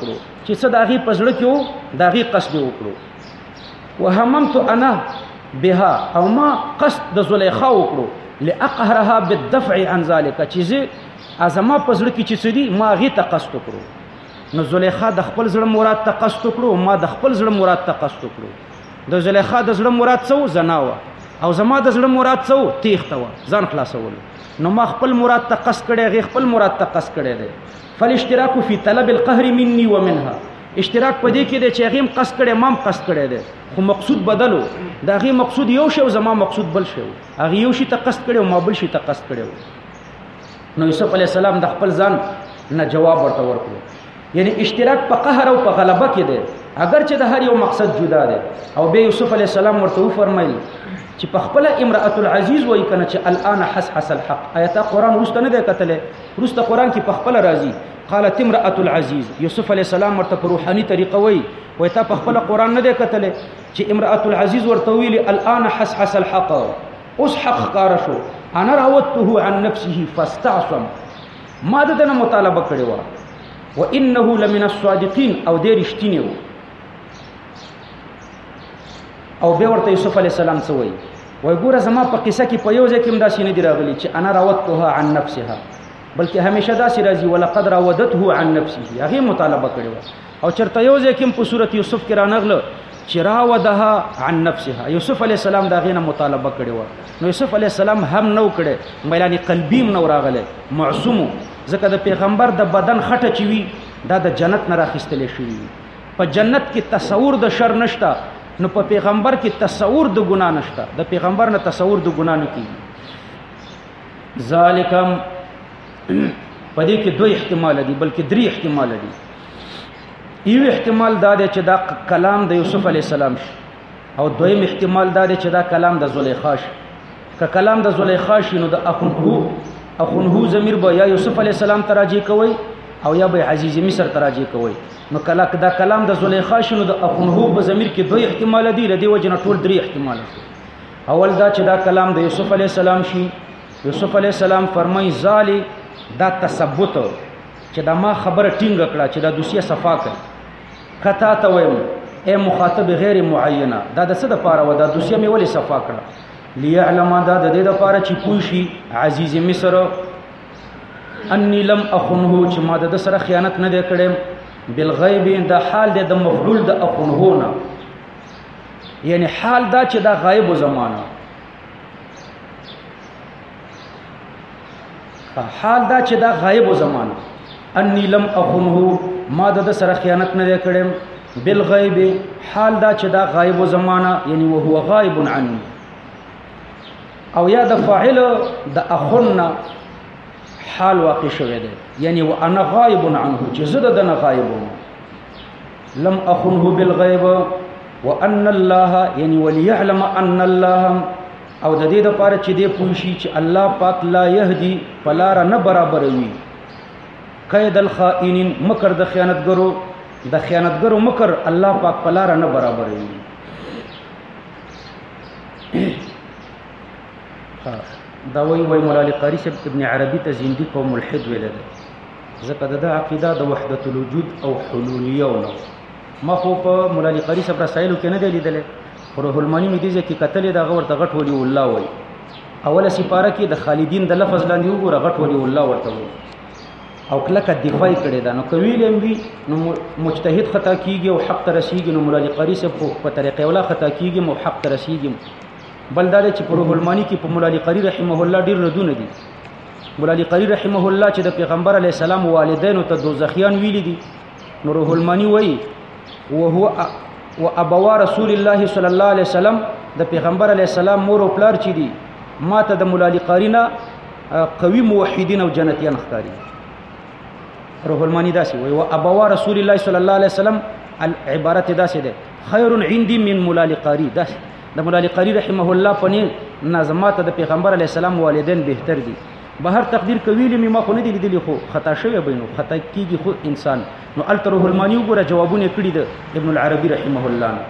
کړو چې څه داغي پزړه کې وو داغي قصد وکړو وهممت انا بها او ما قصد د زلیخا وکړو لاقهرها بالدفع عن ذلك چې زه ازما پزړه کې چې سدي ما غي ته قصد وکړو نو زلیخا د خپل زړه مراد ته قصد وکړو ما د خپل زړه مراد ته قصد وکړو د زلیخا د زړه مراد څو زناوه او زما د زړه مراد څو تیخته و ځان خلاصول نو ما خپل مراد ته قص کړي غي خپل مراد ته قص کړي دي فالاشتراک فی طلب القهر مني ومنها اشتراک پدې کې دی چې هغه هم قصد کړي مام قصد کړي دی خو مقصود بدلو دا غي مقصود یو شی او زما مقصود بل شی هغه یو شی ته قصد کړي او ما بل شی ته قصد کړي نو یوسف علی السلام د خپل ځان نه جواب ورته ورکړو یعنی اشتراک په قهر او په غلبه کې دی اگر چې د هر یو مقصد جدا دی او به یوسف علی السلام ورته و فرمایل چې په خپل امراه العزیز وای کنه چې الان حس حس الحق آیت قرآن وسته نه دی کتله روسته قران کې پخپل راضي قالت امراه العزيز يوسف عليه السلام ورته په روحاني طریقه وای وای ته پخپل قران نه دی کتلې چې امراه العزيز ورته ویل الان حسحس الحق اوس حق کار شو انا راوته عن نفسه فاستعصم ما د دنه مطالبه کړې و و انه لمن الصادقین او دې رښتینی و او به ورته یوسف علی السلام څه وایي وای ګوره زما په قصه کې په یو ځای کې هم داسې نه دی راغلی چې انا راوتها عن نفسها بلکې همیشه داسې راځي ولقد راودته عن نفسه هغه مطالبه کړې و او چرته یو ځای کې په صورت یوسف کې رانغله چې راودها عن نفسها یوسف علی السلام دا غینه مطالبه کړې و نو یوسف علی السلام هم نو کړي مېلانی قلبیم نو راغله معصوم ځکه د پیغمبر د بدن خټه چوي دا د جنت نه راخستل شوی په جنت کې تصور د شر نشته نو په پیغمبر کې تصور د ګنا نشته د پیغمبر نه تصور د ګنا نه کیږي ذالکم په دې کې دوه احتمال دي بلکې درې احتمال دي یو احتمال دا دی چې دا کلام د یوسف علی السلام شي او دویم احتمال دا دی چې دا کلام د زلیخا شي که کلام د زلیخا شي نو د اخنهو اخنهو ضمیر به یا یوسف علی السلام ته راجع کوي او یا به عزیز مصر ته راجع کوي نو کله دا کلام د زلیخا شي نو د اخنهو په ضمیر کې دوه احتمال دي لدی وجنه ټول درې احتمال اول دا چې دا کلام د یوسف علی السلام شي یوسف علی السلام فرمای زالی دا تثبت چې دا ما خبره ټینګ کړه چې دا دوسیه صفا کړي که تا ته وایم اے مخاطب غیر معینه دا د څه د پاره و دا دوسیه مې ولې صفا کړه ليعلم دا د دې د پاره چې پوه شي عزیز مصر انی لم اخنه چې ما د سره خیانت نه دی کړم بالغیب دا حال د مفعول د اخنه نه یعنی حال دا چې دا غایب زمانہ حال دا چې دا غایب زمانہ انی لم اخنه ما د سره خیانت نه کړم بالغیب حال دا چې دا غایب زمانہ یعنی وهو غایب عني او یا د فاعل د اخنه حال واقع شوه دی یعنی وانا غایب عنه چې زه د نه غایب لم اخنه بالغیب وان الله یعنی وليعلم ان الله او د دې لپاره چې دې پوښي چې الله پاک لا يهدي فلار نه برابروي قید الخائنین مکر د خیانتګرو د خیانتګرو مکر الله پاک په لار نه برابروي دا وی وی مولا علی قاری صاحب ابن عربی ته زندی قوم ملحد ویل ده ځکه د عقیده د وحدت الوجود او حلولیه نو ما خو په مولا علی قاری صاحب رسایلو کې نه دی لیدل روح المانی مې دې ځکه کتلې دا غور ته غټ ولی الله وی اوله سپاره کې د خالدین د لفظ لاندې وګوره غټ ولی الله ورته وي او کلکه دفاع کړي دا نو کوي لمبي نو مجتهد خطا کیږي او حق ترسيږي نو مولا لقاری سب په طریقې ولا خطا کیږي او حق ترسيږي بل دا چې په روح المانی کې په مولا لقاری رحمه الله ډیر ردونه دي مولا لقاری رحمه الله چې د پیغمبر علی السلام والدین ته دوزخیان ویلي دي نو روح المانی وای او هو او ابوا رسول الله صلی الله علیه وسلم د پیغمبر علی السلام مور او پلار چي دي ماته د مولا علی قارینا قوي موحدین او جنتیان ښکاری روح المانی داسي وای او ابوا رسول الله صلی الله علیه وسلم عبارت داسي ده خیر عندي من مولا علی قاری داسي د مولا علی قاری رحمه الله پنه نظمات د پیغمبر علی السلام والدین بهتر دي بهر تقدیر که ویلی می ما خو نه دی لیدلی خو خطا شوی به نو خطا کیږي خو انسان نو الته روح المانی وګوره جوابونه کړی د ابن العربی رحمه الله نه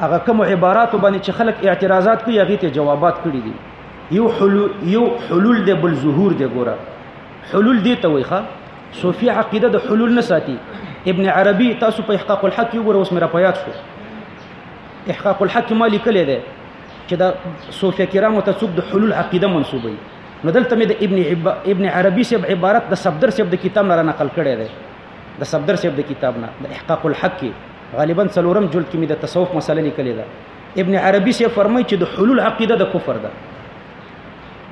هغه کوم عبارات باندې چې خلک اعتراضات کوي هغه ته جوابات کړی دي یو حلول یو حلول دی بل ظهور دی ګوره حلول دی ته وایخه صوفي عقیده د حلول نه ساتي ابن عربي تاسو په احقاق الحق یو ګوره اوس مې را پیاد شو احقاق الحق مالک لیکل دی چې د صوفیا کرامو ته څوک د حلول عقیده منسوبوي نو دلته مې د ابن عب... ابن عربي صاحب عبارت د صفدر صاحب د کتاب نه را نقل کړی دی د صفدر صاحب د کتاب نه د احقاق الحق کې غالبا څلورم جلد کې مې د تصوف مسله لیکلې ده ابن عربي صاحب فرمایي چې د حلول عقیده د کفر ده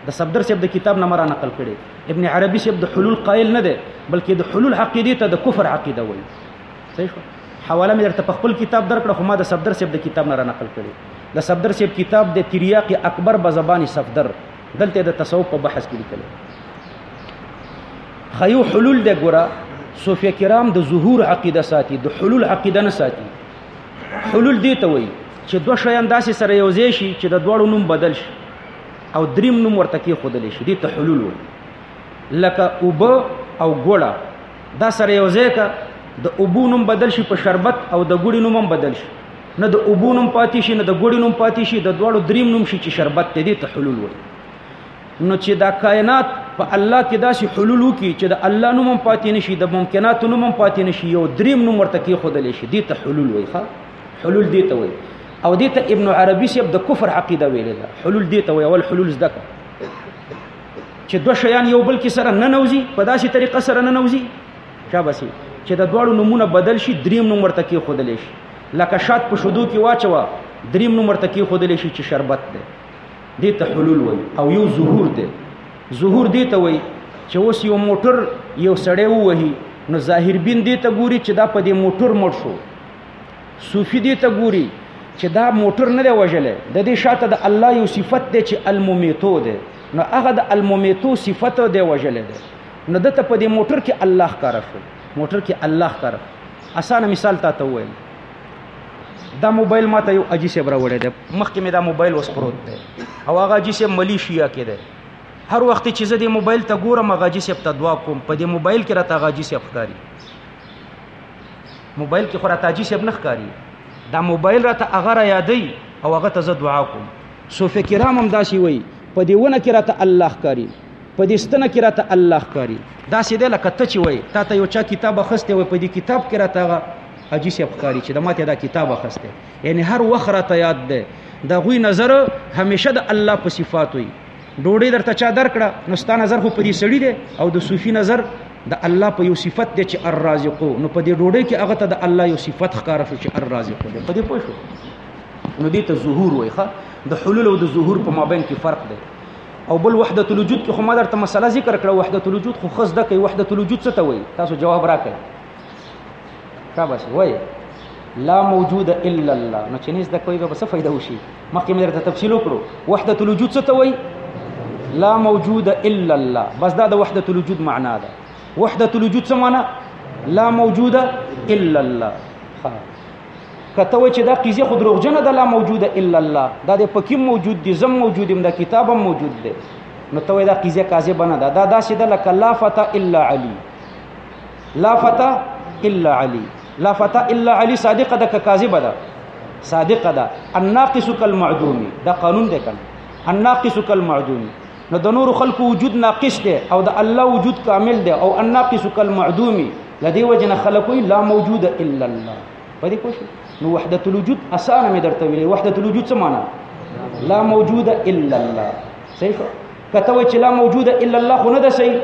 د صفدر صاحب د کتاب نه را نقل کړی ابن عربي صاحب د حلول قائل نه دی بلکې د حلول عقیده ته د کفر عقیده وایي صحیح حواله مې درته په خپل کتاب درکړه خو ما د صفدر صاحب د کتاب نه را نقل کړی د صفدر صاحب کتاب د تریاق اکبر بزبان صفدر دلته د تصوف په بحث کې لیکل خیو حلول د ګورا صوفیا کرام د ظهور عقیده ساتي د حلول عقیده نه ساتي حلول دی ته وایي چې دوه شیان داسې سره یو ځای شي چې د دواړو نوم بدل شي او دریم نوم ورته کې خودل شي دی ته حلول وایي لکه اوب او ګوړه دا سره یو ځای کا د اوبو نوم بدل شي په شربت او د ګوړي نوم هم بدل شي نه د اوبو نوم پاتې شي نه د ګوړې نوم پاتې شي د دواړو دریم نوم شي چې شربت ته دې ته حلول وایي نو چې دا کائنات په الله کې داسې حلول وکړي چې د الله نوم هم پاتې نشي د ممکناتو نوم هم پاتې نشي یو دریم نوم ورته کې خودلی شي دې ته حلول وایي ښه حلول دې ته وایي او دې ته ابن عربي صاحب د کفر عقیده ویلې ده حلول دې ته وایي اول حلول زده کړه چې دوه شیان یو بل کې سره نه نوځي په داسې طریقه سره نه نوځي شاباسي چې د دواړو نمونه بدل شي دریم نوم ورته کې خودل شي لکه شات په شودو کې واچوه دریم نوم ورته کې خودل شي چې شربت دی دې ته حلول وای او یو ظهور دی ظهور دې ته وای چې اوس یو موټر یو سړی ووهي نو ظاهر بین دې ته ګوري چې دا په دې موټر مړ شو صوفي دې ته ګوري چې دا موټر نه دی وژلی د دې شاته د الله یو صفت دی چې الممیتو دی نو هغه د الممیتو صفت دی وژلی دی نو دته په دې موټر کې الله ښکار شو موټر کې الله ښکار اسانه مثال تا ته وایم دا موبایل ماته یو اجي سیب راوړی دی مخکې مې دا موبایل اوس پروت دی او هغه اجي سیب ملیشیا کې دی هر وخت چې زه د موبایل ته ګورم هغه اجي سیب ته دعا کوم په دې موبایل کې راته هغه اجي سیب ښکاري موبایل کې خو راته اجي سیب نه ښکاري دا موبایل راته هغه را یادوي او هغه ته زه دعا کوم صوفي کرام هم داسې وایي په دې ونه کې راته الله ښکاري په دې ستنه کې راته الله ښکاري دا سیده لکه ته چې وای تا ته یو چا کتاب اخسته وای په دې کتاب کې راته هغه حاجی صاحب ښکاري چې د ماته دا کتاب اخسته یعنی هر وخت راته یاد ده د غوی نظر همیشه د الله په صفات وي ډوډۍ درته چا درکړه نو ستا نظر خو په دې سړی دی او د صوفي نظر د الله په یو صفت دی چې الرازق نو په دې ډوډۍ کې هغه ته د الله یو صفت ښکاره شو چې الرازق دی په دې پوه شو نو دې ته ظهور وایي ښه د حلول او د ظهور په مابین کې فرق دی او بل وحدت الوجود کې خو ما درته مسله ذکر کړه وحدت الوجود خو خص د کوي وحدت الوجود څه ته وایي تاسو جواب راکړئ کا بس وایي لا موجود الا الله نو چې نس د کوی به څه فائدہ وشي مخکې مې درته تفصیل وکړو وحدت الوجود څه ته وایي لا موجود الا الله بس دا د وحدت الوجود معنا ده وحدت الوجود څه معنا لا موجود الا الله کته و چې دا قضیه خو دروغجنه ده لا موجوده الا الله دا د پکیم موجود دي زم موجود دي دا کتاب هم موجود دی نو ته دا قضیه کاذب نه ده دا داسې ده لکه لا فتا الا علی لا فتا الا علی لا فتا الا علی صادقه ده که کاذبه ده صادقه ده الناقص کالمعدوم دا قانون دی کنه الناقص کالمعدوم نو د نور خلکو وجود ناقص دی او د الله وجود کامل دی او الناقص کالمعدوم لدی وجنه خلقوی لا موجود الا الله په دې کوشش نو وحدت الوجود اسانه مې درته ویلې وحدت الوجود څه معنی لا موجود الا الله صحیح کته چې لا موجود الا الله خو نه ده صحیح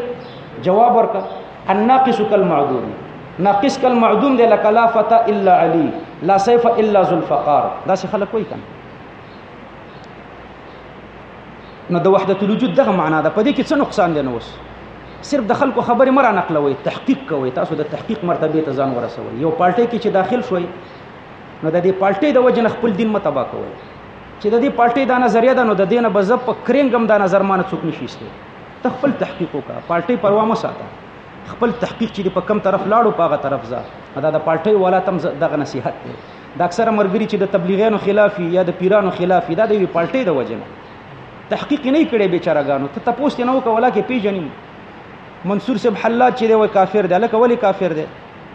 جواب ورکا الناقص کالمعدوم ناقص کالمعدوم دی لکه لا فتا الا علی لا سیف الا ذوالفقار دا څه خلک وایي کنه نو د وحدت الوجود دغه معنا ده په دې کې څه نقصان دی نو اوس صرف د خلکو خبرې مر نه کلوي تحقیق کوي تاسو د تحقیق مرتبه ته ځان ورسوي یو پالټي کې چې داخل شوي نو د دې پالټي د وجه نه خپل دین متبا کوي چې د دې پالټي دا نظریه ده نو د دینه بز په کرنګم دا نظر مان څوک نشيسته ته خپل تحقیق وکړه پالټي پروا مو ساته خپل تحقیق چې په کم طرف لاړو پاغه طرف ځه دا د پالټي والا تم دغه نصيحت ده د اکثره مرګري چې د تبلیغیانو خلاف یا د پیرانو خلاف دا د وی پالټي د وجه نه تحقیق نه کړي بیچاره غانو ته تاسو نه وکولا کې پیژنیم منصور صاحب حلاج چې دی وای کافر دی لکه ولی کافر دی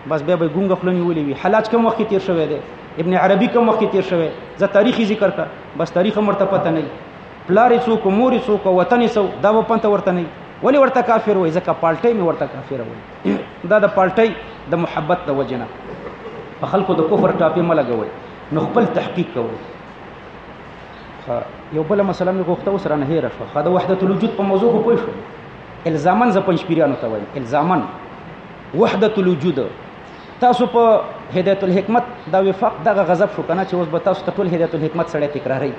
بس به به ګونګ خلنی ولې وی حلاج کوم وخت تیر شوی دی ابن عربي کوم وخت تیر شوی زه تاریخي ذکر کا بس تاریخ مرته پته نه پلاری څوک موري څوک وطن څو دا په پنت ورته نه ولی ورته کافر وای ځکه پالټي می ورته کافر وای دا د پالټي د محبت د وجنه په خلکو د کفر ټاپې ملګوي نو خپل تحقیق کوي ښه یو بل مسله مې غوښته اوس رانه هېره شوه ښه د وحدت الوجود په موضوع خو پوه شو الزامن زه پنځپیریانو ته وایم الزامن وحدت الوجود تاسو په هدایت الحکمت دا وفاق دغه غضب شو کنه چې اوس به تاسو ته ټول هدایت الحکمت سره تکراري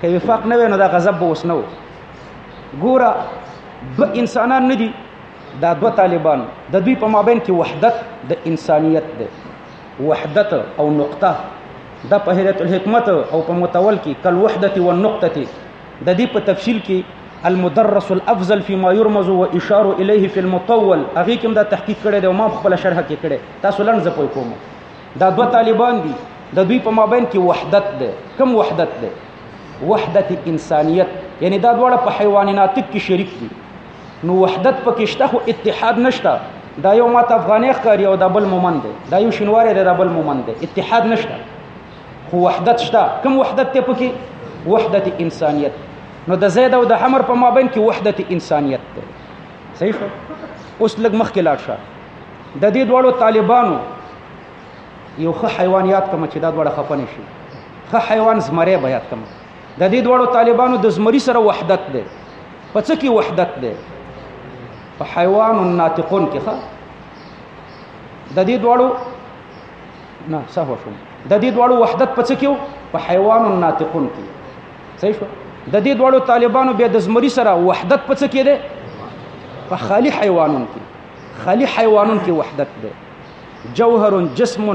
که وفاق نه وینو دا غضب به اوس نه و ګوره دو انسانان نه دي دا دو طالبان د دوی په مابین کې وحدت د انسانیت دی وحدت او نقطه د په هدایت الحکمت او په متول کې کل وحدت و نقطه تی د دې په تفصیل کې المدرس الافضل فيما يرمز واشار اليه في المطول هغه کوم دا تحقیق کړي دی او ما خپل شرح کې کړي تاسو لن زه پوي کوم دا دوه طالبان دي د دوی په مابین کې وحدت ده کم وحدت ده وحدت انسانیت یعنی دا دواړه په حیواناتک کې شریک دي نو وحدت پکې شته خو اتحاد نشته دا یو ماته افغاني ښکاری او دا بل مومن دی دا یو شینواری دی دا بل مومن دی اتحاد نشته خو وحدت شته کوم وحدت ته پکې وحدت انسانیت نو د زید او د حمر په مابین کې وحدت انسانیت دی صحیح شو اوس لږ مخکې لاړ شه د دې دوړو طالبانو یو خه حیوان یاد کوم چې دا دوړه خپنه شي خه حیوان زمره بیات کوم د دې دوړو طالبانو د زمری سره وحدت دی په څه کې وحدت دی په حیوان الناطقون کې ښه د دې دوړو نه څه وشو د دې دوړو وحدت په څه کې په حیوان الناطقون کې صحیح شو د دې دوړو طالبانو بیا د زمری سره وحدت په څه کې دی په خالی حیوانون کې خالی حیوانون کې وحدت دی جوهر جسم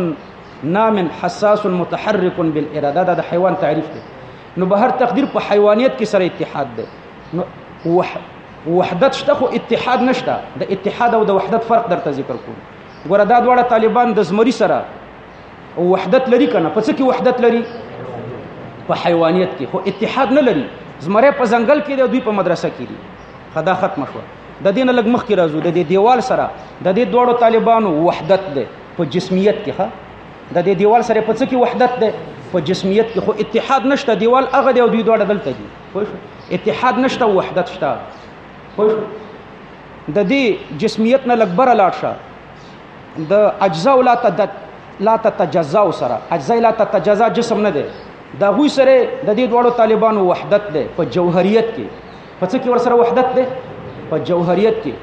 نامن حساس متحرک بالاراده دا د حیوان تعریف دی نو به هر تقدیر په حیوانیت کې سره اتحاد دی نو وحدت شته خو اتحاد نشته د اتحاد او د وحدت فرق درته ذکر کوم ګوره دا دواړه طالبان د زمری سره وحدت لري کنه په څه کې وحدت لري په حیوانیت کې خو اتحاد نه لري زمره په ځنګل کې دی دوی په مدرسه کې دي خدا ختم شو د دین لګ مخ کې راځو د دې دیوال سره د دې دوړو طالبانو وحدت ده په جسمیت کې ښه د دې دیوال سره په څه کې وحدت ده په جسمیت کې خو اتحاد نشته دیوال هغه دی او دوی دواړه دلته دي خو اتحاد نشته او وحدت شته خو د دې جسمیت نه لګبره لاړ شه د اجزا ولا تدت لا تتجزا سره اجزا لا تتجزا جسم نه دی دا غوي سره د دې دواړو طالبانو وحدت ده په جوهریت کې په څه کې ور سره وحدت ده په جوهریت کې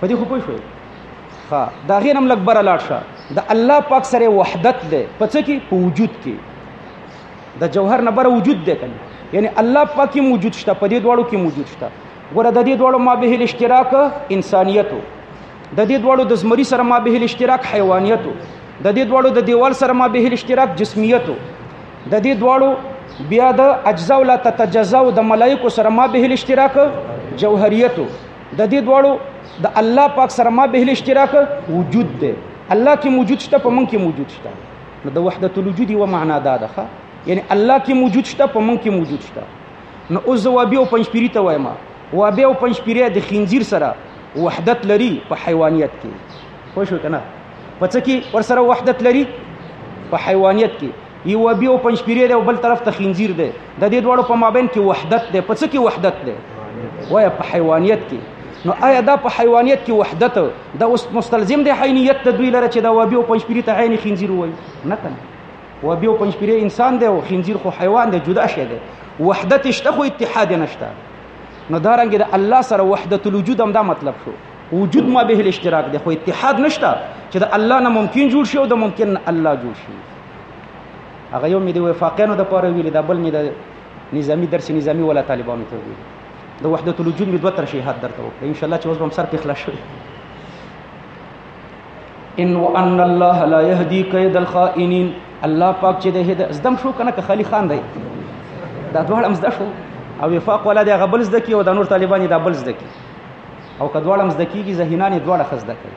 په دې خو پوه شئ ښه دا غیر هم لګبر لاړ شه د الله پاک سره وحدت ده په څه کې په وجود کې د جوهر نه بره وجود ده کنه یعنی الله پاک هم وجود شته په دې دواړو کې وجود شته ګوره د دې دواړو ما به الاشتراک انسانیت د دې دواړو د زمری سره ما به الاشتراک حیوانیت د دې دواړو د دیوال سره ما به الاشتراک جسمیت د دې دواړو بیا د اجزا ولا تتجزا د ملائکه سره ما به الاشتراک جوهریت د دې دواړو د الله پاک سره ما به اشتراک وجود دی الله کې موجود شته په من کې موجود شته نو د وحدت الوجود یو معنا دا ده یعنی الله کې موجود شته په من کې موجود شته نو اوس زوابي او پنځپيري ته وایم وابي او پنځپيري د خنزیر سره وحدت لري په حیوانیت کې خو شو کنه پڅ کې ور سره وحدت لري په حیوانیت کې یو ابي او پنځپیری دی او بل طرف ته خنزیر دی د دې دواړو په مابین کې وحدت دی په څه کې وحدت دی وایه په حیوانیت کې نو آیا دا په حیوانیت کې وحدت دا اوس مستلزم دی حینیت د دوی لره چې دا وابي او پنځپیری ته عین خنزیر وایي نه کنه وابي او پنځپیری انسان دی او خنزیر خو حیوان دی جدا شی دی وحدت شته خو اتحاد نشته نو دا رنګ د الله سره وحدت الوجود هم دا مطلب شو وجود ما به الاشتراک دی خو اتحاد نشته چې د الله نه ممکن جوړ شي او د ممکن نه الله جوړ شي هغه یو مې د وفاقیانو د پاره ویلي دا بل مې د نظامی درس نظامی ولا طالبانو ته ویلي د وحدت الوجود مې دوه ترشیحات درته وکړه ان شاء الله چې اوس به هم سر پې خلاص شوی ان وان الله لا يهدي كيد الخائنين الله پاک چې د هدا زدم شو کنه که خالی خان دی دا دواړه مزده شو او وفاق ولا د غبل زده کی او د نور طالبانی د بل زده کی او کدواړه مزده کیږي ذهنانه دواړه خزده کوي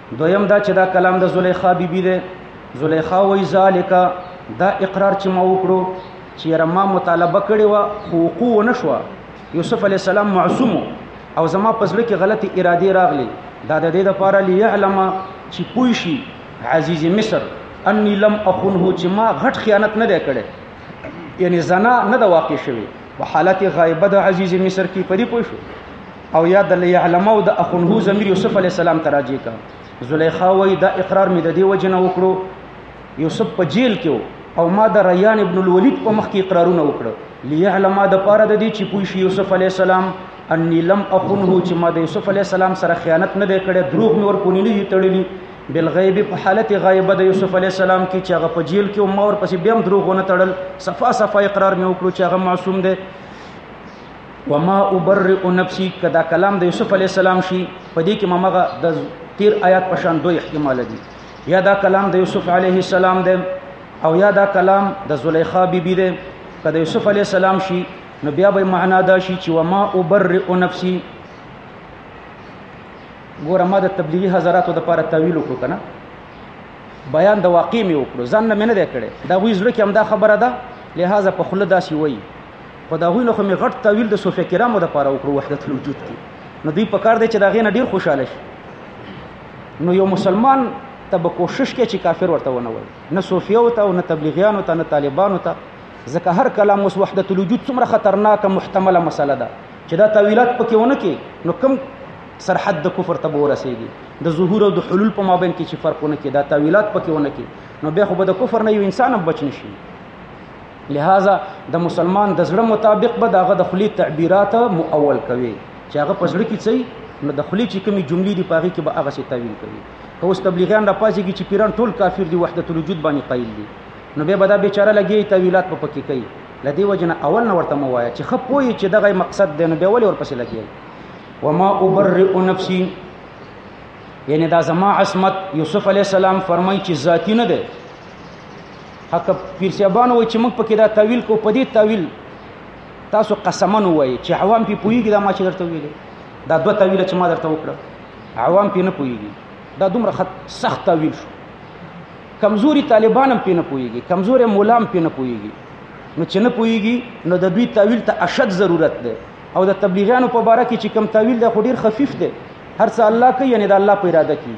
دویم دا چې دا کلام د زلیخا بیبي دی زلیخا وایي ذالک دا اقرار چې ما وکړو چې یاره ما مطالبه کړې وه خو وقوع ونه شوه یوسف علیه السلام معصوم او زما په زړه کې غلطې ارادې راغلې دا د دې لپاره لیعلم چې پوه شي عزیز مصر انی لم اخنه چې ما غټ خیانت نه دی کړی یعنی زنا نه د واقع شوی په حالت غایبه د عزیز مصر کې پدې پوه شو او یا د لیعلم او د اخنه زمیر یوسف علی السلام تراجی کا زلیخا وای دا اقرار می د دی وجنه وکړو یوسف په جیل کې او ما د ریان ابن الولید په مخ کې اقرارونه وکړو لیعلم د پاره د دې چې پوه شي یوسف علی السلام انی لم اخنه چې ما د یوسف علی السلام سره خیانت نه کړې دروغ مې ورکونی نه دی تړلی بل غیب په حالت غایبه د یوسف علی السلام کې چې هغه په جیل کې او ما ورپسې بیا هم دروغ ونه تړل صفا صفا اقرار مې وکړو چې هغه معصوم دی وما ابرئ نفسي کدا کلام د یوسف علی السلام شي په دې کې ممغه د تیر آیات په شان دوه احتمال دي یا دا کلام د یوسف علیه السلام دی او یا دا کلام د زلیخا بیبي دی کدا یوسف علی السلام شي نو بیا به معنا دا شي چې وما ابرئ نفسي ګوره ما د تبلیغي حضراتو د لپاره تعویل وکړو کنه بیان د واقع می وکړو ځان نه منه کړي دا وی زړه کې هم دا خبره ده لہذا په خله داسي وایي خو د هغوی نه خو مې غټ تاویل د صوفیه کرامو دپاره وکړو وحدت الوجود کې نو دوی په کار دی چې د هغې نه ډېر خوشحاله شي نو یو مسلمان ته به کوشش کوي چې کافر ورته ونه وایي نه صوفیو ته او نه تبلیغیانو ته نه طالبانو ته ځکه هر کلام اوس وحدت الوجود څومره خطرناکه محتمله مسله ده چې دا تاویلات پکې ونه کې نو کم سرحد د کفر ته ورسېږي د ظهور او د حلول په مابین کې چې فرق ونه کې دا تاویلات پکې ونه کې نو بیا خو به د کفر نه یو انسان هم بچ نشي لهذا د مسلمان د زړه مطابق به داغه د خلی تعبیرات مؤول کوي چې هغه په زړه کې څه نو د خلی چې کومې جملې دی پاږي کې به هغه څه تعبیر کوي که اوس تبلیغیان را پاسي کې چې پیران ټول کافر دي وحدت الوجود باندې قائل دي نو به دا بیچاره لګي تعویلات په پکې کوي لدی وجنه اول نو ورته مو وایا چې خپوي چې دغه مقصد دی نو به ولې ورپسې لګي وما ابرئ نفسي یعنی دا زما عصمت یوسف علی السلام فرمای چې ذاتی نه ده حق پیر صاحبان وای چې موږ پکې دا تعویل کو په دې تعویل تاسو قسمن وای چې عوام په پویږي دا ما چې درته ویلې دا دوه تعویل چې ما درته وکړه عوام په نه پویږي دا دومره خط سخت تعویل شو کمزوري طالبان هم په نه پویږي کمزوري مولا هم په نه پویږي نو چې نه پویږي نو د دوی تعویل ته اشد ضرورت ده او د تبلیغیانو په باره کې چې کم تعویل ده خو ډیر خفیف ده هر څه الله کوي یعنی د الله په اراده کوي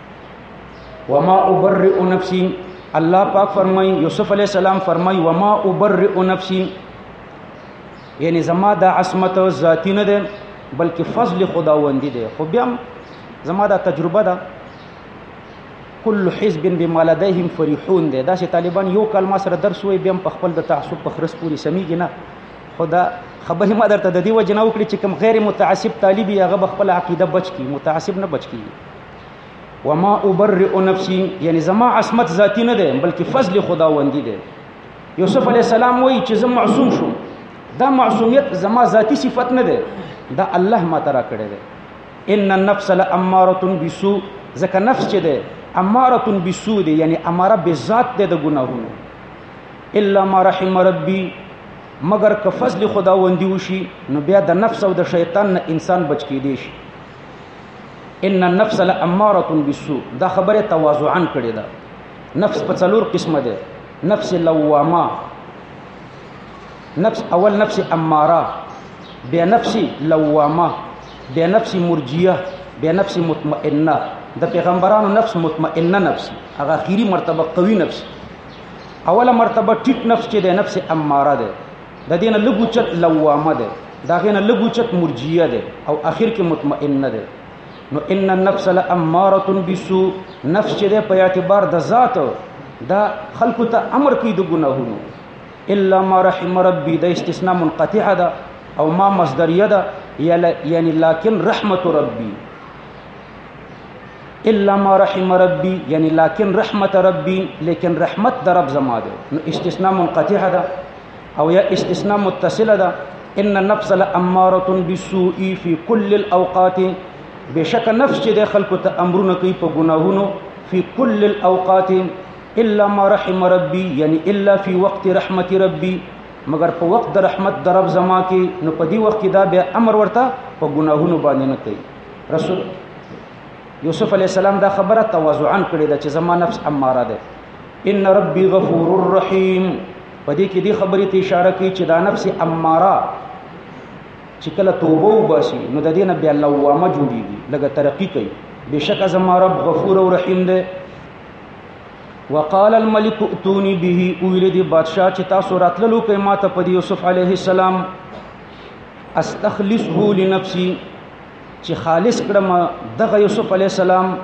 وما ابرئ نفسي الله پاک فرمای یوسف علی السلام فرمای وما ابرئ نفسي یعنی زما د عصمت ذاتی نه ده بلکې فضل خداوندی ده خو بیا زما دا تجربه ده کل حزب بما لديهم فرحون ده دا چې طالبان یو کلمه سره درس وي بیا په خپل د تعصب په خرس پوری سميږي نه خدا خبرې ما درته د دې وجه نه وکړي چې کوم غیر متعصب طالب یا غو خپل عقیده بچ کی متعصب نه بچ کی وما ابرئ نفسي یعنی زما عصمت ذاتی نه ده بلکې فضل خداوندی ده یوسف علی السلام وایي چې زه معصوم شوم دا معصومیت زما ذاتی صفت نه ده دا الله ما ترا کړی ده ان النفس لاماره بالسوء ځکه نفس چې ده اماره بالسوء ده یعنی اماره بالذات ده د ګناهونو الا ما رحم ربي مگر که فضل خداوندی وشي نو بیا د نفس او د شیطان نه انسان بچ کیدی شي ان النفس لاماره بالسوء دا خبره تواضعا کړی دا نفس په څلور قسمه ده نفس لوامه نفس اول نفس اماره بیا نفس لوامه بیا نفس مرجیه بیا نفس مطمئنه د پیغمبرانو نفس مطمئنه نفس هغه اخیری مرتبه قوي نفس اوله مرتبه ټیټ نفس چې د نفس اماره ده د دینه لګوچت لوامه ده دا غینه لګوچت مرجیه ده او اخر کې مطمئن نه ده نو ان النفس لاماره بسوء نفس چې ده په اعتبار د ذات دا خلکو ته امر کوي د ګناهونو الا ما رحم ربي د استثناء منقطعه ده او ما مصدریه ده یعنی لكن رحمت ربي الا ما رحم ربي یعنی لكن رحمت ربي لیکن رحمت د رب زما ده نو استثناء منقطعه ده او یا استثناء متصله ده ان النفس لاماره بالسوء في كل الاوقات بشک نفس چې د خلکو ته امرونه کوي په ګناهونو في كل الاوقات الا ما رحم ربي یعنی الا في وقت رحمت ربي مگر په وخت د رحمت د رب زما کې نو په دې وخت کې دا به امر ورته په ګناهونو باندې نه کوي رسول یوسف علی السلام دا خبره تواضعا کړې ده چې زما نفس اماره ده ان ربي غفور الرحیم په دې کې د خبرې ته اشاره کوي چې دا نفس اماره چې کله توبه وباسي نو د دې نه بیا لوامه جوړیږي لګه ترقی کوي بشک زما رب غفور او رحیم دی وقال الملك اتوني به ویل دي بادشاہ چې تاسو راتللو کې ما ته په یوسف علیه السلام استخلصه لنفسي چې خالص کړم دغه یوسف علیه السلام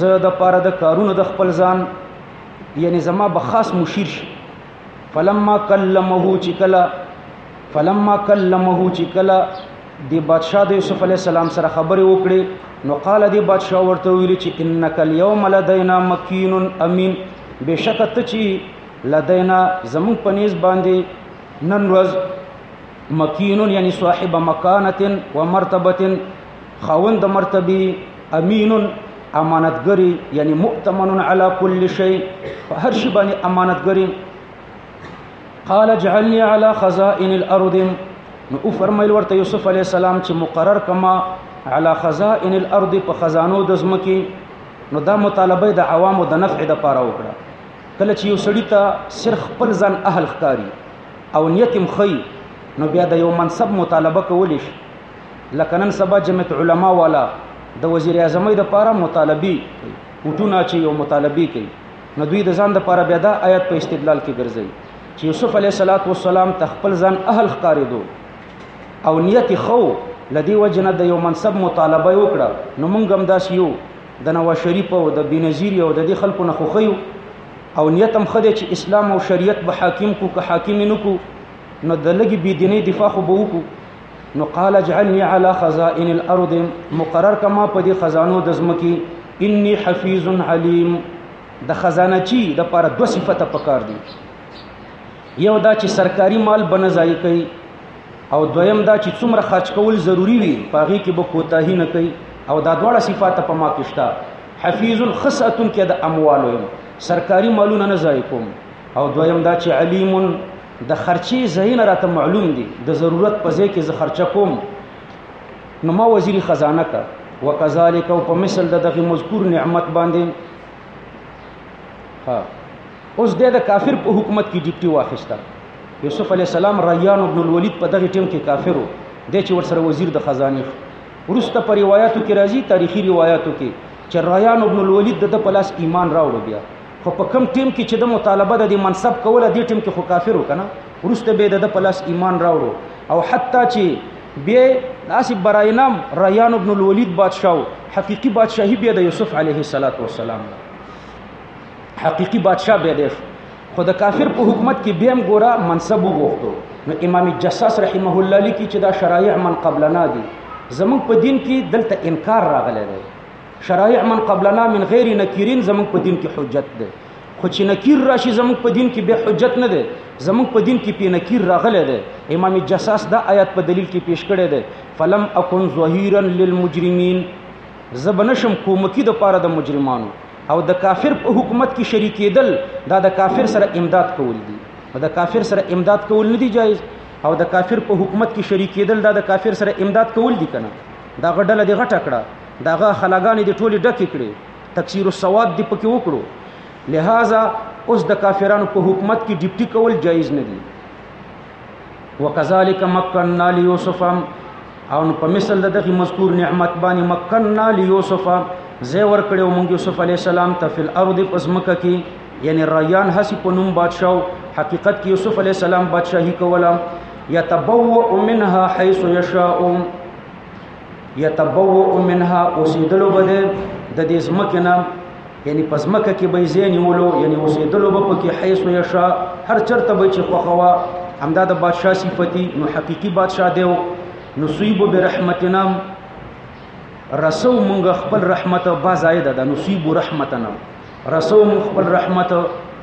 زه د پاره د کارونو د خپل ځان یعنی زما به خاص مشیر شي فلما کلمه چې کلا فلما کلمه چې کلا د بادشاہ د یوسف علی السلام سره خبرې وکړي نو قال د بادشاہ ورته ویل چې انک اليوم لدینا مکین امین بشک ته چې لدینا زمون پنیز باندې نن ورځ مکین یعنی صاحب مکانه و مرتبه خاوند مرتبه امین امانتګری یعنی مؤتمن علی کل شی په هر شی باندې امانتګری قال اجعلني على خزائن الارض نو او فرمایل ورته یوسف علی السلام چې مقرر کما على خزائن الارض په خزانو د زمکی نو دا مطالبه د عوامو د نفع د پاره وکړه کله چې یو سړی ته سر خپل ځان اهل ښکاری او نیت مخی نو بیا د یو منصب مطالبه کولی شي لکه نن سبا جمعیت علما والا د وزیر اعظم د پاره مطالبي کوي وټونه چې یو مطالبي کوي نو دوی د ځان د پاره بیا دا آیت په استدلال کې ګرځي چې یوسف علیه صلوات و سلام تخپل ځان اهل ښکارېدو او نیت خو لدی وجنه د یو منصب مطالبه وکړه نو موږ هم داس یو د نواز شریف او د بنظیر او د دې خلکو نه خوخیو او نیت هم خدای چې اسلام او شریعت به حاکم کو که حاکم نه کو نو د لګي بيدینه دفاع خو به وکړو نو قال اجعلني على خزائن الارض مقرر کما په دې خزانو د زمکی انی حفیظ علیم د خزانه چی د پر دو صفته پکار دي یو دا چې سرکاري مال بنه ځای کوي او دویم دا چې څومره خرج کول ضروری وي پاغي کې به کوتاهی نه کوي او دا دواړه صفات په ما کې شته حفیظ خصتن کې د اموالو سرکاري مالونه نه ځای کوم او دویم دا چې علیم د خرچې ځایونه راته معلوم دي د ضرورت په ځای کې زه خرچه کوم نو ما وزیر خزانه کا وکذالک او په مثل د دغه مذکور نعمت باندې ها اوس د کافر په حکومت کې ډیپټي واخیسته یوسف علی السلام ریان ابن الولید په دغه ټیم کې کافرو د چې ورسره وزیر د خزانه ورسته په روایتو کې راځي تاریخي روایتو کې چې ریان ابن الولید د پلاس ایمان راوړ بیا خو په کم ټیم کې چې د مطالبه د دې منصب کوله دې ټیم کې خو کافر وکنه ورسته به د پلاس ایمان راوړو او حتی چې به داسې براینام ریان ابن الولید بادشاہ حقيقي بادشاہي به د یوسف علیه السلام حقيقي بادشاہ به دی خو د کافر په حکومت کې به هم ګوره منصب وغوښتو نو امام جساس رحمه الله لیکي چې دا شرایع من قبلنا دي زموږ په دین کې دلته انکار راغلی دی شرایع من قبلنا من غیر نکیرین زموږ په دین کې حجت ده خو چې نکیر راشي زموږ په دین کې به حجت نه ده زموږ په دین کې په نکیر راغلی ده امام جساس دا آیات په دلیل کې پیش کړی ده فلم اكن ظهیرا للمجرمین زبنشم کومکی د پاره د مجرمانو او د کافر په حکومت کې شریکېدل دا د کافر سره امداد کول دي د کافر سره امداد کول نه دی جایز او د کافر په حکومت کې شریکېدل دا د کافر سره امداد کول دي کنه دا غډله دی غټه کړه دغه خلاګانې د ټولي ډکې کړې تکثیر السواد دی پکې وکړو لہذا اوس د کافرانو په حکومت کې ډیپټي کول جایز نه دي وکذالک مکننا لیوسف او په مثل دغه مذکور نعمت باندې مکننا لیوسف زه ور کړو مونږ یوسف علی السلام ته فل ارض پزمکه کې یعنی ریان حسی په نوم بادشاہ حقیقت کې یوسف علی السلام بادشاہي کوله یتبوء منها حيث یشاء یتبوء منها اوسیدلو بده د دې زمکه نه یعنی پس مکه کې به زین یولو یعنی اوسیدلو به پکې حیث یشا هر چرته به چې خوخوا همدا د بادشاه صفتی نو حقيقي بادشاه دیو نو سیب برحمتنا رسو مونږ خپل رحمت با زائد ده نو سیب رحمتنا رسوم خپل رحمت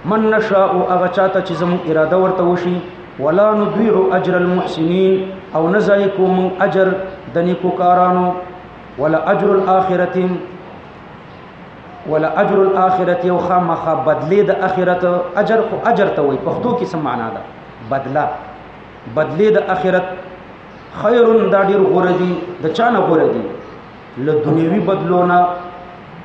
من نشاء هغه چاته چې زمو اراده ورته وشي ولا نضيع اجر المحسنين او نزای کوم اجر د نیکوکارانو ولا اجر الاخرت ولا اجر الاخرت یو خامخ بدلی د اخرت اجر خو اجر ته وي پښتو کې څه معنا ده بدلا بدلی د اخرت خیر دا ډیر غوړه دي د چانه غوړه دي له دنیوي بدلونه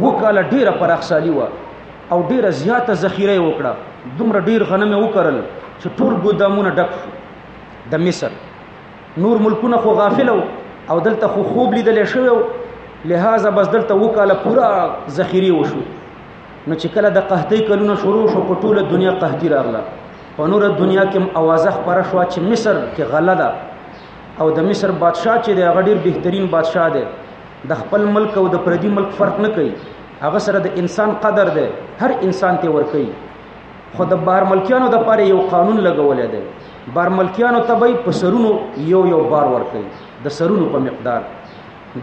وکاله ډیره پراخسالي و او ډیره زیاته ذخیره وکړه دومره ډیر غنم وکړل چې ټول ګودامونه ډک شو د مصر نور ملکونه خو غافل او دلته خو خوب لیدل شوی او لہذا بس دلته وکاله پورا ذخیره وشو نو چې کله د قحطۍ کلونه شروع شو په ټوله دنیا قحطي راغله په نور دنیا کې اوازه خبره شو چې مصر کې غله ده او د مصر بادشاه چې د غډیر بهترین بادشاه دی د خپل ملک او د پردي ملک فرق نه کوي هغه سره د انسان قدر دی هر انسان ته ور کوي خو د بار ملکیانو د پاره یو قانون لګولې دی بار ملکیانو ته به په سرونو یو یو بار ور کوي د سرونو په مقدار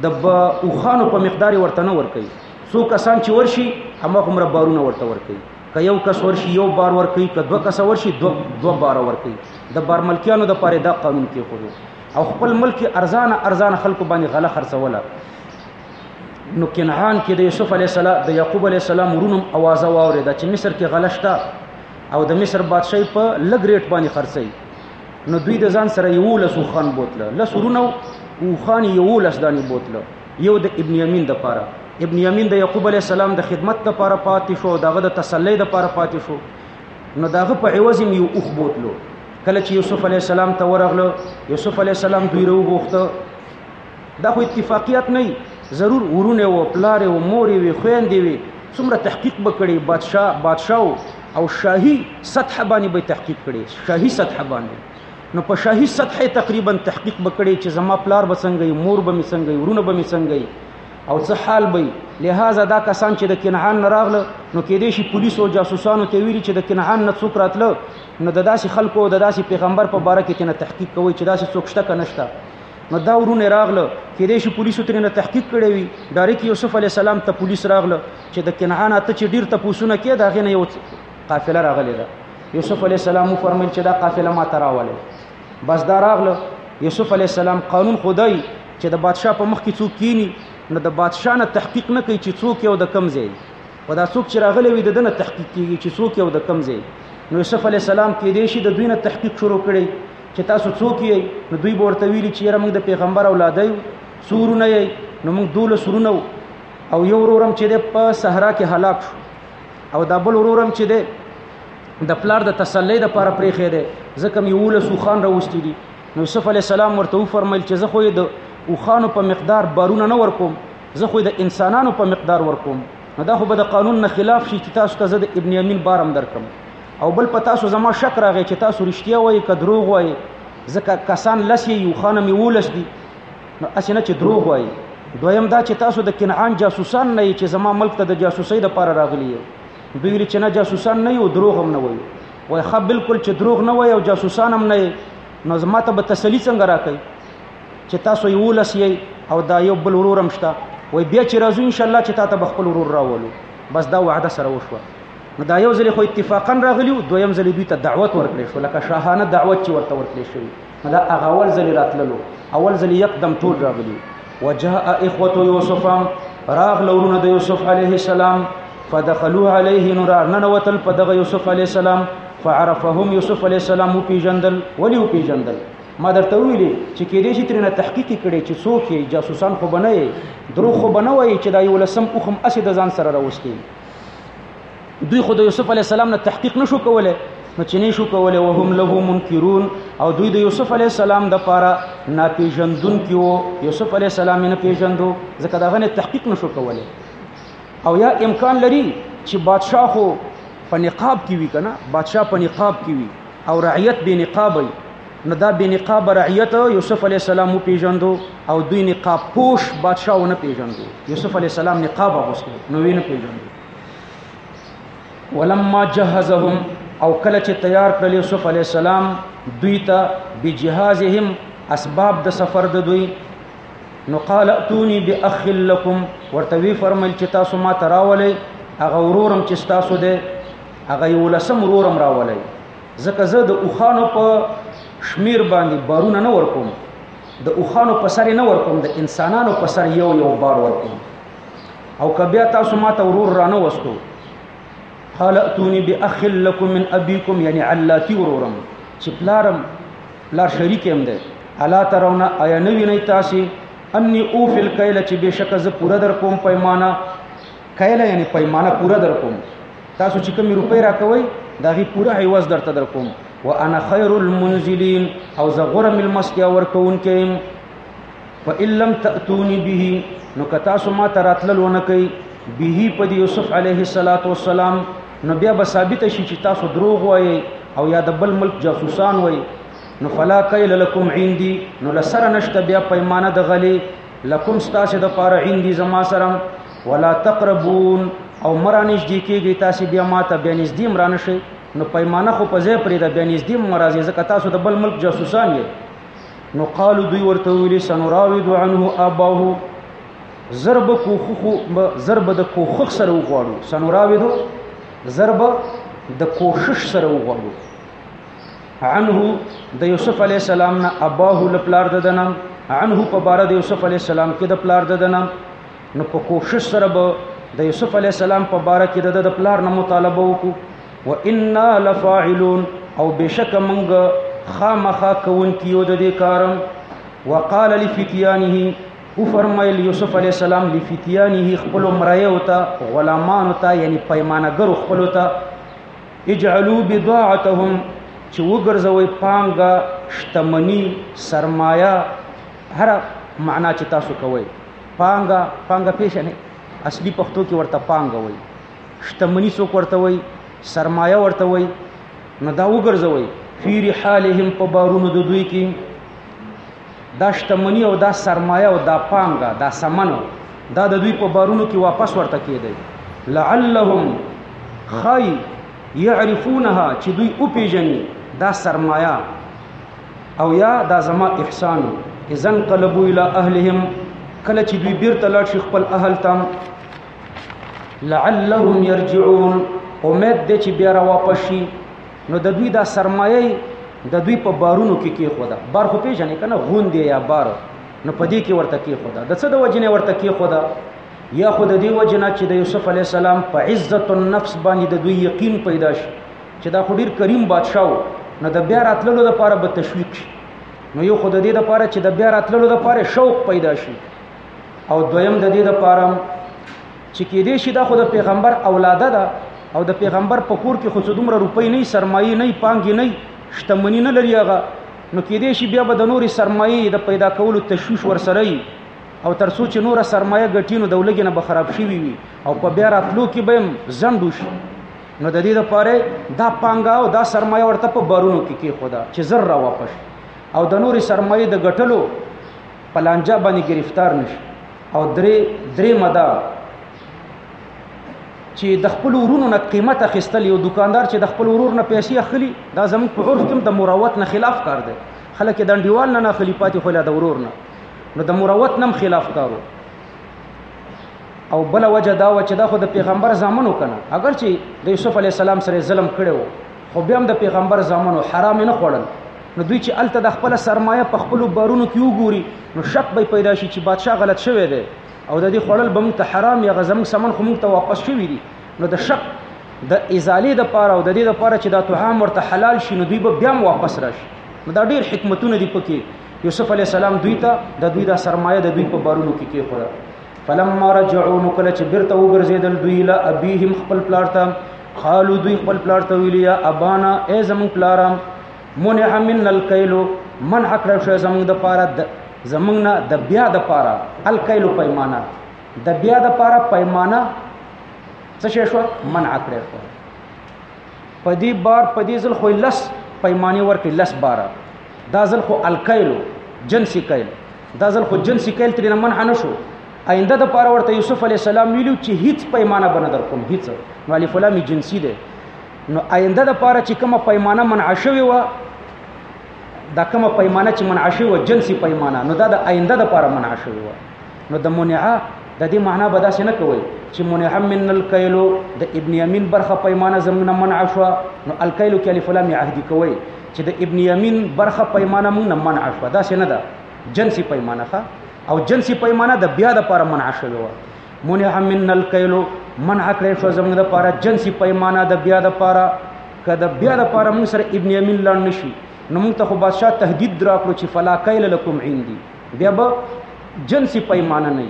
د با اوخانو په مقدار ورته نه ور کوي څو کسان چې ورشي همغه عمر بارونه ورته ور کوي که یو کس ورشي یو بار ور کوي که دوه کس ورشي دوه دوه بار ور کوي د بار ملکیانو د پاره دا قانون کې خورو او خپل ملک ارزانه ارزانه خلکو باندې غله خرڅوله نو کنعان کې د یوسف علی السلام د یعقوب علی السلام ورونم आवाज واورید چې مصر کې غله شته او د مصر بادشاہ په لګ ریټ باندې خرڅي نو دوی د ځان سره یو لسو خان بوتله لسورونه او خان یو لس دانی بوتله یو د ابن یمین د پاره ابن یمین د یعقوب علی السلام د خدمت د پاره پاتې شو دغه د تسلی د پاره پاتې شو نو داغه په عوض یو اوخ بوتلو کله چې یوسف علی السلام ته ورغلو یوسف علی السلام دوی رو بوخته دا خو اتفاقیت نه ضرور ورونه و پلار و مور وی خويندې وی څومره تحقیق بکړي بادشاه بادشاه او شاهي سطح باندې به تحقیق کړي شاهي سطح باندې نو په شاهي سطح تقریبا تحقیق بکړي چې زما پلار بسنګي مور به مسنګي ورونه به مسنګي او څه حال به لهذا دا کسان چې د کنعان نه راغله نو کې دې شي پولیس او جاسوسانو ته ویلي چې د کنعان نه څوک راتله نو د داسې خلکو د داسې پیغمبر په باره کې تنه تحقیق کوي چې داسې څوک شته که نشته نو دا ورونه راغله کې دې شي پولیسو ترنه تحقیق کړی وي ډایرک یوسف علی السلام ته پولیس راغله چې د کنعان ته چې ډیر تپوسونه کې دا غنه یو قافله راغله ده یوسف علی السلام فرمایل چې دا قافله ما تراوله بس دا راغله یوسف علی السلام قانون خدای چې د بادشاه په مخ کې څوک کینی نو د بادشاه نه تحقیق نه کوي چې څوک یو د کم ځای او دا څوک چې راغلی وي د دنه تحقیق کیږي چې څوک یو د کم ځای نو یوسف علی السلام کې دی شي د دوی نه تحقیق شروع کړي چې تاسو څوک یې نو دوی ورته ویلي چې یره موږ د پیغمبر اولاد یو سورونه یې نو موږ دوله سورونه او یو ورورم چې د په صحرا کې هلاک شو او دا بل ورورم چې د د پلار د تسلی د لپاره پرې خېده ځکه مې ولسو خان راوستي دي نو یوسف علی السلام ورته وفرمایل چې زه خو د اوخانو په مقدار بارونه نه ورکوم زه خو د انسانانو په مقدار ورکوم نو دا خو به د قانون نه خلاف شي چې تاسو ته زه د ابن یمین بارم درکم او بل په تاسو زما شک راغی چې تاسو رښتیا وایي که دروغ وایي ځکه کسان لس یې اوخانه مې ولس دي نو هسې نه چې دروغ وایي دویم دا چې تاسو د کنعان جاسوسان نه یې چې زما ملک ته د جاسوسۍ دپاره راغلي یې دوی ویلي چې نه جاسوسان نه یو دروغ هم نه وایو وای خا بالکل چې دروغ نه وای او جاسوسان هم نه نو زما ته به تسلی څنګه راکړي چې تاسو یو لس یې او دا یو بل ورور هم شته وای بیا چې راځو ان شاء الله چې تاسو خپل ورور راولو بس دا وعده سره وشوه نو دا یو ځل خو اتفاقا راغلی دویم ځل دوی ته دعوت ورکړې شو لکه شاهانه دعوت چې ورته ورکړې شوی دا هغه اول ځل راتللو اول ځل یکدم ټول راغلی وجاء اخوه یوسف راغ لورونه د یوسف علیه السلام فدخلوا علیه نور ننوتل په دغه یوسف علیه السلام فعرفهم یوسف علیه السلام او پیجندل ولی او پیجندل ما درته ویلي چې کې دې چې ترنه تحقیق کړي چې څوک یې جاسوسان خو بنئ درو خو بنوي چې دا یو لسم اوخم اسې د ځان سره راوستي دوی خو د یوسف علی السلام نه تحقیق نشو کوله نو چې نشو کوله وهم له منکرون او دوی د یوسف علی السلام د پاره ناپیژندون کیو یوسف علی السلام نه پیژندو ځکه دا غنه تحقیق نشو کوله او یا امکان لري چې بادشاه خو په نقاب کې وی کنه بادشاه په نقاب کې وی او رعیت به نقاب وي نو دا به نقاب رعیت یوسف علی السلام پیژندو او دوی نقاب پوش بادشاه ونه پیژندو یوسف علی السلام نقاب اغوسته نو وینه پیژندو ولما جهزهم او کله چې تیار کړل یوسف علی السلام دوی ته بجهازهم اسباب د سفر د دوی نو قال اتوني باخ لكم ورته وی فرمل چې تاسو ما تراولې هغه ورورم چې تاسو ده هغه یو لسم ورورم راولې زکه زه د اوخانو په شمیر باندې بارونه نه ورکوم د اوخانو په سر نه ورکوم د انسانانو په سر یو یو بار ورکوم او کبیا تاسو ما ته ورور رانه وستو قال اتوني باخ لكم من ابيكم يعني علاتي ورورم چې پلارم پلار شریک هم ده الا ترون ایا نه ویني تاسو اني اوف الكيل چې بشک ز پورا در کوم پیمانه کيل یعنی پیمانه پورا در کوم تاسو چې کوم روپې راکوي دا غي پورا عوض درته در کوم وانا خير المنزلين او زغرم المسكيا ورکون کې فإن لم تأتوني به نو کتا سو ما تراتلل ونه کوي به په یوسف علیه الصلاۃ والسلام نو بیا به ثابت شي چې تاسو دروغ وایي او یا د بل ملک جاسوسان وایي نو فلا کیل لکم عندي نو لسر نشته بیا پیمانه د غلي لکم ستاسو د پاره عندي زما سره ولا تقربون او مرانش دی کېږي تاسو بیا ماته بیا نږدې مرانه شي نو پیمانه خو په ځای پرې د بیا نږدې مرازي ځکه تاسو د بل ملک جاسوسان یې نو قالو دوی ورته ویل سنراود عنه اباه ضرب کوخخ ضرب د کوخخ سره وغواړو سنراود ضرب د کوشش سره وغواړو عنه د یوسف علی السلام نه اباه لپلار ددنه عنه په بار د یوسف علی السلام کې د پلار ددنه نو په کوشش سره به د یوسف علی السلام په بار کې د پلار نه مطالبه وکړو و انا لفاعلون او بشک منګ خامخا کون کیو د دې کارم وقال لفتيانه او فرمایل یوسف علی السلام لفتيانه خپل مرایو ته غلامانو ته یعنی پیمانګر خپل ته اجعلوا بضاعتهم چې وګرځوي پانګه شتمنی سرمایه هر معنا چې تاسو کوی پانګه پانګه پیژنې اصلي پښتو کې ورته پانګه وایي شتمنی څوک ورته وای سرمایه ورته وای نو دا وګرځوي فی رحالهم په بارونو د دوی کې دا شتمنی او دا سرمایه او دا پانګه دا سمنو دا د دوی په بارونو کې واپس ورته کېدی لعلهم خی يعرفونها چې دوی او پیژني دا سرمایه او یا دا زما احسان اذن قلبو الى اهلهم کله چې دوی بیرته لاړ شي خپل اهل ته لعلهم يرجعون امید دې چې بیا را واپس شي نو د دوی دا سرمایه د دوی په بارونو کې کې خدا بار خو پیژنې کنه غوندې یا بار نو په دې کې ورته کې خدا د څه د وجنه ورته کې خدا یا خود دې وجنه چې د یوسف علی السلام په عزت النفس باندې د دوی یقین پیدا شي چې دا خو ډیر کریم بادشاه و نو د بیا راتللو لپاره به تشویق شي نو یو خود دې لپاره چې د بیا راتللو لپاره شوق پیدا شي او دویم د دې لپاره چې کې دې شي دا خو د پیغمبر اولاده ده او د پیغمبر په کور کې خو څه دومره روپۍ نه سرمایه نه پانګې نه شتمنی نه لري هغه نو کې دې شي بیا به د نورې سرمایه د پیدا کولو تشویش ورسره وي او تر څو چې نوره سرمایه ګټي نو د ولګې نه به خراب شي وي او په بیا راتلو کې به هم ځنډ وشي نو د دې لپاره دا پانګه او دا سرمایه ورته په بارونو کې کې خدا چې زر را واپس او د نورې سرمایه د ګټلو په لانجه باندې گرفتار نشي او درې درې مدا چې د خپل ورونو نه قیمت اخیستل یو دکاندار چې د خپل ورور نه پیسې اخلي دا زموږ په عرف کې د مروت نه خلاف کار دی خلک د انډیوال نه نه اخلي پاتې خو لا د ورور نه نو د مروت نم خلاف کارو او بل وجه دا و چې دا خو د پیغمبر زامنو کنه اگر چې د یوسف علی السلام سره ظلم کړو خو بیا هم د پیغمبر زامنو حرام نه خوړل نو دوی چې الته د خپل سرمایه په خپل بارونو کې وګوري نو شک به پیدا شي چې بادشاه غلط شوی دی او د دې خوړل به موږ ته حرام یا غزم سمن خو موږ ته واپس شوی دي نو د شک د ازالې د پاره او د دې د پاره چې دا توهام ورته حلال شي نو دوی به بیا واپس راشي نو دا ډیر حکمتونه دي پکې یوسف علی السلام دوی ته د دوی د سرمایه د دوی په بارونو کې کې خورا فلما رجعوا نو کله چې بیرته وګرځیدل دوی لا ابيهم خپل پلار ته قالو دوی خپل پلار ته ویل یا ابانا ای زمون پلار منع من الکیل من حکړ شو زمون د پاره زمون نه د بیا د پاره الکیل پیمانه د بیا د پاره پیمانه څه شې شو من حکړ شو پدی بار پدی ځل خو لس پیمانه ورکې لس بار دا ځل خو الکیل جنسی کیل دا ځل خو جنسي کېل ترې منع نه شو آینده د پاره ورته یوسف علی السلام ویلو چې هیڅ پیمانه بنه در کوم هیڅ نو علی فلامي جنسي ده نو آینده د پاره چې کومه پیمانه منع شوی و دا کومه پیمانه چې منع شوی و جنسي پیمانه نو دا د آینده د پاره منع شوی و نو د منعه د دې معنا به داسې نه کوي چې منعه من الکیلو د ابن یمین برخه پیمانه زمونه منع شو نو الکیلو کې الف لام عهدی کوي چې د ابن یمین برخه پیمانه مونږ نه منع شو دا څنګه ده جنسی پیمانه ښه او جنسی پیمانه د بیا د لپاره منع شوی و منع من الکیل منع کړی شو زموږ د لپاره جنسی پیمانه د بیا د لپاره که د بیا د لپاره مونږ سره ابن یمین لاړ نشي نو مونږ ته خو بادشاه تهدید را کړو چې فلا کیل لکم عندي بیا به جنسی پیمانه نه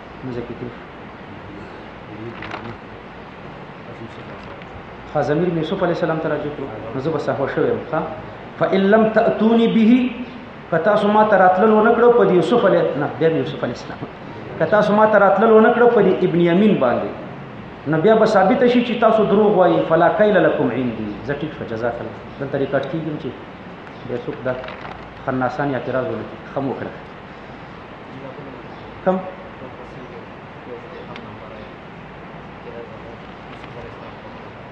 ها ضمیر می یوسف علی السلام ته راځي کړو نو زه به سهو شوم ها فإن لم تأتوني به کتا سو ما تراتلل ونه کړو په یوسف علی نه بیا یوسف علی السلام کتا سو ما تراتلل ونه کړو په ابن یمین باندې نو بیا به ثابت شي چې تاسو دروغ وایي فلا کیل لکم عندي زه ټیک شو جزاک الله دلته ریکارډ کیږم چې د سوق د خناسان اعتراض ولې خمو کړه کم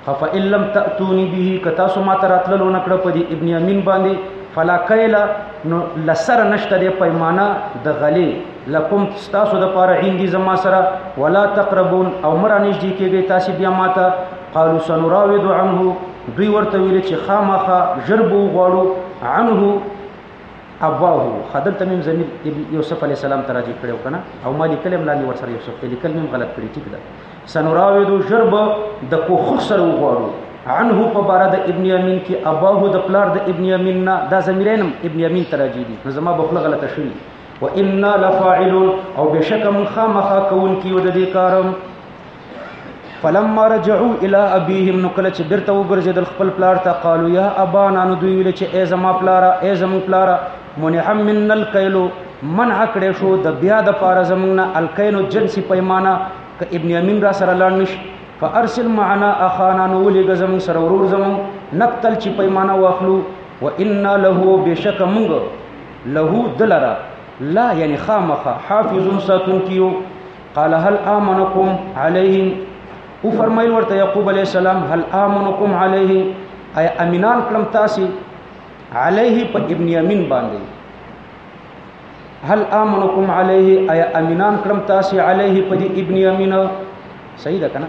خفا ان لم تاتوني به کتا سو ما تراتلو نکړه په دې ابن امین باندې فلا کایلا نو لسر نشته د پیمانه د غلی لکم تاسو د پاره عندي زما سره ولا تقربون او مرا نږدې کېږي تاسو بیا ماته قالو سنراود عنه دوی ورته ویل چې خامخه ژر بو غواړو عنه ابواه خدل تمیم زمیر ابن یوسف علی السلام ته راځي کړو کنه او مالی کلم لاندې ور سره یوسف ته لیکل مم غلط کړی ټیک ده سنراویدو جرب د کو خو سره وغواړو عنه په بار د ابن یمین کې اباه د پلار د ابن یمین نه دا زمیرینم ابن یمین تراجی دي نو زما بخله غلطه شوی و انا لفاعلون او بشک من خامخا کون کیو د دې کارم فلما رجعوا الى ابيهم نو کله چې بیرته وګرځیدل خپل پلار ته قالو یا ابانا نو دوی ویل چې ای زما پلار ای زمو پلار منح من الکیل منع کړې شو د بیا د پاره زمونه الکیل جنسی پیمانه ک ابن امین را سره لاړ نش فارسل معنا اخانا نو ولګ زمو سره ورور زمو نقتل چې پیمانه واخلو وانا له بشک موږ له دلرا لا یعنی خامخه حافظ ساتون کیو قال هل امنكم عليه او فرمایل ورته یعقوب علی السلام هل امنكم عليه اي امینان کړم تاسو عليه په ابن یمین باندې هل امنكم عليه اي امینان کړم تاسو عليه په ابن یمین صحیح ده کنه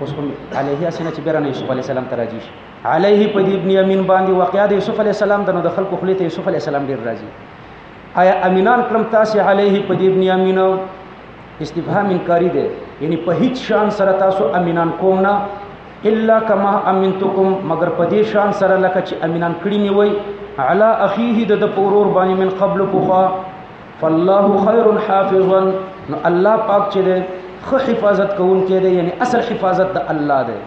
اوس کوم عليه اسنه چې بیرانه یوسف علی السلام تراجی شي علیه په دې ابن یمین باندې واقعا د یوسف علی السلام د نو د خلکو خلیته یوسف علی السلام ډیر راځي آیا امینان کړم تاسو علیه په دې ابن امین استفهام انکاری دی یعنی په هیڅ شان سره تاسو امینان کوم نه الا کما امنتکم مگر په دې شان سره لکه چې امینان کړی می وای علی اخیه د پورور باندې من قبل پوخا فالله خیر حافظا نو الله پاک چې ده خو حفاظت کوونکی دی یعنی اصل حفاظت د الله دی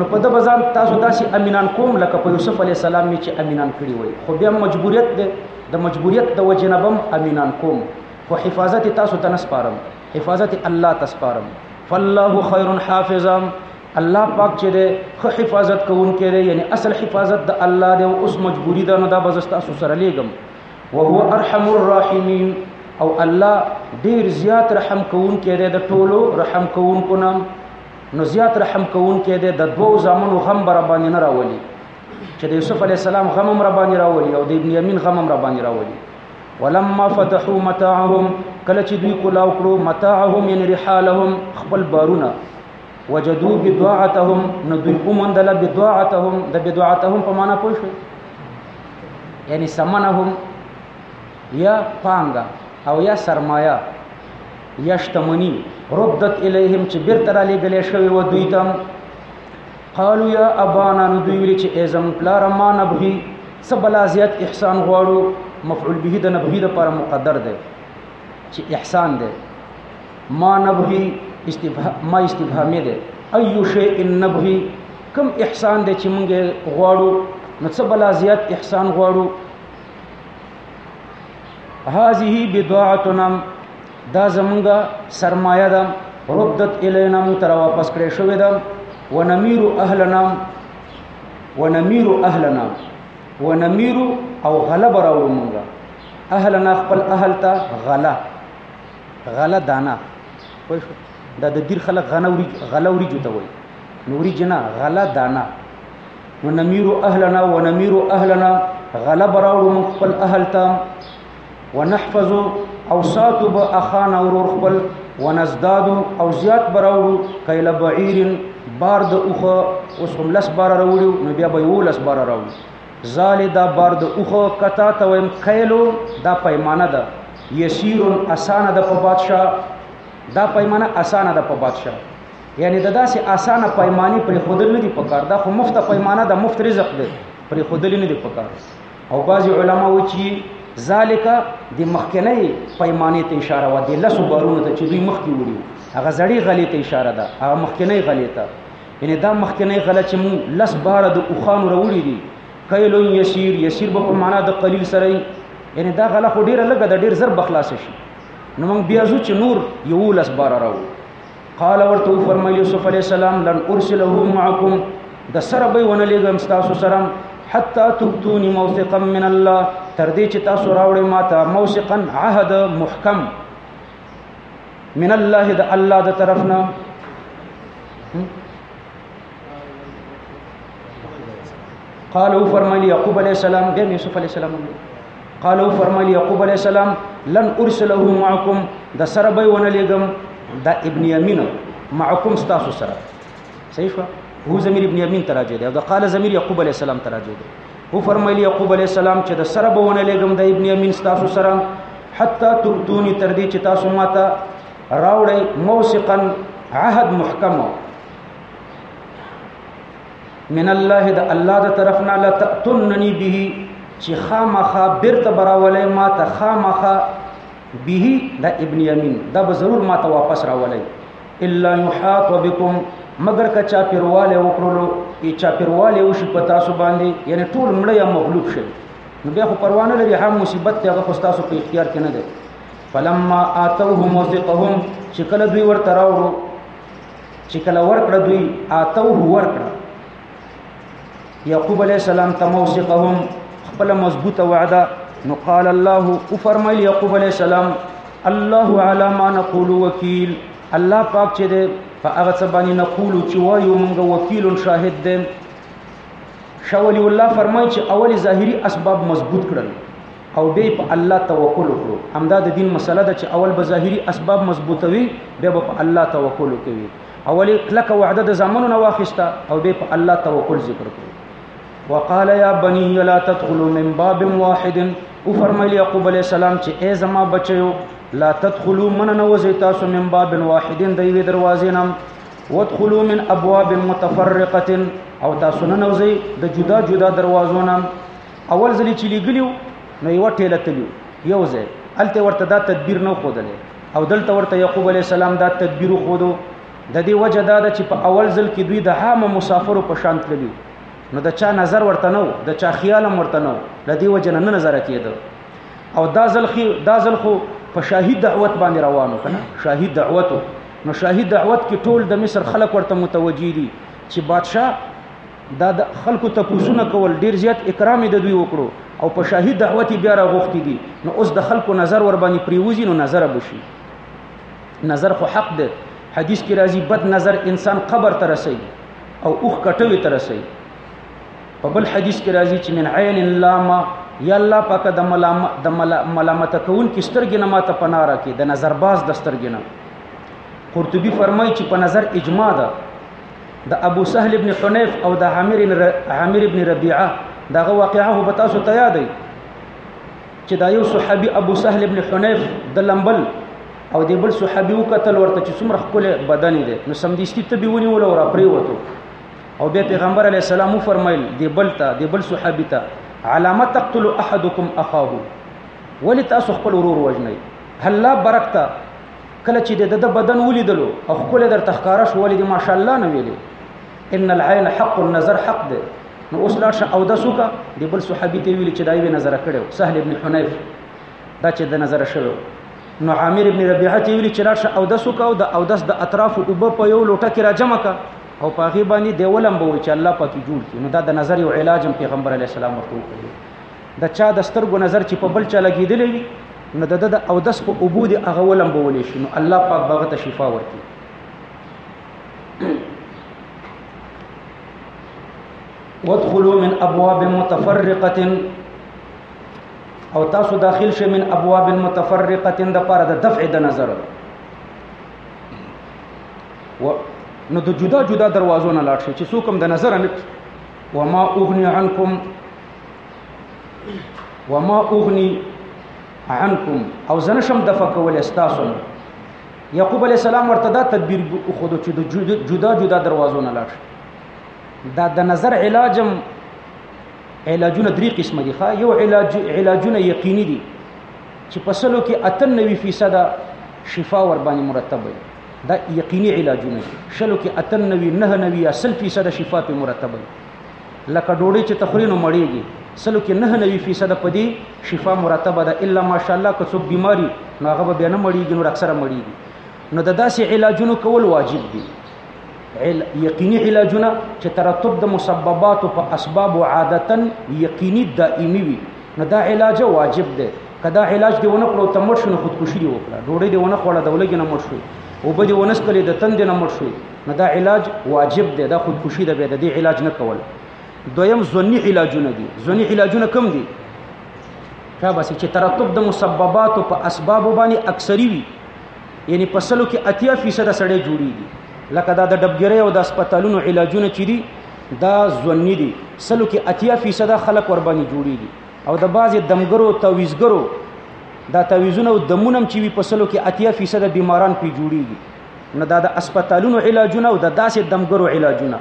نو په د بزان تاسو داسې امینان کوم لکه په یوسف علی السلام می چې امینان کړی وای خو بیا مجبوریت ده د مجبوریت د وجنبم امینان کوم خو حفاظت تاسو ته نسپارم حفاظت الله تسپارم فالله خیر حافظا الله پاک چې ده خو حفاظت کوونکی دی یعنی اصل حفاظت د الله دی او اوس مجبوری ده نو دا بزستا سو سره لګم وهو ارحم الراحمین او الله ډیر زیات رحم کوونکی دی د ټولو رحم کوونکو نام نو زیات رحم کوونکی دی د دوو زامنو غم به راباندې نه راولي چې د یوسف علی السلام غم هم راباندې راولي او د ابن یمین غم هم راباندې راولي ولما فتحوا متاعهم کله چې دوی کولاو کړو متاعهم یعنی رحالهم خپل بارونه وجدوا بدعتهم نو دوی ومندل بدعتهم د بدعتهم په معنا پوه شو یعنی سمنهم یا پانګه او یا سرمایه یا شتمنی ردت الیهم چې بیرته را لېږلې شوې و دوی ته قالو یا ابانا نو دوی ویل چې ایزم پلار ما نبغي سبلا زیات احسان غواړو مفعول به د نبغي لپاره مقدر دی چې احسان دی ما نبغي استفهام ما استفهامي دی ايو شيء نبغي کم احسان دی چې موږ غواړو نو څه بلا زیات احسان غواړو هذه بضاعتنا دا زمونږه سرمایه ده ردت الینا مون تر واپس کړې شوې ده ونمیر اهلنا ونمیر اهلنا ونمیر او غلب راوړو مونږه اهلنا خپل اهل ته غلا غلا دانا پوه شو دا د دیر خلک غنوري غلوري جوته وي نوري جنا غلا دانا ونمیر اهلنا ونمیر اهلنا غلب راوړو موږ خپل اهل ته ونحفظ او ساتو به اخانا ورور خپل ونزداد او زیات براوړو کایل بعیر بار د اوخه اوس هم لس بار راوړو نو بیا به یو لس بار راوړو زال دا بار د اوخه کتا ته ویم کایلو دا پیمانه ده یسیر اسانه ده په بادشاه دا پیمانه اسانه ده په بادشاه یعنی د داسې اسانه پیمانه پر خودل نه دی پکار دا خو مفته پیمانه د مفت رزق دی پر خودل نه دی پکار او بعضی علما و چې ذالک د مخکنی پیمانه ته اشاره و د لسو بارونو ته چې دوی مخکې وړي هغه زړی غلې ته اشاره ده هغه مخکنی غلې ته یعنی دا مخکنی غله چې مو لس بار د اوخان وروړي دي کایلون یسیر یسیر په معنا د قلیل سره یعنی دا غله خو ډیره لګه د ډیر زر بخلاص شي نو موږ بیا زو چې نور یو لس بار راوړو قال ورته فرمای یوسف علی السلام لن ارسله معکم د سره به ونه لګم تاسو سره حتا تبتونی موثقا من الله تر دې چې تاسو راوړې ماته موثقا عهد محکم من الله د الله د طرفنا قالو فرمایلی یعقوب علی السلام د یوسف علی السلام قالو فرمایلی یعقوب علی السلام لن ارسله معکم د سره به ونه لګم د ابن یمین معکم تاسو سره صحیح شو هو زمیر ابن یمین تراجه دی او د قال زمیر یعقوب علی السلام تراجه دی هو فرمایلی یعقوب علی السلام چې د سره به ونه لګم د ابن یمین تاسو سره حتا تؤتونی تر دې چې تاسو ماته راوړی موثقا عهد محکم من الله د الله د طرفنا لا تاتنني به چې خامخا بیرته براولې ما ته خامخا به د ابن یمین دا به ضرور ما ته واپس راولې الا یحاط بكم مگر که چا پیرواله وکړلو ای چا پیرواله وشي په تاسو باندې یعنی ټول مړی مغلوب شي نو بیا خو پروا نه لري هم مصیبت ته هغه خو تاسو په اختیار کې نه دی فلما اتوهم وثقهم چې کله دوی ورته راوړو چې کله ورکړه دوی آتوه ورکړه یعقوب علیہ السلام ته موثقهم خپل مضبوطه وعده نو قال الله او فرمایل یعقوب علیہ السلام الله علی ما نقول وکیل الله پاک چې ده فاغه څه باندې نقول چې وایو موږ وکیل شاهد ده شاولی الله فرمایي چې اول ظاهري اسباب مضبوط کړل او به په الله توکل وکړو همدا د دین مسله ده چې اول به ظاهري اسباب مضبوطوي بیا به په الله توکل وکوي اول کلک وعده د زامنو نه واخیسته او به په الله توکل ذکر کړو وقال يا بني لا تدخلوا من باب واحد او فرمایلی یعقوب علی السلام چې ای زما بچیو لا تدخلوا من نوزی تاسو من باب واحد د یوې دروازې نام وادخلوا من ابواب متفرقه او تاسو نوزی د جدا جدا دروازو نام اول ځلې چې لګلیو نو یو ټیله تلیو یو ځای الته ورته دا تدبیر نه خودلې او دلته ورته یعقوب علی السلام دا تدبیر خودو د دې وجه دا ده چې په اول ځل کې دوی د عام مسافرو په شان تللی نو د چا نظر ورته نه د چا خیال هم ورته نه د دې وجه نه نظر کېده او دا ځل خو دا ځل خو په شاهي دعوت باندې روانو کنه شاهي دعوت نو شاهي دعوت کې ټول د مصر خلک ورته متوجي دي چې بادشاه دا د خلکو تپوسونه کول ډیر زیات اکرام د دوی وکړو او په شاهي دعوت بیا راغوښتي دي نو اوس د خلکو نظر ور باندې پریوزي نو نظر بشي نظر خو حق دی حدیث کې راځي بد نظر انسان قبر ته رسي او اوخ کټوي ته رسي په بل حدیث کې راځي چې من عین لاما یا الله پاک د ملامت د ملامت کون کې سترګې نه ماته پناره کې د نظر باز د سترګې نه قرطبي فرمایي چې په نظر اجماع ده د ابو سهل ابن حنیف او د عامر عامر ابن ربيعه دغه واقعه به تاسو ته یاد دی چې دا یو صحابي ابو سهل ابن حنیف د لمبل او د بل صحابي وکتل ورته چې څومره خپل بدن دی نو سمديستي ته به ونیول او را پریوتو او بیا پیغمبر علی السلام فرمایل دی بل ته دی بل صحابي ته علامه تقتل احدکم اخاه ولی تاسو خپل ورور وجنئ هلا برکته کله چې د د بدن ولیدلو او خپل در تخکاره شو ولې د ماشاءالله نه ویلې ان العين حق النظر حق ده نو اوس لاړ شه او د سوکا د بل صحابي ته ویل چې دا یې نظر کړو سهل ابن حنیف دا چې د نظر شوی نو عامر ابن ربيعه ته ویل چې لاړ شه او د سوکا او د او دس د اطراف او په یو لوټه کې را جمع کا او په غي باندې دیولم بوي چې الله پاکي جوړ کړي نو دا د نظر او علاج پیغمبر علی السلام ورته وکړي د چا د سترګو نظر چې په بل چا لګیدلې وي نو د د او دس په اوبو دی هغه ولم بولې شي نو الله پاک هغه ته شفا ورکړي وادخلوا من ابواب متفرقه او تاسو داخل شئ من ابواب متفرقه د لپاره د دفع د نظر و نو د جدا جدا دروازو نه لاړ شئ چې څوک هم د نظر نه وما اغني عنكم وما اغني عنكم او زنه شم د فکول استاسو یعقوب علی السلام ورته دا تدبیر خود چې د جدا جدا دروازو نه لاړ دا د نظر علاجم علاجونه درې قسم دي ښا یو علاج علاجونه یقیني دي چې پسلو کې 98% شفا ور باندې مرتب وي دا یقیني علاجونه شلو کې 98 99 یا 100% شفا په مرتب وي لکه ډوډۍ چې تخوري نو مړېږي سلو کې نه نوي فیصده په دې شفا مرتبه ده الا ماشاءالله که څوک بیماري نو هغه به بیا نه مړېږي نور اکثره مړېږي نو د داسې علاجونو کول واجب دي یقیني علاجونه چې ترتب د مسبباتو په اسباب او عادتا یقیني دائمی وي نو دا علاج واجب دی کدا علاج دی ونه کړو تمر شنو خودکشي دی وکړه ډوډۍ دی ونه خوړه دولګ نه مړ شو او به دی ونه سکلې د تند نه مړ شو نه دا علاج واجب دی دا خودکشي ده به د دې علاج نه کول دویم ځونی علاجونه دي ځونی علاجونه کم دي دا بس چې ترتب د مسبباتو په اسباب باندې اکثری وي یعنی په سلو کې اتیا فیصد سړی جوړیږي لکه دا د ډبګرۍ او د هسپتالونو علاجونه چې دي دا ځونی دي سلو کې اتیا فیصد خلک ور باندې جوړیږي او د بعضې دمګرو تویزګرو دا تویزونه او دمونم چې وي په سلو کې اتیا فیصد بیماران پی جوړیږي نو دا د اسپیتالونو علاجونه او د داسې دمګرو علاجونه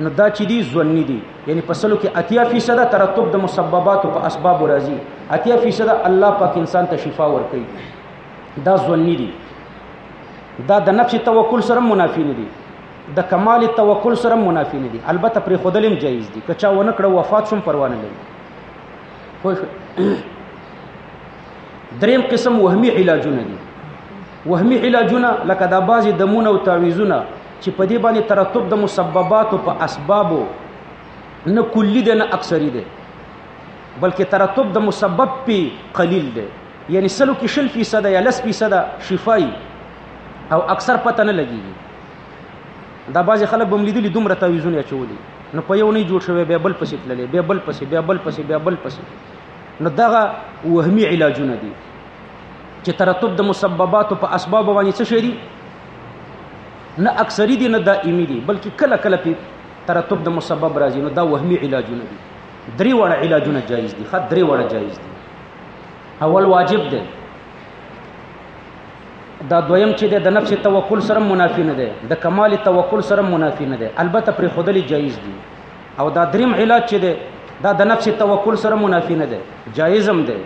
نو دا چې دي ځونی دي یعنی په سلو کې اتیا فیصد ترتب د مسببات او اسباب راځي اتیا فیصد الله پاک انسان ته شفا ورکوي دا ځونی دي دا د نفس توکل سره منافی نه دي د کمال توکل سره منافی نه دي البته پر خودلم جایز دي که چا ونه کړو وفات شوم پروانه لري خو دریم قسم وهمي علاجونه دي وهمي علاجونه لکه د بعضې دمونه او تعویزونه چې په دې باندې ترتب د مسبباتو په اسبابو نه کلی دی نه اکثری دی بلکې ترتب د مسبب په قلیل دی یعنی سلو کې شل فیصد یا لس فیصد شفای او اکثر پته نه لګیږي دا بعضې خلک به هم لیدلي دومره تعویزونه اچولي نو په یو نه جوړ شوی بیا بل پسې تللی بیا بل پسې بیا بل پسې بیا بل پسې نو دغه وهمي علاجونه دي چې ترتب د مسبباتو په اسباب باندې څه شي دي نه اکثری دي نه دائمی دي بلکې کله کله په ترتب د مسبب راځي نو دا وهمي علاجونه دي درې وړه علاجونه جایز دي خاطر درې وړه جایز دي اول واجب دی دا دویم چې د نفس توکل سره منافی نه دی د کمال توکل سره منافی نه دی البته پر خودلی جایز دی او دا دریم علت چې ده دا د نفس توکل سره منافی نه ده جایزم ده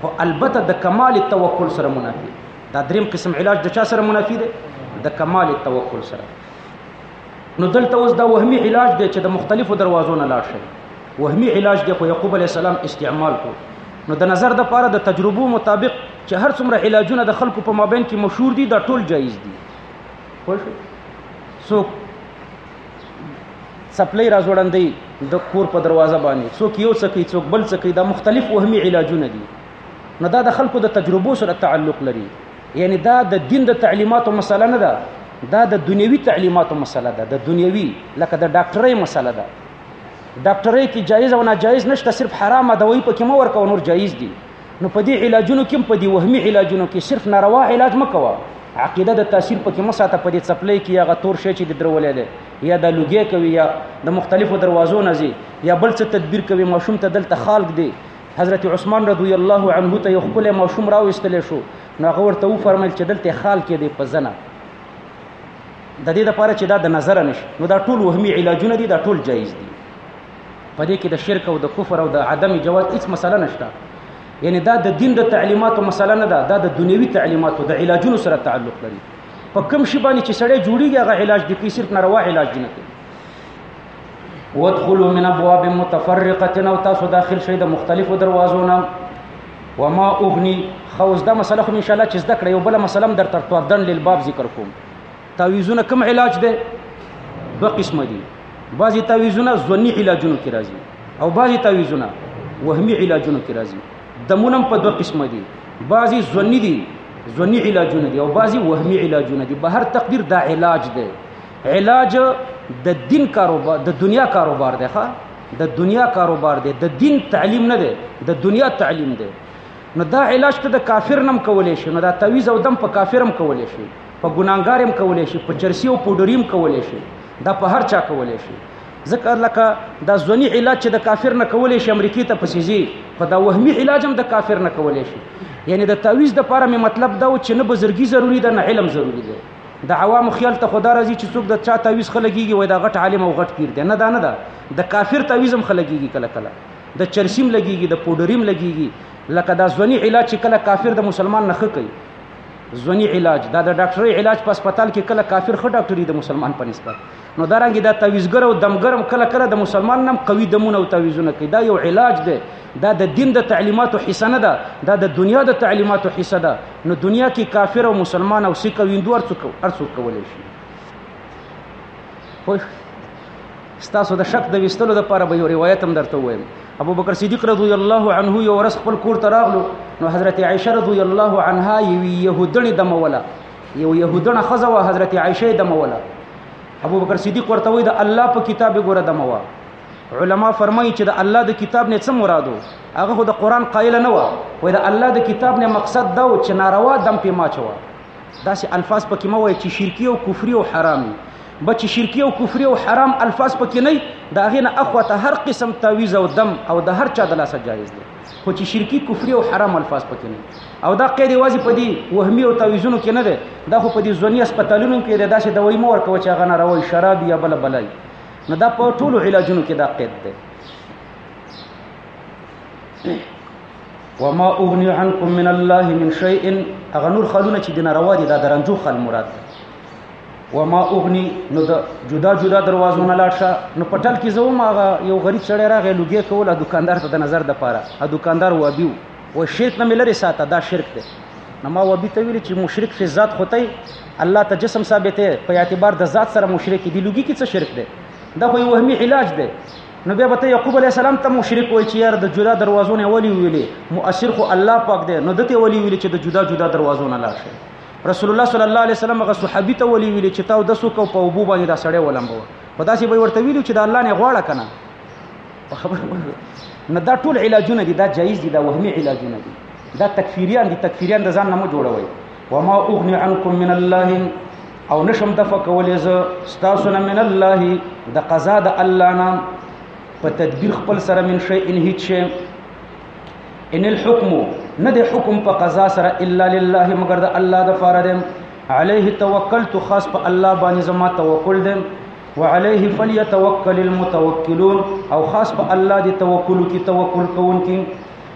خو البته د کمال توکل سره منافی دا دریم قسم علاج د چا سره منافی ده د کمال توکل سره نو دلته اوس دا وهمي علاج دی چې د مختلفو دروازو نه لاړ شي وهمي علاج دی خو یعقوب علی السلام استعمال کو نو د نظر د پاره د تجربو مطابق چې هر څومره علاجونه د خلکو په مابین کې مشهور دي دا ټول جایز دي خو څوک سپلې راځوړندې د کور په دروازه باندې څوک یو څه کوي څوک بل څه کوي دا مختلف وهمي علاجونه دي نو دا د خلکو د تجربو سره تعلق لري یعنی دا د دین د تعلیماتو مسله نه ده دا د دنیوي تعلیماتو مسله ده د دنیوي لکه د ډاکټرۍ مسله ده ډاکټرۍ کې جایز او ناجایز نشته صرف حرامه دوی په کې مور کو نور جایز دي نو په دې علاجونو کې په دې وهمي علاجونو کې صرف ناروا علاج مکوه عقیده د تاثیر پکې مساته په دې چپلې کې هغه تور شي چې د درولې ده یا د لوګي کوي یا د مختلفو دروازو نه زی یا بل څه تدبیر کوي ماشوم ته دلته خالق دی حضرت عثمان رضی الله عنه ته یو خپل ماشوم راوستل شو نو هغه ورته و فرمایل چې دلته خالق دی په زنه د دې لپاره چې دا د نظر نشي نو دا ټول وهمي علاجونه دي دا ټول جایز دي په دې کې د شرک او د کفر او د عدم جواز هیڅ مسله نشته یعنی دا د دین د تعلیماتو مسله نه ده دا د دنیوي تعلیماتو د علاجونو سره تعلق لري په کوم شی باندې چې سړی جوړیږي هغه علاج دی کوي صرف ناروا علاج دی نه کوي وادخلوا من ابواب متفرقه او تاسو داخل شئ د مختلفو دروازو نه وما اغني خوز دا مسله خو ان شاء الله چې زده کړې یو بل مسله در تر توردن للباب ذکر کوم تعویذونه کوم علاج دی دوه قسمه دي بعضی تعویذونه ځونی علاجونو کې راځي او بعضی تعویذونه وهمي علاجونو کې راځي دمونم په دوه قسمه دي بعضی ځونی دي ځونی علاجونه دي او بعضی وهمي علاجونه دي به هر تقدیر دا علاج دی علاج د دین کاروبار د دنیا کاروبار دی ښا د دنیا کاروبار دی د دین تعلیم نه دی د دنیا تعلیم دی نو دا علاج ته د کافر نم کولې شي نو دا تعویز او دم په کافرم کولې شي په ګناګار هم کولای شي په چرسي او پودري هم کولای شي دا په هر چا کولای شي ځکه لکه دا ځونی علاج چې د کافر نه کولای شي امریکای ته پسیږي په دا وهمي علاج هم د کافر نه کولای شي یعنی د تعویز د پاره مې مطلب دا و چې نه بزرګي ضروری ده نه علم ضروری ده د عوامو خیال ته خدا راځي چې څوک د چا تعویز خلګيږي وای دا غټ عالم او غټ پیر دی نه دا نه ده د کافر تعویزم خلګيږي کله کله د چرسیم لګيږي د پودریم لګيږي لکه دا ځونی علاج چې کله کافر د مسلمان نه خکې ځونی علاج دا د ډاکټرۍ علاج په هسپتال کې کله کافر خو ډاکټري د مسلمان په نسبت نو دا رنګ دا تعویزګر او دمګرم کله کله د مسلمان نم قوي دمونه او تعویزونه کوي دا یو علاج دی دا د دین د تعلیماتو حصہ نه ده دا د دنیا د تعلیماتو حصہ ده نو دنیا کې کافر او مسلمان او سکه ویندو ارڅو ارڅو کولای شي خوش ستاسو د شک د وستلو لپاره به یو روایت هم درته وایم ابو بکر صدیق رضی الله عنه یو ورځ خپل کور ته راغلو نو حضرت عائشه رضی الله عنها یو يهودنی د مولا یو يهودنه خزه وا حضرت عائشه د مولا ابو بکر صدیق ورته وی د الله په کتاب ګوره د موا علما فرمایي چې د الله د کتاب نه څه مرادو هغه د قران قائل نه و وای د الله د کتاب نه مقصد دا و چې ناروا دم په ما چوا داسې الفاظ پکې مه وایه چې شرکي او کفري او حرام وي به چې شرکي او کفري او حرام الفاظ پکې نه د هغې نه اخوا ته هر قسم تعویز او دم او د هر چا د لاسه جایز دی خو چې شرکي کفري او حرام الفاظ پکې نه او دا قید یوازې په دې وهمي او تعویزونو کې نه دی دا خو په دې ځوني هسپتالونو کې دی داسې دوایي مه ورکوه چې هغه ناروی شراب یا بله بلای نو دا په ټولو علاجونو کې دا قید دی وما اغنی عنكم من الله من شيء اغه نور خلونه چې دنا روا دي دا درنجو خل مراد وما اغنی نو د جدا جدا دروازو نه لاړ شه نو پټل کې زوم هغه یو غریب سړی راغی لوګي کوله دکاندار ته د نظر د پاره ا دکاندار و بیو و شرک نه ملری ساته دا شرک دی نو ما و بي ته ویل چې مشرک فی ذات خدای الله ته جسم ثابته په اعتبار د ذات سره مشرک دی لوګي کې څه شرک دی دا خو یو وهمي علاج دی نو بیا به یعقوب علی السلام ته مشرک وای چې یار د جدا دروازو نه ولی ویلې مؤثر خو الله پاک دی نو دته ولی ویلې چې د جدا جدا دروازو نه لاړ شي رسول الله صلی الله علیه وسلم هغه صحابي ته ولی ویلې چې تاو د سو کو په ابو باندې دا سړی ولمبو په داسې به ورته ویلو چې د الله نه غواړه کنه په خبره نه دا ټول علاجونه دي دا جایز دي دا وهمي علاجونه دي دا تکفیریان دي تکفیریان د ځان نه مو جوړوي وما اغني عنكم من الله او نشم دفع کولې زه ستاسو نه من الله د قضا د الله نه په تدبیر خپل سره من شي ان هیڅ شي ان الحكم نه د حکم په قضا سره الا لله مگر د الله د فار دم عليه توکلت خاص په الله باندې زما توکل دم وعليه فليتوكل المتوکلون او خاص په الله دی توکل کی توکل کوونکی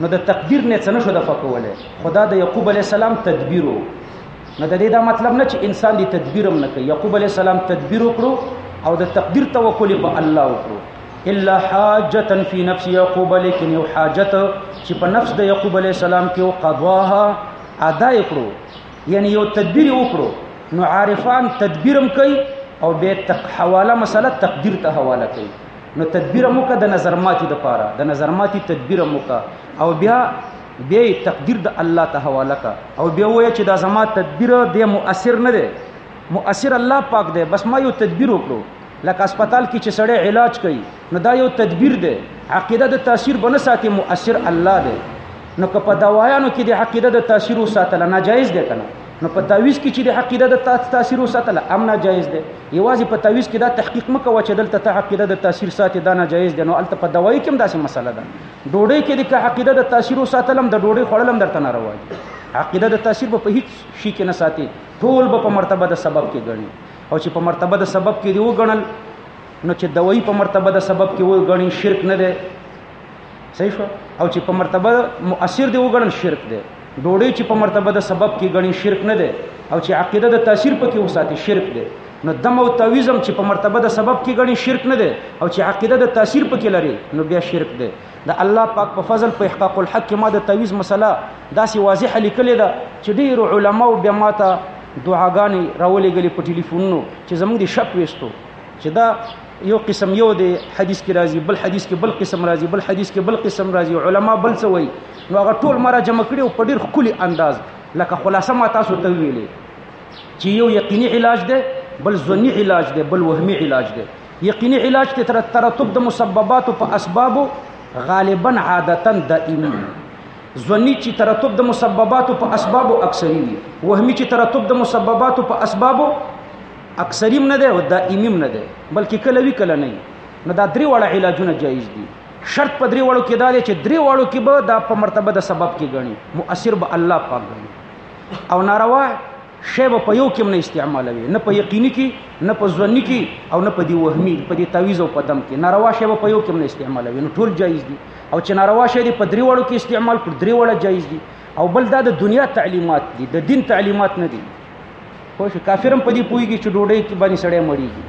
نو د تقدیر نه څه نشو د فکوله خدا د یعقوب علی السلام تدبیر وو نو د دې دا مطلب نه چې انسان دی تدبیرم نه کوي یعقوب علی السلام تدبیر وکړو او د تقدیر توکل په الله وکړو الا حاجتا فی نفس یعقوب لیکن یو حاجت چې په نفس د یعقوب علی السلام کې او قضاها ادا کړو یعنی یو تدبیر وکړو نو عارفان تدبیرم کوي او به تق حواله مسله تقدیر ته حواله کوي نو تدبیر مو د نظر ماتي د پاره د نظر ماتي تدبیر مو او بیا بیا تقدیر د الله ته حواله کا او بیا وای چې دا زما تدبیر د مؤثر نه دی مؤثر الله پاک دی بس ما یو تدبیر وکړو لکه هسپتال کې چې سړی علاج کوي نو دا یو تدبیر دی عقیده د تاثیر بنه ساتي مؤثر الله دی نو که په دوايانو کې د عقیده د تاثیر ساتل ناجایز دی کنه نو په تعویز کې چې د عقیده د تاثیر ساتل هم ناجایز دی یوازې په تعویز کې دا تحقیق مکوه چې دلته ته عقیده د تاثیر ساتي دا ناجایز دی نو الته په دوايي کې هم داسې مسله ده ډوډۍ کې د که عقیده د تاثیر او ساتلم د ډوډۍ خوړل هم درته ناروا دي عقیده د تاثیر په هیڅ شي کې نه ساتي ټول به په مرتبه د سبب کې ګڼي او چې په مرتبه د سبب کې دی وګڼل نو چې دوايي په مرتبه د سبب کې وګڼي شرک نه دی صحیح شو او چې په مرتبه مؤثر دی وګڼل شرک دی ډوډۍ چې په مرتبه د سبب کې غني شرک نه دی او چې عقیده د تاثیر پکې وساتي شرک دی نو دم او تعویزم چې په مرتبه د سبب کې غني شرک نه دی او چې عقیده د تاثیر پکې لري نو بیا شرک دی د الله پاک په فضل په احقاق الحق کې ما د تعویز مسله داسې واضحه لیکلې ده چې ډېر علما او بیا ماته دعاګانې راولېږلې په ټلیفونونو چې زموږ د شک وېستو چې دا یو قسم یو دی حدیث کې راځي بل حدیث کې بل قسم راځي بل حدیث کې بل قسم راځي علما بل څه وایي نو هغه ټول مرا جمع کړي او په ډیر خولي انداز لکه خلاصه ما تاسو ته ویلې چې یو یقیني علاج دی بل ځنی علاج دی بل وهمي علاج دی یقیني علاج ته تر ترتب د مسببات او په اسبابو غالبا عادتا دائمي ځنی چې ترتب د مسببات او په اسبابو اکثري وي وهمي چې ترتب د مسببات او په اسبابو اکثریم نه ده او دائمیم نه ده بلکې کله وی کله نه نو دا درې وړه علاجونه جایز دي شرط په درې وړو کې دا دی چې درې وړو کې به دا په مرتبه د سبب کې غني مؤثر به الله پاک غني او ناروا شی به په یو کې نه استعمالوي نه په یقیني کې نه په ځونی کې او نه په دی وهمي په دی تعویز او په دم کې ناروا شی به په یو کې نه استعمالوي نو ټول جایز دي او چې ناروا شی دی په درې وړو کې استعمال کړ درې وړه جایز دي او بل دا د دنیا تعلیمات دي د دین تعلیمات نه دي خو شو کافرم په دې پويږي چې ډوډۍ کې باندې سړی مړیږي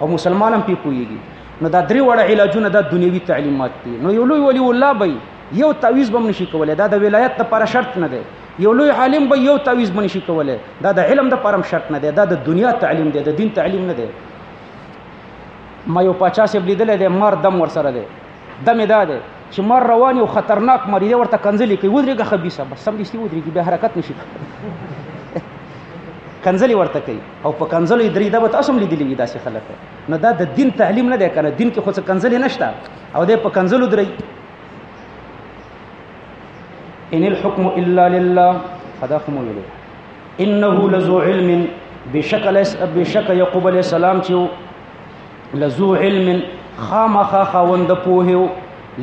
او مسلمانم په پويږي نو دا درې وړه علاجونه د دنیوي تعلیمات دي نو یو لوی ولی الله به یو تعویز بم نشي کولای دا د ولایت لپاره شرط نه دی یو لوی عالم به یو تعویز بم نشي کولای دا د علم لپاره شرط نه دی دا د دنیا تعلیم دی د دین تعلیم نه دی ما یو پاچا سیب لیدل دی مار دم ور سره دی دمه دا ده چې مر روان یو خطرناک مر دی ورته کنځلې کوي ودرېږه خبيسه بس سم دې ودرېږي به حرکت نشي کنځلې ورته کوي او په کنځلې درې دبه تاسو هم لیدلې وي داسې خلک نو دا د دین تعلیم نه دی کنه دین کې خو څه کنځلې نشته او دې په کنځلو درې ان الحكم الا لله خداكم ویلو انه لذو علم بشکل بشک یعقوب علیہ السلام چې لزو علم خامخا خوند پوهیو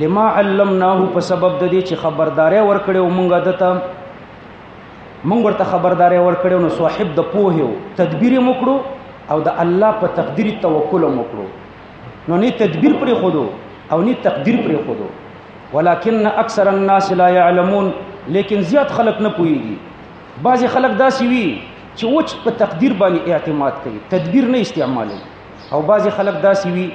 لما علمناه په سبب د دې چې خبرداري ورکړو مونږه دته مونږ ورته خبرداري ورکړو نو صاحب د پوهیو تدبیر مکړو او د الله په تقدیر توکل مکړو نو نه تدبیر پر خودو او نه تقدیر پر خودو ولكن اکثر الناس لا يعلمون لیکن زیات خلک نه پوهیږي بعضی خلک داسي وي چې وچ په تقدیر باندې اعتماد کوي تدبیر نه استعمالوي او بعضی خلک داسې وي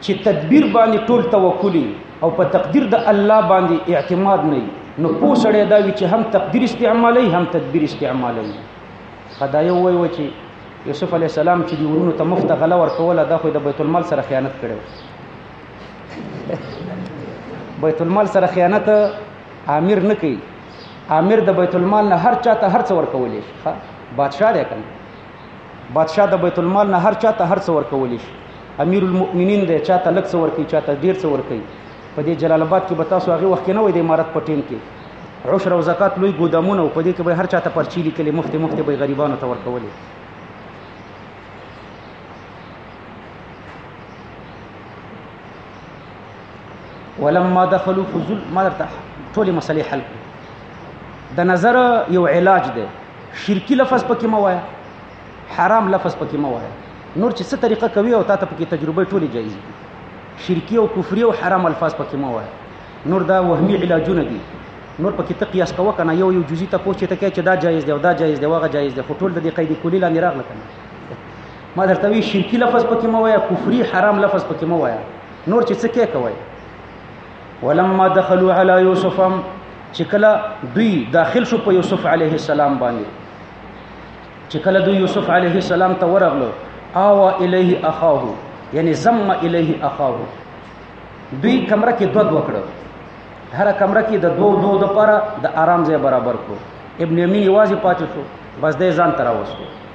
چې تدبیر باندې ټول توکل او په تقدیر د الله باندې اعتماد نه نو پوه سړی دا وي چې هم تقدیر استعمالوي هم تدبیر استعمالوي خدای وایي و چې یوسف علی السلام چې دی ورونو ته مفته غلا ورکوله دا خو د بیت المال سره خیانت کړو بیت المال سره خیانت امیر نه کوي امیر د بیت المال نه هر چاته هر څه ورکولې ښه بادشاہ دی کنه بادشاه د بیت المال نه هر چاته هر څه ورکولی شي امیر المؤمنین دی چاته لږ څه ورکوي چاته ډیر څه ورکوي په دې جلال آباد کې به تاسو هغه وخت کې نه وای د امارت په ټیم کې عشر او زکات لوی ګودامونه او په دې کې به هر چاته پرچی لیکلې مفته مفته به غریبانو ته ورکولې ولما دخلوا فزل ما درته ټولې مسلې حل د نظر یو علاج دی شرکی لفظ پکې مو وایا حرام لفظ پکې مو وایا نور چې څه طریقه کوي او تاسو پکې تجربه ټوله جایز دي شرکی او کفری او حرام الفاظ پکې مو وایا نور دا وهمي علاجونه دي نور پکې ته قیاس کوه کنه یو یو جزئی ته پوښتې ته کې چې دا جایز دی او دا جایز دی واغه جایز دی خو ټول د دې قید کلی لاندې راغله کنه ما درته وی شرکی لفظ پکې مو وایا کفری حرام لفظ پکې مو وایا نور چې څه کې کوي ولما دخلوا على يوسف چې کله دوی داخل شو په یوسف علیه السلام باندې چې کله دوی یوسف علیه السلام ته ورغلو آوا الیه اخاه یعنی زم الیه اخاه دوی کمره کې دود وکړو هر کمره کې د دوه دوه لپاره د آرام ځای برابر کړو ابن یمی یوازې پاتې شو بس دې ځان تراوسو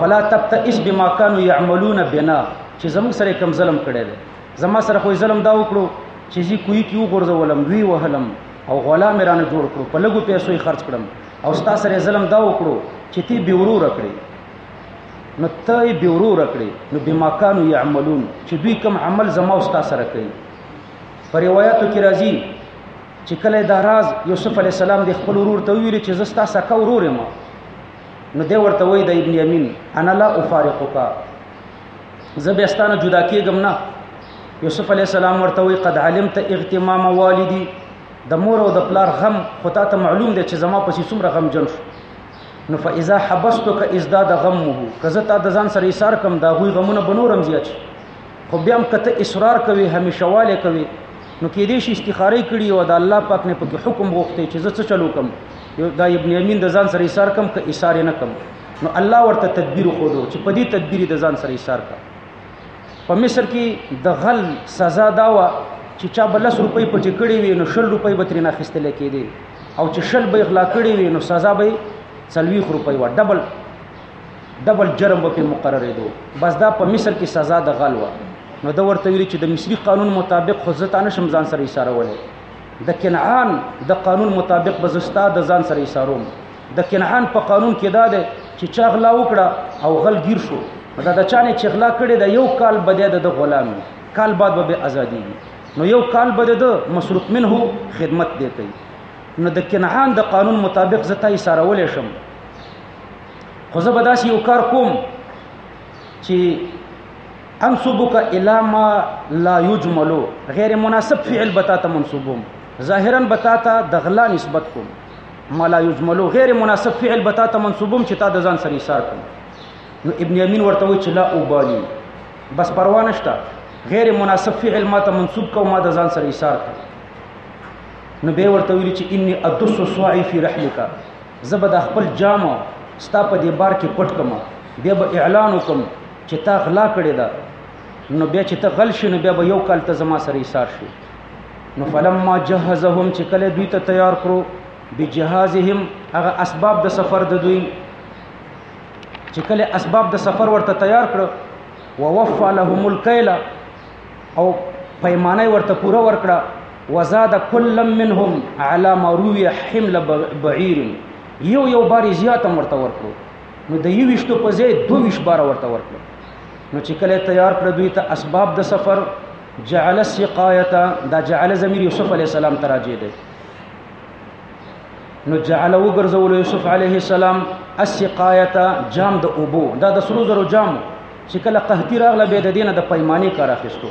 فلا تبتئس بما كانوا يعملون بنا چې زموږ سره کم ظلم کړی دی زما سره خو ظلم دا وکړو چې زی کوی کیو غرزولم وی وهلم او غلام رانه جوړ کړو په لګو پیسو یې خرج کړم او ستا سره ظلم دا وکړو چې تی به ورور کړې نو ته به ورور کړې نو بما كانوا يعملون چې دوی کوم عمل زما او ستا سره کوي په روایتو کې راځي چې کله دا راز یوسف علی السلام د خپل ورور ته ویل چې زستا سکه ورور ما نو دی ورته وای د ابن یمین انا لا افارقک زه به ستانه جدا کیږم نه یوسف علی السلام ورته وای قد علمت اغتمام والدی د مور او د پلار غم خو ته معلوم دی چې زما پسې څومره غم جن شو نو فاذا حبستک ازداد غمه کزه تا د ځان سره ایثار کم دا غوي غمونه بنورم زیات خو بیا هم کته اصرار کوي همیشه والے کوي نو کې دې شي استخاره کړي او د الله پاک نه پکې حکم وغوښته چې زه څه چلو کوم یو دا ابن امین د ځان سره ایثار کم که ایثار نه کم نو الله ورته تدبیر خو دو چې په دې تدبیر د ځان سره ایثار کړ په مصر کې د غل سزا دا و چې چا به لس روپۍ پټې کړې وي نو شل روپۍ به ترې ناخیستل کېدې او چې شل به غلا کړې وي نو سزا به څلويخ روپۍ و ډبل ډبل جرم به مقررې دو بس دا په مصر کې سزا د غل و نو دا ورته ویل چې د مصری قانون مطابق خو ځتانه شمزان سره اشاره ولې د کنعان د قانون مطابق به زستا د ځان سره ایثاروم د کنعان په قانون کې دا دی چې چا غلا وکړه او غل گیر شو دا د چانه چې غلا کړي د یو کال بده د غلام کال بعد به ازادي نو یو کال بده د مصروف منه خدمت دی کوي نو د کنعان د قانون مطابق زتا یې سارول شم خو زه به داسې یو کار کوم چې انصبک الا ما لا یجملو غیر مناسب فعل بتا ته منصوبوم ظاهرا بتا ته د غلا نسبت کوم ما لا یجملو غیر مناسب فعل بتا ته منصوبوم چې تا د ځان سره ایثار کوم نو ابن امین ورته وی چې لا اوبالی بس پروا نشته غیر مناسب فعل ما ته منصوب کوم ما د ځان سره ایثار کوم نو به ورته ویل چې انی ادس صاعی فی رحلک زبد خپل جامو ستا په دې بار کې پټ کما بیا به اعلان وکم چې تا غلا کړې ده نو بیا چې ته غل شې نو بیا به یو کال ته زما سره ایثار شي نو فلما جهزهم چې کله دوی ته تیار کړو بجهازهم هغه اسباب د سفر د دوی چې کله اسباب د سفر ورته تیار کړو ووفى لهم الكيل او پیمانه ورته پوره ورکړه وزاد كل منهم على ما روي حمل بعير یو یو بار زیات مرته ورکړو نو د یوشتو په ځای دوه ویش بار ورته ورکړه نو چې کله تیار کړ دوی ته اسباب د سفر جعل السقایه دا جعل زمیر یوسف علی السلام تراجه دی نو جعل وګرځول یوسف علیه السلام السقایه جام د اوبو دا د سرو زرو جام چې کله قحطی راغله به د دینه د پیمانه کار اخیستو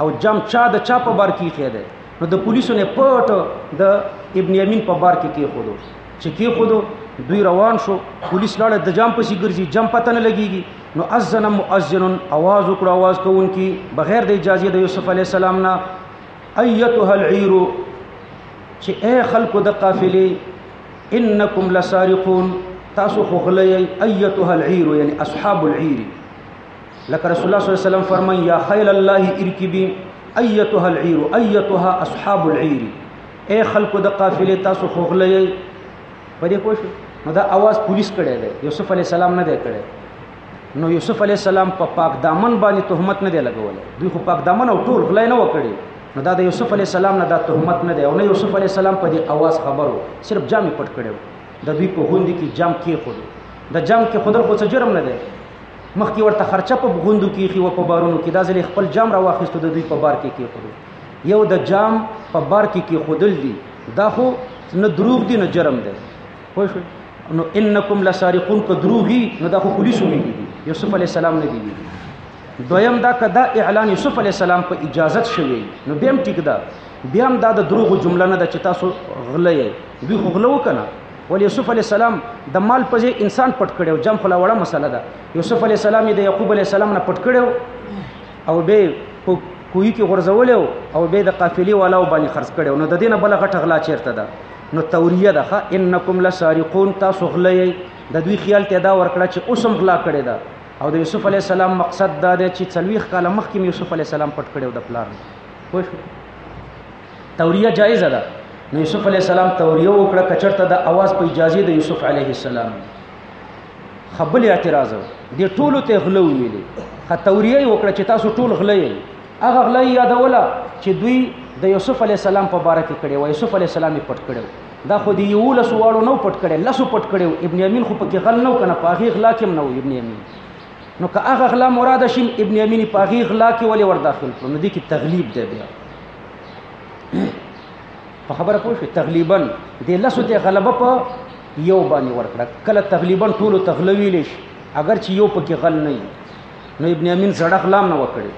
او جام چا د چا په بار کې خېده نو د پولیسو نه پټ د ابن یمین په بار کې کې خودو چې کې خودو دوی روان شو پولیس لاړ د جام پسې ګرځي جام پته نه لګيږي نو اذن مؤذن आवाज وکړ आवाज کوونکی بغیر د اجازه د یوسف علی السلام نه ايتها العير چې اے خلکو د قافلې انکم لسارقون تاسو خو غلې ايتها العير یعنی اصحاب العير لکه رسول الله صلی الله علیه وسلم فرمای یا خیل الله ارکبی ایتها العیر ایتها اصحاب العیر اے خلکو د قافلې تاسو خوغلې په دې پوه شو نو دا आवाज پولیس کړی دی یوسف علی السلام نه دی کړی نو یوسف علی السلام په پا پاک دامن باندې تهمت نه دی لګولې دوی خو پاک دامن او ټول غلای نه وکړي نو دا د یوسف علی السلام نه دا تهمت نه دی او نه یوسف علی السلام په دې आवाज خبرو صرف جامې پټ کړو د دوی په غوندې کې جام کې خود د جام کې خود خو څه جرم نه دی مخکې ورته خرچه په غوندو کې خي و په بارونو کې دا ځلې خپل جام را واخیستو د دوی په بار کې کې خورو یو د جام په بار کې کې خودل دي دا خو نه دروغ دي نه جرم دی خو شو نو انکم لسارقون که دروغي نو دا خو پولیسو نه دي یوسف علی السلام نه دي دویم دا کدا اعلان یوسف علی السلام په اجازت شوی نو بیم ټیک دا بیا هم دا د دروغ جمله نه ده چې تاسو غلې دوی خو غلو کنه ول یوسف علی السلام د مال په ځای انسان پټ کړو جام خلا وړه مسله ده یوسف علی السلام د یعقوب علی السلام نه پټ کړو او به په کوی کې غرزول او به د قافلی والا باندې خرج کړو نو د دینه بل غټ غلا چیرته ده نو توریه ده انکم لسارقون تاسو غلې د دوی خیال ته دا ورکړه چې اوسم غلا کړی ده او د یوسف علی السلام مقصد دا دی چې څلويخ کاله مخکې یوسف علی السلام پټ کړو د پلان پوه توریه جایزه ده نو یوسف علی السلام توریه وکړه کچرته د اواز په اجازه د یوسف علیه السلام خپل اعتراض دی ټولو ته غلو ویلي خ توریه وکړه چې تاسو ټول غلې هغه غلې یادوله چې دوی د یوسف علی السلام په باره کې کړي و یوسف علی السلام پټ کړو دا خو دی یو لس واړو نو پټ کړي لسو پټ کړي ابن یمین خو پکې غل نو کنه پاغي غلا کې نو ابن یمین نو که هغه غلا مراد شي ابن یمین پاغي غلا کې ولې ور داخل کړو نو دي کې تغلیب دی بیا په خبره پوه شو تغلیبا د لسو ته غلبه په یو باندې ورکړه کله تغلیبا ټولو تغلوی لش اگر چې یو پکې غل نه نو ابن امین زړه غلام نه وکړي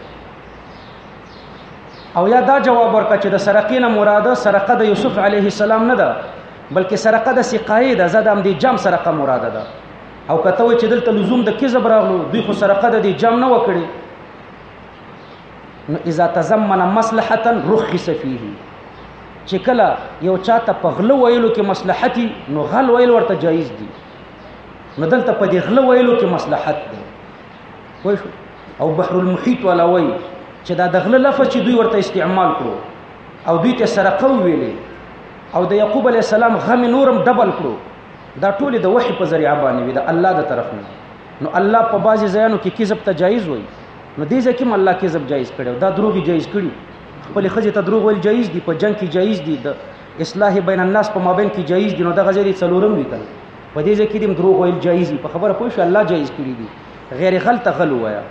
او یا دا جواب ورکړه چې د سرقینه مراده سرقه د یوسف علیه السلام نه ده بلکې سرقه د سقای ده زده هم د جام سرقه مراده ده او کته چې دلته لزوم د کذب راغلو دوی خو سرقه د جام نه وکړي نو اذا تزمن مصلحه رخص فيه چې کله یو چاته په غلو ویلو کې مصلحتي نو غل ویل ورته جایز دي نو دلته په دې غلو ویلو کې مصلحت دی وای شو او بحر المحیط ولا وای چې دا د غلو لفظ چې دوی ورته استعمال کړو او دوی ته سرقه ویلې او د یعقوب علی السلام غم نورم ډبل کړو دا ټول د وحي په ذریعہ باندې وي د الله د طرف نه نو الله په بعضی ځایانو کې کذب ته جایز وایي نو دې ځکه الله کذب جایز کړو دا دروغ جایز کړو خپل خزه ته دروغ ول جایز دي په جنگ کې جایز دي د اصلاح بین الناس په مابین کې جایز دي نو دغه ځای دې څلورم وی کړ په دې ځکه دې دروغ ول جایز دي په خبره پوه شو الله جایز کړی دي غیر غلط غل وایا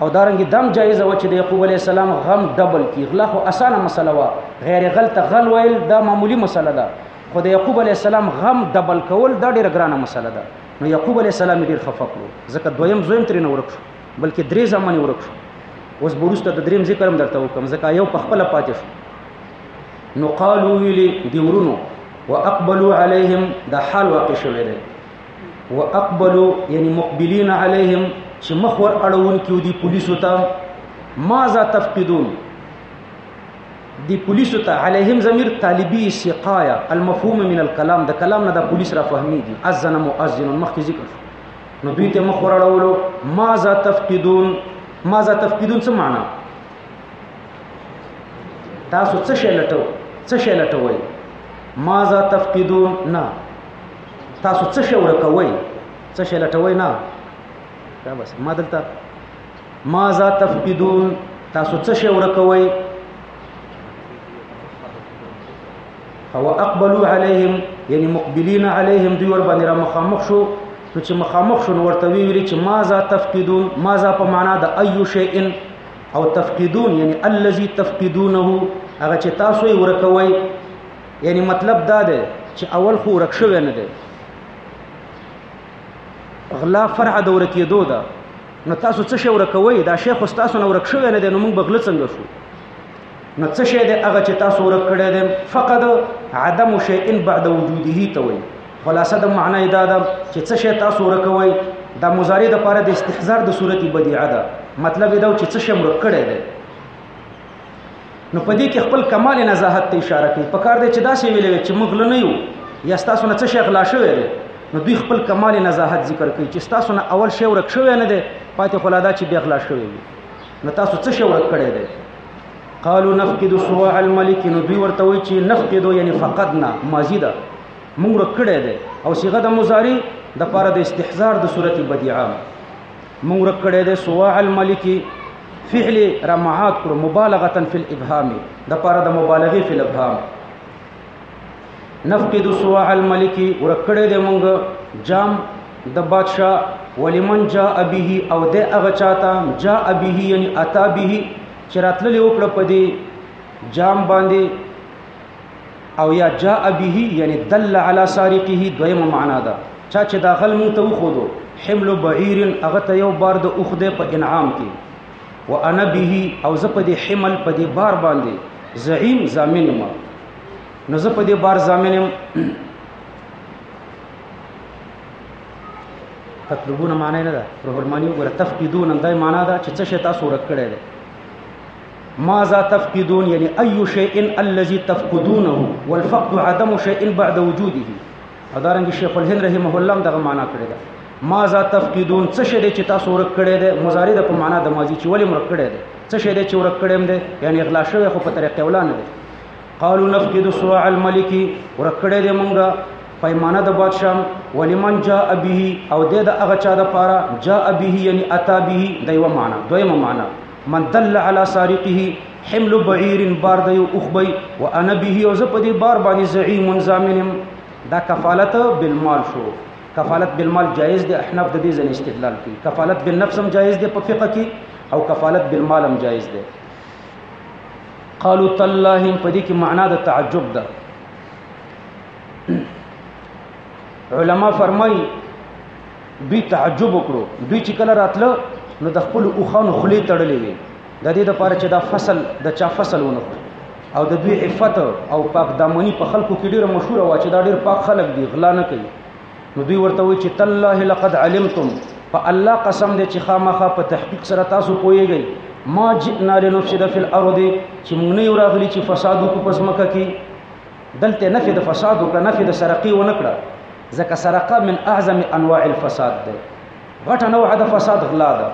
او دارنګ دم جایز و چې د یعقوب علی السلام غم ډبل کی غلا خو اسانه مسله وا غیر غلط غل ویل دا معمولی مسله ده خو د یعقوب علی السلام غم ډبل کول دا ډیره ګرانه مسله ده نو یعقوب علی السلام ډیر خفه کړو ځکه دویم زویم ترې نه ورک شو بلکې درې زمانه ورک شو اوس بورسته د دریم ذکر هم درته وکم ځکه یو په خپل پاتې شو نو قالو ویلی دی ورونو واقبلوا عليهم د حال واقع شوی دی واقبلوا یعنی مقبلین عليهم چې مخ ور اړون کیو دی پولیسو ته ماذا تفقدون دی پولیسو ته علیهم ضمیر طالبی سقایا المفهوم من الكلام د کلام نه د پولیس را فهمیږي اذن مؤذن مخکې ذکر شو نو دوی ته مخ وراړولو ماذا تفقدون ماذا تفقدون څه معنی تاسو څه شی لټو څه شی لټوي ماذا تفقدون نه تاسو څه شی ورکوي څه شی لټوي نه دا بس ما دلته ماذا تفقدون تاسو څه شی ورکوي او اقبلوا عليهم یعنی مقبلین علیهم دوی ور باندې را مخامخ شو نو چې مخامخ شو نو ورته ویل چې ما ذا تفقدون ما ذا په معنا د ايو شیء او تفقدون یعنی الذي تفقدونه هغه چې تاسو یې ورکوي یعنی مطلب دا دی چې اول خو ورک شوی نه دی غلا فرع د ورکیدو ده نو تاسو څه شی ورکوي دا شیخ خو تاسو نه ورک شوی نه دی نو موږ بغله څنګه شو نو څه شی دی هغه چې تاسو ورک کړی دی فقد عدم شیء بعد وجوده ته وایي خلاصه د معنا دا ده چې څه شی تاسو ورکوي دا مضارع د پاره د استحضار د صورت بدیعه ده مطلب دا چې څه شی ورک کړی دی نو په دې کې خپل کمال نزاهت ته اشاره کوي په کار دی چې داسې ویلې چې موږ نه یو یا تاسو نه څه شي غلا شوی دی نو دوی خپل کمال نزاهت ذکر کوي چې تاسو نه اول شی ورک شوی نه دی پاتې خلا دا چې بیا غلا شوی دی نو تاسو څه شی ورک کړی دی قالوا نفقد صواع الملك نو دوی ورته وایي چې نفقد یعنی فقدنا ماضی ده موږ ورک کړی دی او صيغه د مضارع د پاره د استحزار د صورت بدیعه مونږ ورک کړی دی سواع الملکی فعل را معاد کړو مبالغه فی الابهام د پاره د مبالغه فی الابهام نفقد سواع الملکی ورک کړی دی مونږ جام د بادشاہ ولمن جاء به او د هغه چاته جاء به یعنی اتا به چې راتللی وکړه په دې جام باندې او یا جاء به یعنی دل علی سارقه دویمه معنا ده چا چې دا غل مونږ ته وخودو حمل بعیر هغه ته یو بار د اوخده په انعام کې وانا به او زه په دې حمل په دې بار باندې زعیم زامن ما نو زه په دې بار زامن تطلبون معنی نه ده رحمانی وګوره تفقدون دای معنی ده چې څه شي تاسو ورک کړی دی ماذا تفقدون یعنی ای شیء الذی تفقدونه والفقد عدم شیء بعد وجوده ادارنګ شیخ الهند رحمه الله دغه معنا کړی ده ماذا تفقدون څه شی دی چې تاسو ورک کړی دی مضارع د په معنا د ماضی چې ولې ورک کړی دی څه شی دی چې ورک کړم دی یعنی اغلا شوی خو په طریقې ولانه دی قالوا نفقد صراع الملك ورک کړی دی مونږه پیمانه د بادشاہ ولمن جاء به او د هغه چا د پاره جاء به یعنی اتا به د یو معنا دویمه معنا من دل على سارقه حمل بعير بار دی اخبي وانا به او زه په دې بار باندې زعيم زامنم دا کفالت بالمال شو کفالت بالمال جایز دی احناف د دې ځنې استدلال کوي کفالت بالنفس هم جایز دی په فقه کې او کفالت بالمال هم جایز دی قالوا تالله په دې کې معنا د تعجب ده علما فرمایي دوی تعجب وکړو دوی چې کله راتله نو د خپل اوخانو خلی تړلې وي د دې لپاره چې دا فصل د چا فصل ونه خوري او د دوی عفت او پاک دامنی په خلکو کې ډیره مشهوره وا چې دا ډیر پاک خلک دي غلا نه کوي نو دوی ورته وایي چې تالله لقد علمتم په الله قسم دې چې خامخا په تحقیق سره تاسو پويږئ ما جئنا لنفسد في الارض چې موږ نه راغلي چې فساد وکړو پس مکه کې دلته نفي د فساد او نفي د سرقي و نکړه ځکه سرقه من اعظم انواع الفساد ده غټه نوع د فساد غلا ده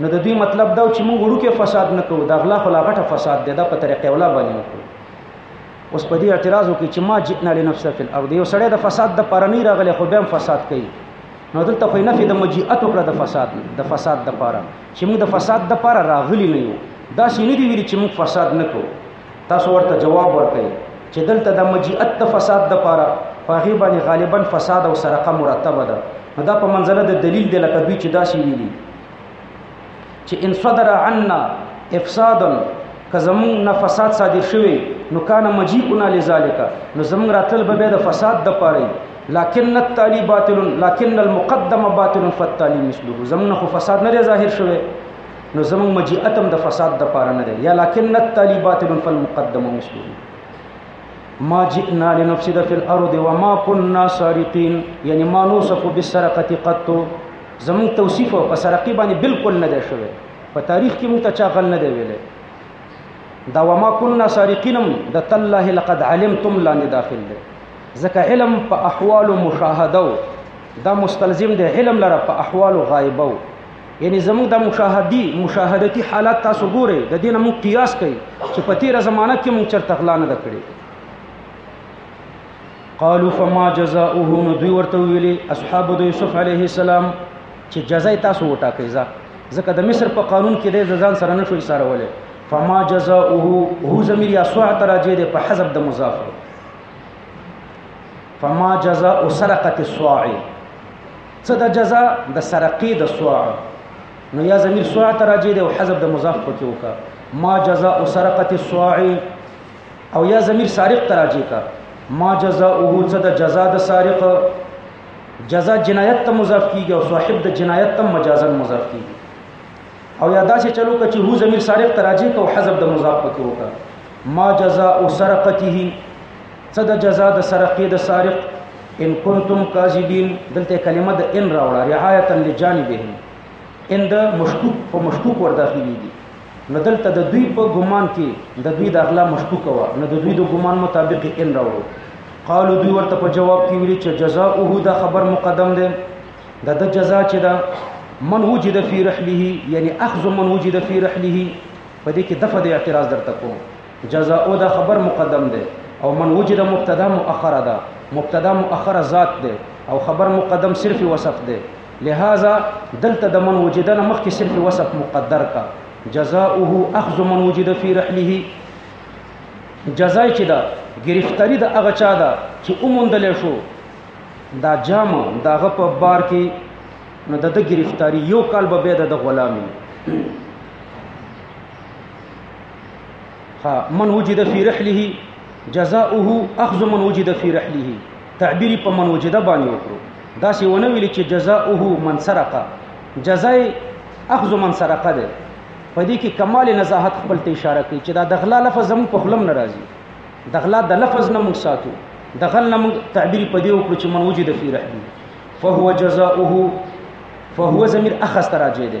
نو د دوی مطلب دا چې موږ وړو کې فساد نه کوو د غلا خلا غټه فساد ده د په طریقې ولا باندې نه کوو اوس په دې اعتراض وکړي چې ما جئنا لنفس فی الارض یو سړی د فساد د پاره نه راغلی خو بیا فساد کوي نو دلته خو نفي د مجیئت وکړه د فساد د فساد د پاره چې موږ د فساد د پاره راغلی نه یو دا سینې دی ویل چې موږ فساد نه کوو تاسو ورته جواب ورکړئ چې دلته د مجیت د فساد د پاره پاغي باندې غالبا فساد او سرقه مرتبه ده نو دا په منزله د دلیل د لکه دوی چې دا شی ویلي چې ان صدر عنا افساد کزمون نه فساد صادر شوی نو کان مجیئنا لذالک نو زمون راتل به د فساد د پاره لكن التالي باطل لكن المقدم باطل فالتالي مثله زمون خو فساد نه ظاهر شوی نو زموږ مجیت هم د فساد د پاره نه دی یا لکن الطالبات من فالمقدم مسلم ما جئنا لنفسد في الارض وما كنا سارقين یعنی ما نوصف بالسرقه قط زمون توصیف په سرقې باندې بالکل نه دی شوی په تاریخ کې مونږ ته چا غل نه دی ویلی دا وما كنا سارقين د تله لقد علمتم لاندې داخل دی ځکه علم په احوال مشاهده دا مستلزم دی علم لره په احوال غایبه یعنی زموږ د مشاهدی مشاهدتی حالات تاسو ګوره د دې نه موږ قیاس کوي چې په تیره زمانہ کې موږ چرته غلا نه کړې قالوا فما جزاؤه نو دوی ورته ویلي اصحاب د یوسف علیه السلام چې جزای تاسو وټاکئ ځکه د مصر په قانون کې د ځان سره نه شوي سره ولې فما جزاؤه هو زمیر یا سوع تراجه ده په حذف د مضاف فما جزاء سرقه الصاع څه د جزا د سرقې د سوع نو یا ضمیر سوع ته راځي دی او حذف د مضاف پکې وکا ما جزاء سرقه السوع او یا ضمیر سارق ته راځي کا ما جزاؤه څه د جزا د سارق جزا جنایت ته مضاف کیږي او صاحب د جنایت ته مجازا مضاف کیږي او یا داسې چلو که چې هو ضمیر سارق ته راځي کا او حذف د مضاف پکې وکا ما جزاء سرقته څه د جزا د سرقې د سارق ان کنتم کاذبین دلته کلمه د ان راوړه رعایتا لجانبهم ان د مشکوک په مشکوک ورداخليږي نو دلته د دوی په ګمان کې د دوی د اغلا مشکوک و نو د دوی د ګمان مطابق ان راوړو قالو دوی ورته په جواب کې ویلي چې جزاؤه دا خبر مقدم ده د د جزا چې دا من وجد فی رحله یعنی اخذ من وجد فی رحله په دې کې دفه د اعتراض درته کوم جزاء دا خبر مقدم ده او من وجد مبتدا مؤخره ده مبتدا مؤخره ذات ده او خبر مقدم صرف وصف ده لہذا دلته د من وجد نه مخکې صرف وصف مقدر کا جزاؤه اخذ من وجد فی رحله جزای چې دا گرفتاری د هغه چا ده چې اوموندل شو دا جام داغه په بار کې نو د د گرفتاری یو کال به د غلامی من وجد فی رحله جزاؤه اخذ من وجد فی رحله تعبیر په من وجد باندې وکړو دا سی ونه ویل چې جزاؤه من سرقه جزای اخذ من سرقه ده په دې کې کمال نزاهت خپل ته اشاره کوي چې دا د غلا لفظ زمو په خلم ناراضي د غلا د لفظ نه موږ ساتو د غل نه موږ تعبیر په دې وکړو چې من وجد فی رحله فهو جزاؤه فهو ضمیر اخذ تراجه ده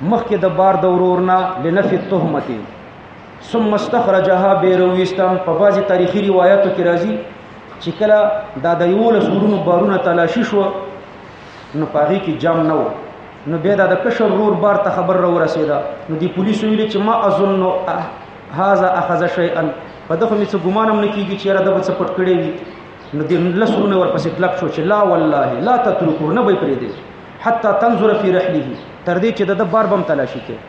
مخکې د بار د ورور نه لنفي التهمه ثم استخرجها بیرویستان په بعضی تاریخي روایتو کې راځي چې کله دا د یو لسورونو بارونه تلاشي شو نو پاغي کې جام نه و نو بیا دا د کشر رور بار ته خبر را ورسېده نو دی پولیسو ویل چې ما اظن هاذا اخذ شيئا په دغه مې څه ګمان هم نه کیږي چې را د بڅ پټ کړی وي نو د لسونه ورپسې کلک شو چې لا والله لا تترکو نه به پرې دی حتی تنظر فی رحله تر دې چې د د بار بم تلاشي کوي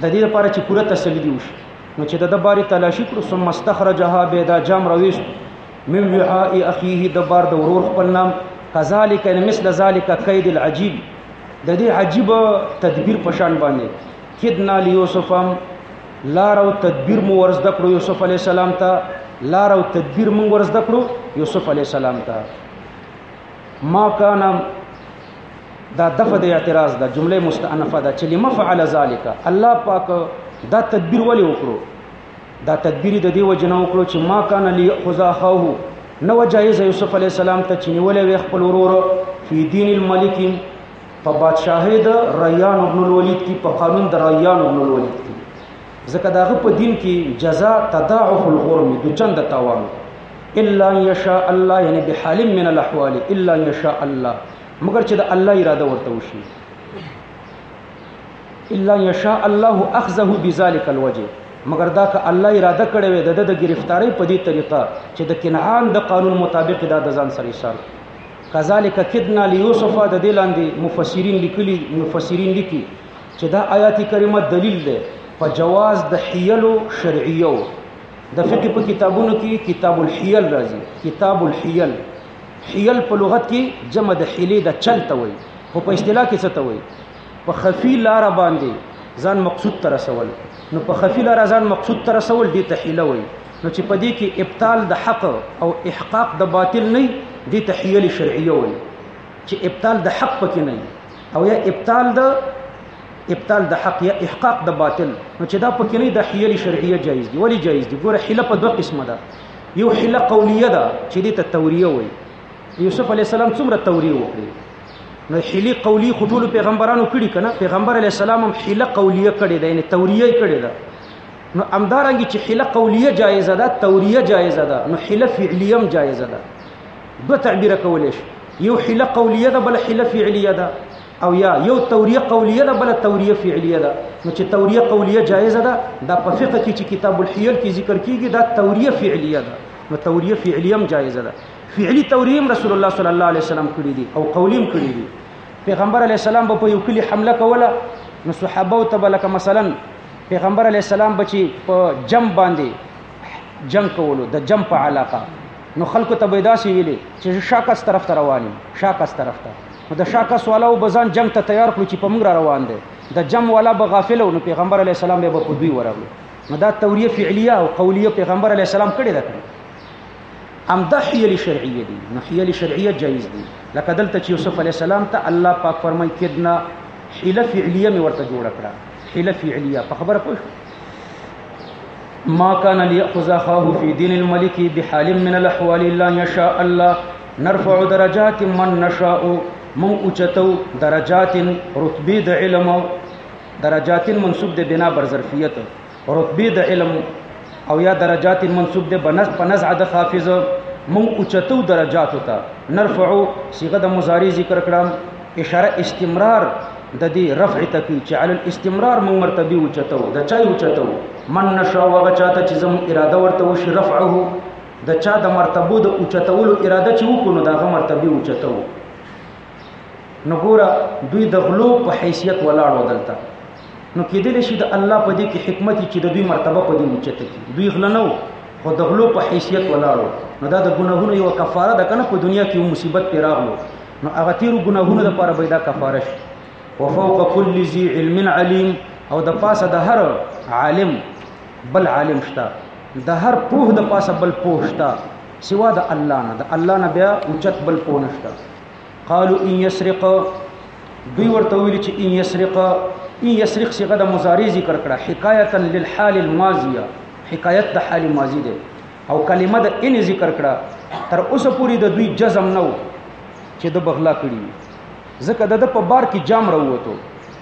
د دې لپاره چې پوره تسلی دی وشي نو چې د د باري تلاشي کړو ثم استخرجها بيدا جام رويست من وعاء اخيه د بار د ورور خپل نام کذالک ان مثل ذالک قید العجیب د دې عجیب تدبیر په شان باندې کدنا لیوسفم لار او تدبیر مو ورزده کړو یوسف علی السلام ته لار او تدبیر مو ورزده کړو یوسف علی السلام ته ما کان دا دغه د اعتراض د جمله مستأنفه ده چې لما فعل ذلك الله پاک دا تدبیر ولې وکړو دا تدبیر د دې وجنه وکړو چې ما کان لی خذا خو نو جایز یوسف علی السلام ته چې نیولې وي خپل ورور فی دین الملک په بادشاہی د ریان ابن الولید کې په قانون د ریان ابن الولید کې ځکه داغه په دین کې جزاء تضاعف الغرم د چند تاوان الا یشاء الله یعنی بحال من الاحوال الا یشاء الله مگر چې د الله اراده ورته وشي الا یشاء الله اخذه بذلك الوجه مگر دا که الله اراده کړې وي د د گرفتاری په دې طریقه چې د کنعان د قانون مطابق دا د ځان سره ایثار کذالک کدنا لیوسف د دې لاندې مفسرین لیکلي مفسرین لیکي چې دا آیات کریمه دلیل ده په جواز د حیلو شرعیو د فقه په کتابونو کې کتاب الحیل راځي کتاب الحیل حیل په لغت کې جمع د حیلې د چل ته وایي خو په اصطلاح کې څه ته وایي په خفي لار باندې ځان مقصود تر رسول نو په خفي لار ځان مقصود تر رسول دي ته حیله وایي نو چې په دې کې ابطال د حق او احقاق د باطل نه دي ته حیل شرعیه وایي چې ابطال د حق پکې نه او یا ابطال د ابطال د حق یا احقاق د باطل نو چې دا پکې نه د حیل شرعیه جایز دی ولی جایز دی ګوره حیله په دوه قسمه ده یو حیله قولیه ده چې دې ته توریه وایي یوسف علی السلام څومره توریه وکړي نو حیله قولی خو ټول پیغمبرانو کړي کنه پیغمبر علی السلام هم حیله قولیه کړي ده یعنی توریه کړي ده نو امدارنګ چې حیله قولیه جایز ده توریه جایز ده نو حیله فعلیه هم جایز ده دوه تعبیر کولای شي یو حیله قولیه ده بل حیله فعلیه ده او یا یو توریه قولیه ده بل توریه فعلیه ده نو چې توریه قولیه جایزه ده دا په فقه کې چې کتاب الحیل کې ذکر کیږي دا توریه فعلیه ده نو توریه فعلیه هم جایزه ده فعلی توریه هم رسول الله صلی الله علیه وسلم کړی دي او قولی هم کړی دي پیغمبر علی السلام په یو کلی حمله کوله نو صحابه او تبلک مثلا پیغمبر علی السلام بچي په جم باندې جنگ کولو د جم په علاقه نو خلکو ته به داسې ویلي چې شاکس طرف ته رواني شاکس طرف ته نو د شا کس والا به ځان جنگ ته تیار کړو چې په موږ را روان دی د جم والا به غافل نو پیغمبر علی السلام به په دوی ورغلو نو دا توریه فعلیه او قولیه پیغمبر علی السلام کړی ده ام د حیل شرعیه دي نو حیل شرعیه جایز دي لکه دلته چې یوسف علی السلام ته الله پاک فرمای کدنا حیله فعلیه می ورته جوړ کړه حیله فعلیه په خبره پوه ما كان ليأخذ أخاه في دين الملك بحال من الأحوال إلا أن يشاء الله نرفع درجات من نشاء من اوچتو درجات رتبه د علم درجات منسوب د بنا بر ظرفیت رتبه د علم او یا درجات منسوب د بنز بنز عد خافظ من اوچتو درجات ته نرفع صيغه د مضارع ذکر کړم اشاره استمرار د دې رفع ته کوي چې علی الاستمرار موږ مرتبه اوچتو د چا اوچتو من نشا وغه چاته چې زمو اراده ورته وشي رفعه د چا د مرتبو د اوچتولو اراده چې وکړو دغه مرتبه اوچتو نو ګوره دوی د غلو په حیثیت ولاړو دلته نو کېدل شي د الله په دې کې حکمت چې د دوی مرتبه په دې اوچته کی دوی غلنو خو د غلو په حیثیت ولاړو نو دا د ګناهونو یو کفاره ده کنه په دنیا کې یو مصیبت پیراغلو نو هغه تیرو ګناهونو لپاره به دا کفاره شي وفوق كل ذي علم عليم او د پاسه د هر عالم بل عالم شته د هر پوه د پاسه بل پوه شته سوا د الله نه د الله نه بیا اوچت بل پوه نشته قالو ان یسرق دوی ورته ویل چې ان یسرق ان یسرق صيغه د مضارع ذکر کړه حکایتا للحال الماضیه حکایت د حال ماضی ده او کلمه د ان ذکر کړه تر اوسه پوری د دوی جزم نو چې د بغلا کړی ځکه د په بار کې جام راووتو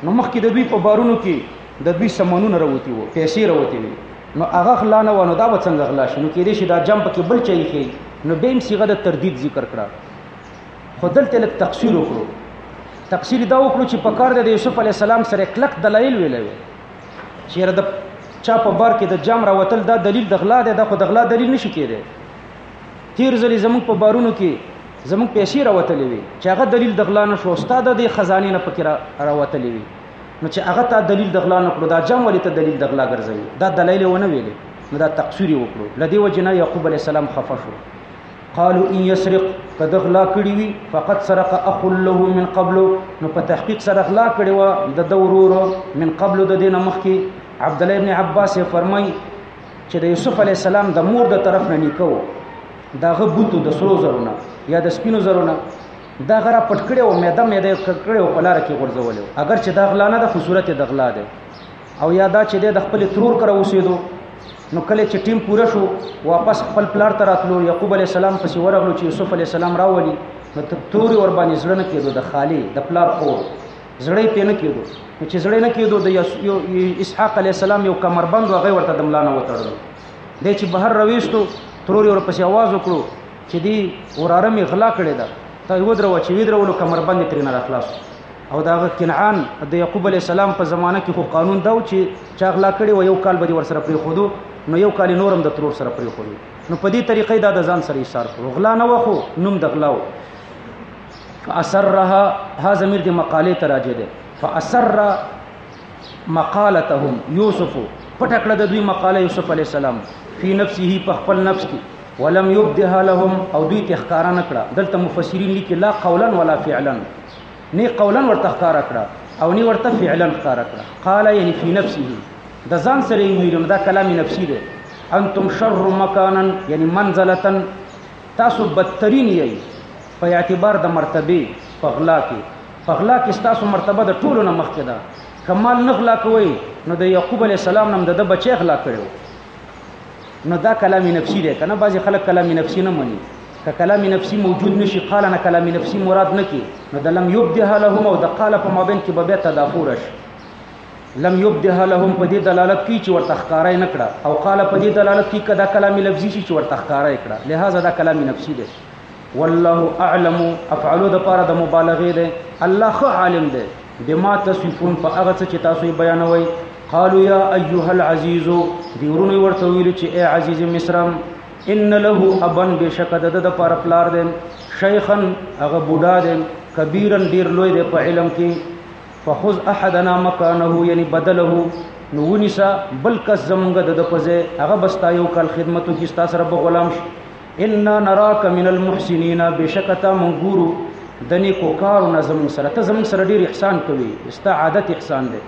نو مخکې د دوی په بارونو کې د دوی سمنونه راوتی وو پیسې راوتی وي نو هغه غلا نه ونه دا به څنګه غلا شي نو کېدې شي دا جام پکې بل چي خي نو بیم صيغه د تردید ذکر کړه خو دلته لک تقصیر وکړو تقصیر دا وکړو چې په کار د یوسف علی السلام سره کلک دلایل ویلوي چې د چا په بار کې د جام راوتل دا دلیل د غلا دی دا خو د غلا دلیل نشي کېدی تیر ځلې زموږ په بارونو کې زموږ پیسې راوتلې وي چې هغه دلیل د غلا نه شو استاد د خزانه نه پکې راوتلې وي نو چې هغه ته دلیل د غلا نه کړو دا جام ولې ته دلیل د غلا ګرځوي دا دلایل ونه ویلې نو دا تقصیر وکړو لدی وجنه یعقوب علی السلام خفه شو قالوا ان يسرق کده غلا کړی وي فقط سرق اخ له من قبل نو په تحقیق سره غلا کړی و د دورور من قبل د دینه مخکي عبد الله ابن عباس فرمای چې د یوسف علی السلام د مور د طرف نه نکو دا غبوتو د سرو زرونه یا د سپینو زرونه دا غره پټ کړي او مېده مېده کړي او پلار کې غورځول اگر چې دا غلا نه د خصورت د غلا ده او یا دا چې د خپل ترور کر اوسېدو نو کله چې ټیم پوره شو واپس خپل پلار ته راتلو یعقوب علی السلام پسې ورغلو چې یوسف علی السلام راولي نو توري ور باندې زړه نه کېدو د خالی د پلار خو زړه یې نه کېدو نو چې زړه نه کېدو د اسحاق علی السلام یو کمربند هغه ورته د ملانه وتړلو د چې بهر رويستو ترور ور پسې आवाज وکړو چې دی وراره می غلا کړی دا ته ودرو چې ودرولو کمربند ترې نه راخلاص او دا کنعان د یعقوب علی السلام په زمانه کې خو قانون دا و چې چا غلا کړي و یو کال به ور سره پرې خودو نو یو کال نورم د ترور سره پرې خودو نو په دې طریقې دا د ځان سره ایثار کړو غلا نه وخو نوم د غلا و فاسرها ها ضمیر د مقاله ته راځي ده فاسر مقالتهم یوسف پټکړه د دوی مقاله یوسف علی السلام فی نفسه په خپل نفس کې ولم يبدها لهم او دوی تخکارا نکړه دلته مفسرین لیکي لا قولا ولا فعلا نی قولا ورته ښکارا کړه او نی ورته فعلا ښکارا کړه قال یعنی فی نفسه د ځان سره ویل دا کلام نفسی دی انتم شر مکانا یعنی منزلتا تاسو بدترین یی په اعتبار د مرتبه په غلا کې په غلا کې تاسو مرتبه د ټولو نه مخکې ده کمال نه غلا کوي نو د یعقوب علی السلام نم د بچی غلا کړو نو دا کلام نفسي دی کنه بعضی خلک کلام نفسي نه مني که کلام نفسي موجود نشي قال نه کلام نفسي مراد نه کی نو د لم یبدها لهم او د قال په مابین کې به بیا تدافور شي لم یبدها لهم په دې دلالت کوي چې ورته ښکارای نه کړه او قال په دې دلالت کوي کدا کلام لفظي شي چې ورته ښکارای کړه لہذا دا کلام نفسي دی والله اعلم افعلو د پاره د مبالغه ده الله خو عالم ده بما تصفون په هغه څه چې تاسو بیانوي قالوا يا ايها العزيز دی ورونه ورته ویل چې اے عزیز مصر ان له ابن بشک د د پر پلار دین شیخن هغه بوډا دین کبیرن ډیر لوی دی په علم کې فخذ احدنا مکانه یعنی بدله نو ونیسا بلکې زمونږ د پځه هغه بستا یو کال خدمتو کې ستاسو رب غلام شي ان نراک من المحسنین بشکتا منګورو د نیکو کارو نه زموږ سره ته زموږ سره ډیر احسان کوي استا عادت احسان دی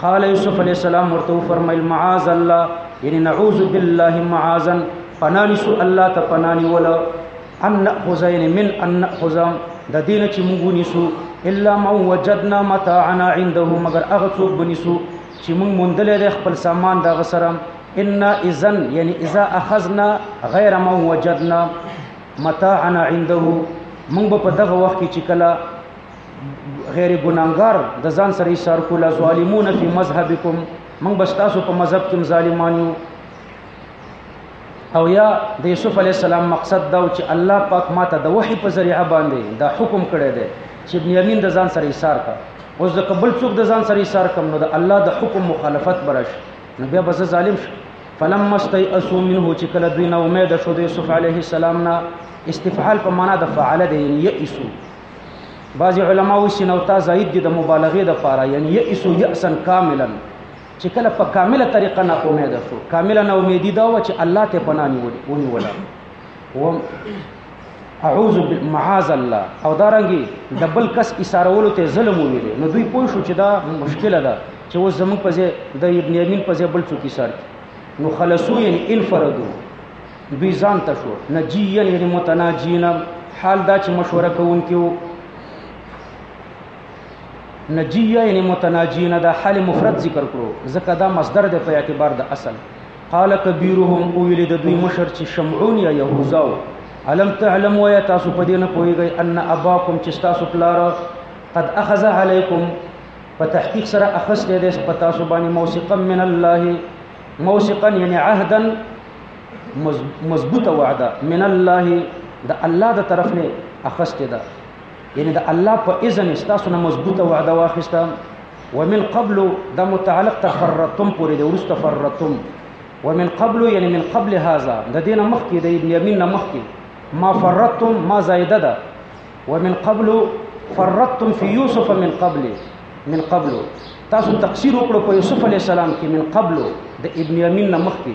قال یوسف علی السلام ورته فرمایل معاذ الله یعنی نعوذ بالله معاذا پنانی سو الله ته پنانی ولا ان ناخذ یعنی من ان ناخذ د دین چې موږ نیسو الا ما وجدنا متاعنا عنده مگر هغه څوک بنیسو چې موږ موندلې ده خپل سامان دا غسرم ان اذن یعنی اذا اخذنا غیر ما وجدنا متاعنا عنده موږ په دغه وخت کې چې کله غیر ګناګار د ځان سره ایثار کوله ظالمون فی مذهبکم موږ بس تاسو په مذهب کې ظالمان یو او یا د یوسف علی السلام مقصد دا و چې الله پاک ماته د وحی په ذریعہ باندې دا حکم کړی دی چې ابن یمین د ځان سره ایثار کړ اوس د قبل څوک د ځان سره ایثار کم نو د الله د حکم مخالفت برش نو بیا به ظالم شي فلما استيئسوا منه چې کله دوی نه امید شو د یوسف علیه السلام نه استفعال په معنا د فعل دی یعنی یئسو بعض علما وسینو تا زائد دي د مبالغه د فاره یعنی یئسو یئسن کاملا چې کله په کامله طریقه نا امید شو کامله نا امیدی دا و چې الله ته پناه نیولې ونی ولا و اعوذ معاذ الله او دارنګي دبل کس اشارولو ته ظلم ویل نو دوی پوه شو چې دا مشکله ده چې و زمون په ځای د ابن یمین په ځای بل څوک اشاره نو خلصو یعنی انفردو دوی ځان ته شو نجیین یعنی متناجینا حال دا چې مشوره کوونکي وو نجیه یعنی متناجی نه د حال مفرد ذکر کړو ځکه دا مصدر د په اعتبار د اصل قال کبیرهم او ویل د دوی مشر چې شمعون یا یهوزاو علم تعلم و یا تاسو په دې نه پوهیږئ ان اباکم چې تاسو پلار قد اخذ علیکم په تحقیق سره اخذ دې دې په تاسو باندې موثقا من الله موثقا یعنی عهدا مضبوط وعده من الله د الله د طرف نه اخذ دې یعنی د الله په اذن تاسو نه مضبوطه وعده واخیسته ومن قبل دا متعلق تفرتم پورې دی ورسته فرتم ومن قبل یعنی من قبل هذا د دینه مخکې د ابن یمین نه مخکې ما فرتم ما زائده ده ومن قبل فرتم فی یوسف من قبل من قبل تاسو تقصیر وکړو په یوسف علی السلام کې من قبل د ابن یمین نه مخکې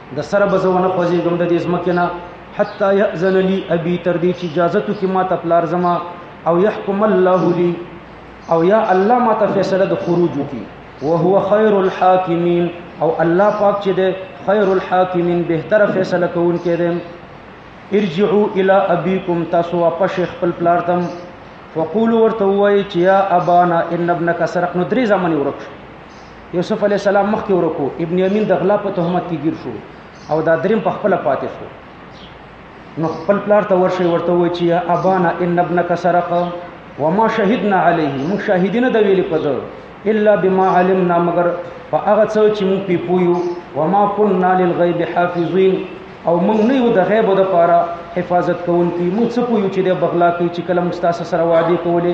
د سره به زه ونه خوځېږم د دې ځمکې نه حتی یأذن لي ابي تر دې چې اجازه وکړي ما ته پلار زما او يحكم الله لي او یا الله ما ته فیصله د خروج وکړي وهو خير الحاکمین او الله پاک چې دی خیر الحاکمین بهتره فیصله کوونکی دی ارجعوا الى ابيكم تاسو واپس خپل پلار تم فقولوا ورته وایي چې یا ابانا ان ابنک سرق نو درې زمانی ورک شو یوسف علی السلام مخکې ورکو ابن یمین د غلا په تهمت کې گیر شو او دا دریم په خپل پاتې شو نو خپل پلار ته ورشي ورته وای چې یا ابانا ان ابنک سرق وما شهدنا علیه موږ شاهدینه د ویلې په ده الا بما علمنا مگر په هغه څه چې موږ پی پویو وما كنا للغیب حافظین او موږ نه یو د غیب د پاره حفاظت کوونکی موږ څه پویو چې د بغلا کوي چې کله موږ تاسو سره وعده کولې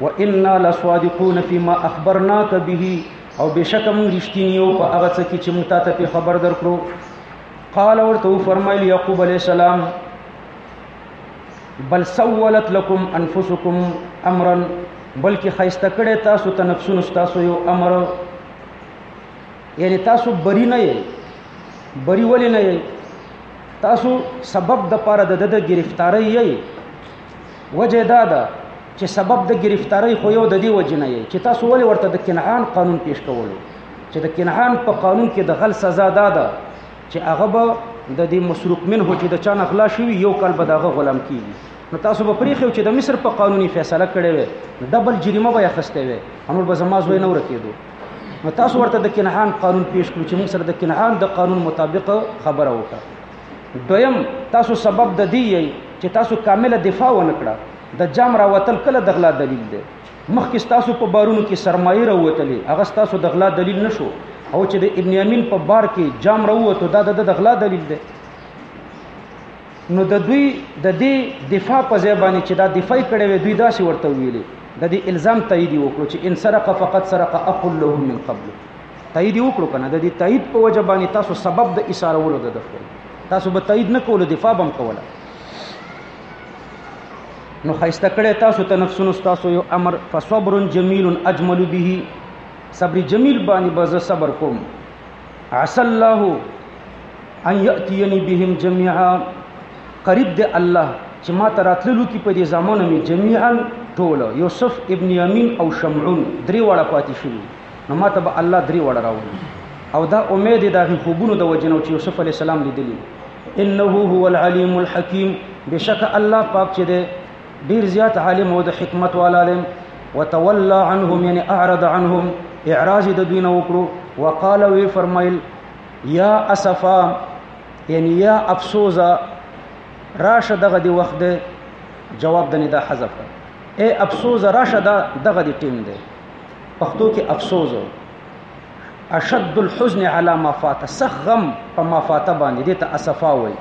وانا لصادقون فيما اخبرناك به او بشک موږ رښتینی یو په هغه څه کې چې موږ تاسو ته خبر درکړو قال ورته فرمایلی یعقوب علی السلام بل سولت لكم انفسكم امرا بلکې خیسته کړي تاسو ته نفسونو تاسو یو امر یعنی تاسو بری نه یې بری ولې نه یې تاسو سبب د پاره د د گرفتاری یې وجه دا ده چې سبب د گرفتاری خو یو د دې وجه نه چې تاسو ولې ورته د کنعان قانون پیش کولو چې د کنعان په قانون کې د غل سزا دا ده چې هغه به د دې مسروق منه چې د چا نغلا شوی یو کال به دغه غلام کیږي نو تاسو به پریخو چې د مصر په قانوني فیصله کړې وي ډبل جریمه به اخستې وي انور به زما زوی نه ورکېدو نو تاسو ورته د کنعان قانون پیش کړو چې موږ سره د کنعان د قانون مطابق خبره وکړه دویم تاسو سبب د دی چې تاسو کامله دفاع ونه کړه د جام راوتل کله د غلا دلیل دی مخکې تاسو په بارونو کې سرمایه راوتلې هغه تاسو د غلا دلیل نشو او چې د ابن امین په بار کې جام راوته دا د د غلا دلیل دی نو د دوی د دې دفاع په ځای باندې چې دا دفاع کړي وي دوی داسې ورته ویلي د دې الزام تایید وکړو چې ان سرق فقط سرق اخ له من قبل تایید وکړو کنه د دې تایید په وجه باندې تاسو سبب د اشارولو د دخول تاسو به تایید نه کول دفاع بم کوله نو خیسته کړه تاسو ته نفسونو تاسو یو امر فصبر جمیل اجمل به صبر جمیل باندې بز صبر کوم عسى الله ان ياتيني بهم جميعا قریب دی الله چې ما تراتللو کې په دې زمانه می جميعا ټول یوسف ابن یمین او شمعون درې واړه پاتې شوی نو ماته به الله درې وړه راولي او دا امید د هغې خوبونو د وجې نه چې یوسف علیه السلام لیدلی انه هو العلیم الحکیم بشک الله پاک چې دی ډیر زیات عالم او د حکمت والا دی وتولى عنهم یعنی اعرض عنهم اعراض د دوی نه وکړو وقال وی فرمایل یا اسفا یعنی یا افسوزا راشه دغه دی وخت دی جواب د ندا حذف اے افسوز راشه دغه دی ټیم دی پښتو کې افسوس او اشد الحزن علی ما فات سخ غم په ما فات باندې دې ته اسفا وای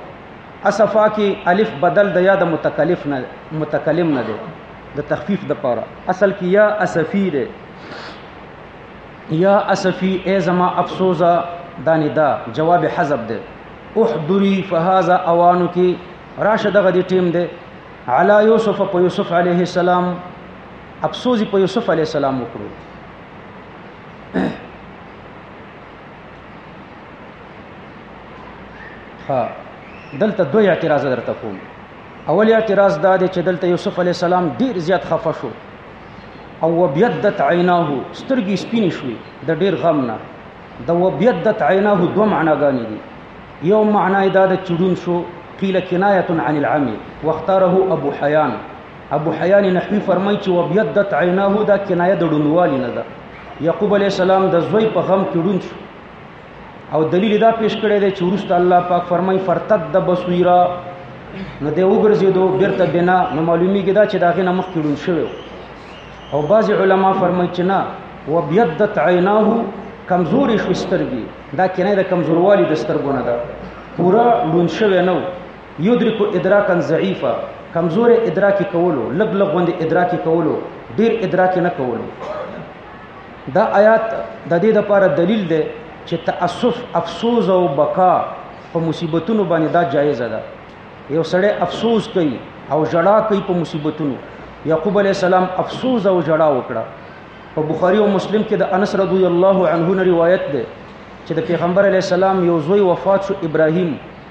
اسفا کې الف بدل د یا د متکلف نه متکلم نه دی د تخفیف د پاره اصل کې یا اسفی دی یا اسفی ای زما افسوزا دانی دا جواب حذف دی احضری فهذا اوانو کې راشه دغه دې ټیم دی علی یوسف په یوسف علیه السلام افسوس په یوسف علی السلام وکړو ها دلته دوه اعتراض درته کوم اول اعتراض دا دی چې دلته یوسف علی السلام ډیر زیات خفه شو او وبیدت عیناه سترګې سپینې شوې د ډیر غم نه د وبیدت عیناه دوه معناګانې دي یو معنی دا د چړون شو قیل کنایه عن العمی واختاره ابو حیان ابو حیان نحوی فرمای چې وبیدت عیناه دا کنایه د ډونوالي نه ده یعقوب علی السلام د زوی په غم کې ډون شو او دلیل دا پیش کړی دی چې ورسته الله پاک فرمای فرتد د بصیرا نو دی وګرځیدو بیرته بنا نو معلومیږي دا چې دا غنه مخ کې ډون شوی او بعض علما فرمای چې نه وبیدت عیناه کمزوري شو سترګي دا کنه د کمزوروالي د سترګونه ده پورا لون شوی نو یدرک ادراکا ضعیفا کمزور ادراکی کولو لګ لګ غوند ادراکی کولو ډیر ادراکی نه کولو دا آیات د دې لپاره دلیل دی چې تاسف افسوز او بقا په مصیبتونو باندې دا جایز ده یو سړی افسوز کوي او جړا کوي په مصیبتونو یعقوب علی السلام افسوز او جړا وکړه په بخاری او مسلم کې د انس رضی الله عنه روایت ده چې د پیغمبر علی السلام یو زوی وفات شو ابراهیم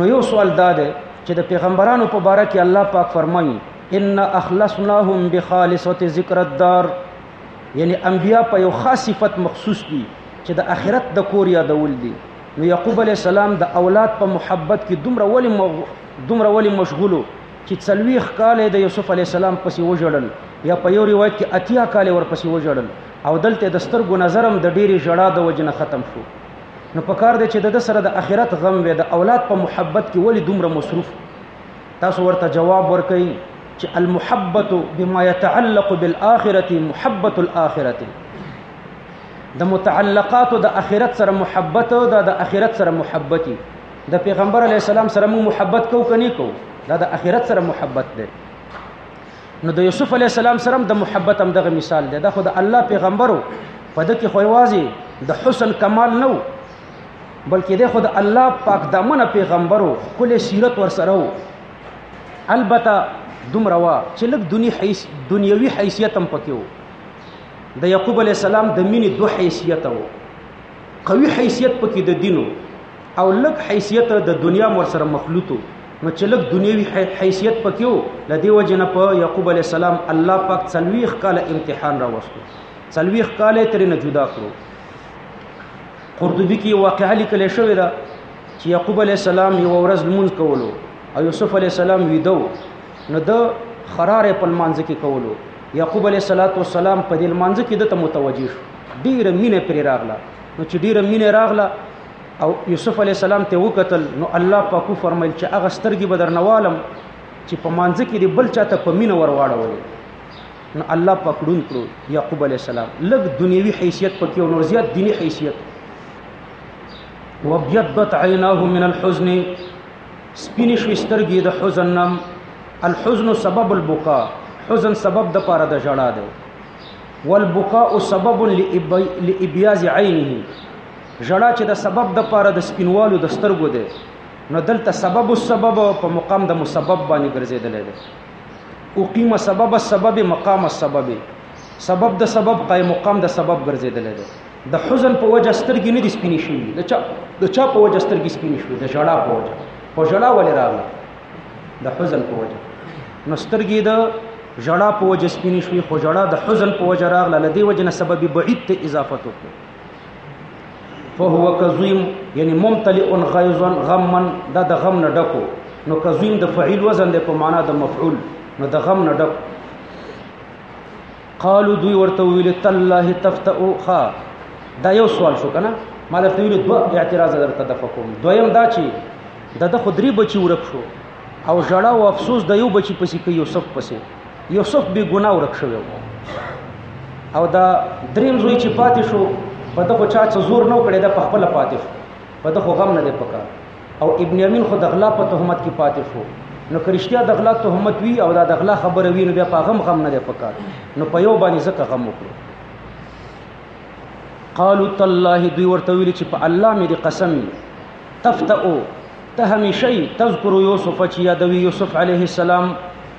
نو یو سوال دا دی چې د پیغمبرانو په باره کې الله پاک فرمایي ان اخلصناهم بخالصه ذکر الدار یعنی انبیا په یو خاص صفت مخصوص دي چې د اخرت د کور یادول دي نو یعقوب علی السلام د اولاد په محبت کې دومره ولی مغ... دومره ولی مشغولو چې څلويخ کال د یوسف علی السلام پسې وژړل یا په یو روایت کې اتیا کال ورپسې وژړل او دلته د سترګو نظرم د ډېری ژړا د وجنه ختم شو نو په کار دی چې د سره د اخرت غم وي د اولاد په محبت کې ولی دومره مصروف تاسو ورته جواب ورکړئ چې المحبت بما يتعلق بالاخره محبت الاخره د متعلقات د اخرت سره محبت او د اخرت سره محبتي د پیغمبر علی السلام سره مو محبت کو کني کو دا د اخرت سره محبت ده نو د یوسف علی السلام سره د محبت هم دغه مثال دی دا خو د الله پیغمبرو په د کې خو یوازې د حسن کمال نه و بلکې د خو د الله پاک دمنه پیغمبرو خپل سیرت ور سره و البته دومره وا چې لږ دنی حیث دنیوي حیثیت هم پکې و د یعقوب علی السلام د مینې دوه حیثیت و قوي حیثیت پکې د دینو او لګ حیثیت د دنیا مور سره مخلوطو نو چې لګ دنیوي حیثیت پکې وو د دې وجه نه په یعقوب علی السلام الله پاک څلويخ کاله امتحان را وستو څلويخ کاله ترې نه جدا کړو قرطبي کې واقعا لیکل شوی دا چې یعقوب علی السلام یو ورځ مونږ کولو او یوسف علی السلام ویدو نو د خراره په مانځ کې کولو یعقوب علی السلام په دې مانځ کې د ته متوجه شو ډیره مینه پر راغله نو چې ډیره مینه راغله او یوسف علی السلام ته وکتل نو الله پاک فرمایل چې هغه سترګې به درنوالم چې په مانځ کې د بل چاته په مینه ورواړولې نو الله پاک ډون کړو یعقوب علی السلام لګ دنیوي حیثیت پکې او نور زیات دینی حیثیت وبيضت عيناه من الحزن سپین شوې سترګې د حزن نم الحزن سبب البقاء حزن سبب د پاره د جړا دی والبقاء سبب لابياز عينه ژړا چې د سبب د پاره د سپینوالو د سترګو دی نو دلته سبب السبب په مقام د مسبب باندې ګرځیدل دی او قیمه سبب السبب مقام السبب سبب د سبب قائم مقام د سبب ګرځیدل دی د حزن په وجه سترګې نه دي سپینې شوې د چا د چا په وجه سترګې سپینې شوې د ژړا په وجه خو ژړا ولې راغله د حزن په وجه نو سترګې د ژړا په وجه سپینې شوې خو ژړا د حزن په وجه راغله لدی وجه نه سبب بعید ته اضافه وکړه فهو کظیم یعنی ممتلئ غیظا غما دا د غم نه ډکو نو کظیم د فعیل وزن د په معنا د مفعول نو د غم نه ډک قالو دوی ورته ویل تالله تفتئ خا دا یو سوال شو کنه ما درته ویل دوه اعتراض درته د فکوم دویم دا چې د د خدري بچي ورک شو او ژړا او افسوس د یو بچي پسې کوي یوسف پسې یوسف بی ګناه ورک شوی وو او دا دریم زوی چې پاتې شو په دغه چا څه زور نه کړی دا په خپل پاتې شو په دغه غم نه دی پکا او ابن یمین خو د غلا په تهمت کې پاتې شو نو کرشتیا د غلا تهمت وی او دا د غلا خبره وی نو بیا په غم غم نه دی پکا نو په یو باندې زکه غم وکړو قالوا تالله دوی ورته ویل چې په الله مې دې قسم تفتئو ته همیشه تذکر یوسف چې یادوي یوسف علیه السلام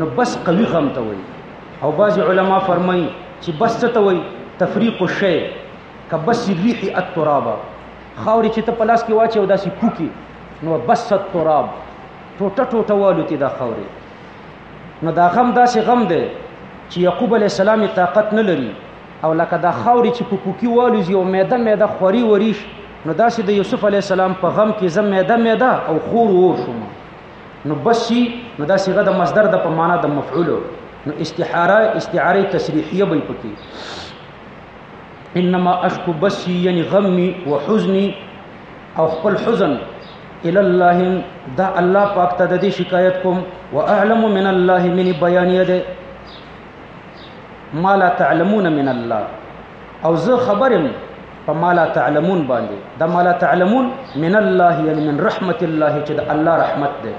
نو بس قوي غم ته وایي او بعض علما فرمایي چې بس څه ته وایي تفریق الشی کبس الريح التراب خاورې چې ته په لاس کې واچې او داسې پوکي نو بس التراب ټوټه ټوټه والوتې دا خاورې نو دا غم داسې غم دی چې یعقوب علی السلام طاقت نه لري او لکه دا خاورې چې په پوکي والوزي او میده میده خوري وریش نو داسې د یوسف علی السلام په غم کې زم میده میده او خور ور شوم نو بس شي نو دا صيغه د مصدر د په معنا د مفعول نو استعاره استعاره تشریحیه به پکې انما اشکو بسی یعنی غمی و حزنی او خپل حزن الى الله دا الله پاک ته د دې شکایت کوم واعلم من الله من بیانیه ده ما لا تعلمون من الله او زه خبرم په مالا تعلمون باندې د مالا تعلمون من الله یعنی من رحمت الله چې د الله رحمت ده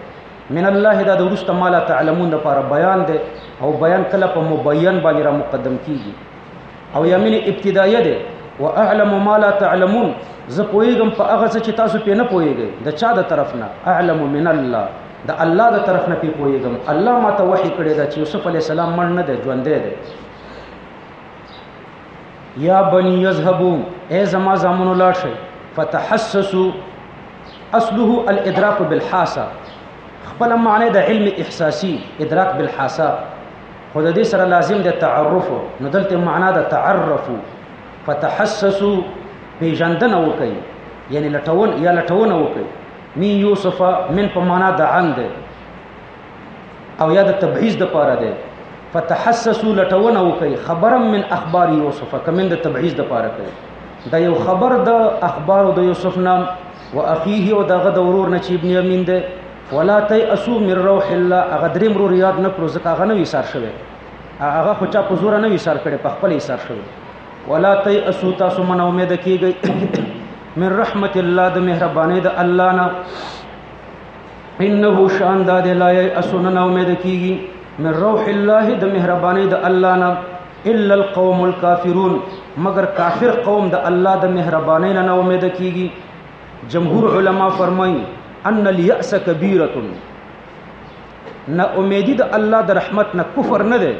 من الله دا د ورسته مالا تعلمون لپاره بیان ده او بیان کله په مبین باندې را مقدم کیږي او یا من ابتدایه ده واعلم ما لا تعلمون زه پوهیږم په هغه څه چې تاسو پې نه پوهیږئ د چا د طرف نه اعلم من الله د الله د طرف نه پې پوهیږم الله ما ته وحی کړی دا چې یوسف علی السلام مړ نه دی ژوندی دی یا بنی یذهبو ای زما زامنو لاړ شئ فتحسسوا اصله الادراک بالحاسه خپل معنی د علم احساسی ادراک بالحاسه خو د دې سره لازم د تعرف نو دلته معنا د تعرف فتحسسوا پیژندنه وکړي یعنی لټون یا لټون وکړي می یوسف من په معنا د عند او یا د تبعیض د پاره ده فتحسسوا لټونه وکي خبرم من اخبار یوسف کمن د تبعیض د پاره کوي دا یو خبر د اخبار د یوسف نام و اخیه او دغه د ورور نه چې ابن یمین ده ولا تیأسو من روح الله هغه درې مرو یاد نه کړو ځکه هغه نه وی سار شوی هغه خو چا په زور نه وی سار کړي په خپل یې سار شوی ولا تیأسو تاسو من امید کیږئ من رحمت الله د مهرباني د الله نه انه شان دا دی لا یأسون نه امید کیږي من روح الله د مهرباني د الله نه الا القوم الكافرون مگر کافر قوم د الله د مهرباني نه امید کیږي جمهور علما فرمایي ان اليأس كبيره نه امیدی د الله د رحمت نه کفر نه ده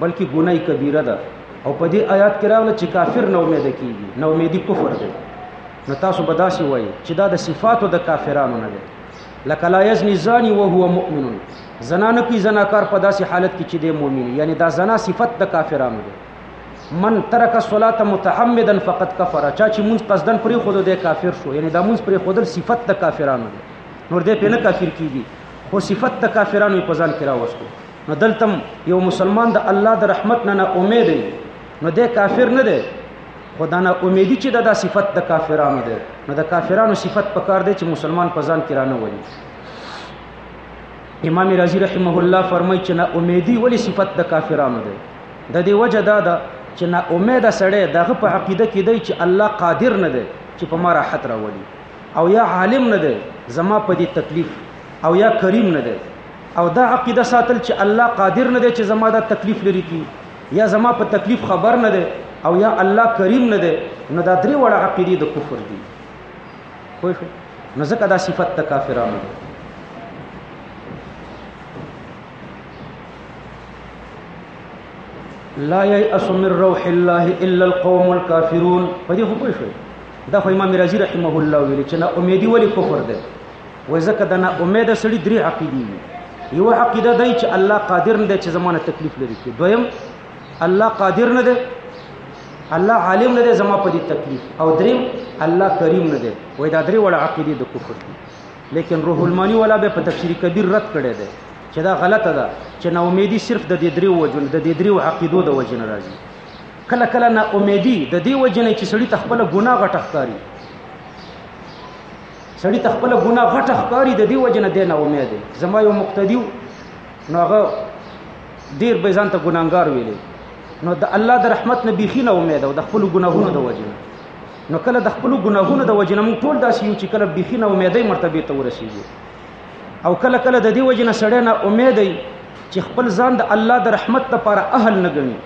بلکې ګناي کبیره ده او په دې آیات کې راغله چې کافر نه امید کیږي نه امیدی کفر ده نو تاسو به داسې وایي چې دا د صفاتو د کافرانو نه دی لکه لا یزنی زانی و هو مؤمن زنا نه کوي زناکار په داسې حالت کې چې دی مؤمن یعنی دا زنا صفت د کافرانو دی من ترک الصلاه متعمدا فقد كفر چا چې مونږ قصدن پرې خود دی کافر شو یعنی دا مونږ پرې خودل صفت د کافرانو دی نور دې په نه کافر کیږي خو صفت د کافرانو په ځان کې راوستو نو دلته یو مسلمان د الله د رحمت نه نه امید دی نو دې کافر نه دی خدا نه امیدی چې دا صفت د کافرانو ده نو د کافرانو صفت پکار دی چې مسلمان په ځان کې رانه وایي امام رازی رحمه الله فرمایي چې نه امیدی ولی صفت د کافرانو ده د دې وجه دا ده چې نه امید سړی دغه په عقیده کې دی چې الله قادر نه دی چې په ما راحت راولي او یا عالم نه دی زما په دې تکلیف او یا کریم نه دی او دا عقیده ساتل چې الله قادر نه دی چې زما دا تکلیف لري کی یا زما په تکلیف خبر نه دی او یا الله کریم نه دی نو دا درې وړه عقیدې د کفر دي خو شو نو ځکه دا صفت د کافرانو دی لا یأس من روح الله الا القوم الكافرون په دې خو پوه شو دا خو امام رازي رحمه الله ویلي چې نا امیدي ولې کفر دی وای ځکه د نا امیده سړي درې عقیدې وي یو عقیده دی چې الله قادر نه دی چې زمانه تکلیف لري کې دویم الله قادر نه دی الله عالم نه دی زما په دې تکلیف او دریم الله کریم نه دی وای دا درې وړه عقیدې د کفر دي لیکن روح المانی ولا به په تفسیر کبیر رد کړی دی چې دا غلطه ده چې نا امیدي صرف د دې درې وجن د دې درې عقیدو د وجن راځي کله کله نا امیدي د دې وجنې چې سړی تخپل ګناه غټ ښکاری سړی ته خپل ګناه غټه ښکاری د دې وجه نه دی نه امید دی زما یو مقتدیو نو هغه ډیر به ځان ته ګناګار ویلې نو د الله د رحمت نه بیخي نه امید او د خپل ګناهونو د وجه نو کله د خپل ګناهونو د وجه نه موږ ټول داسې یو چې کله بیخي نه امیدې مرتبه ته ورسیږو او کله کله د دې وجه نه سړی نه امیدې چې خپل ځان د الله د رحمت لپاره اهل نه ګڼي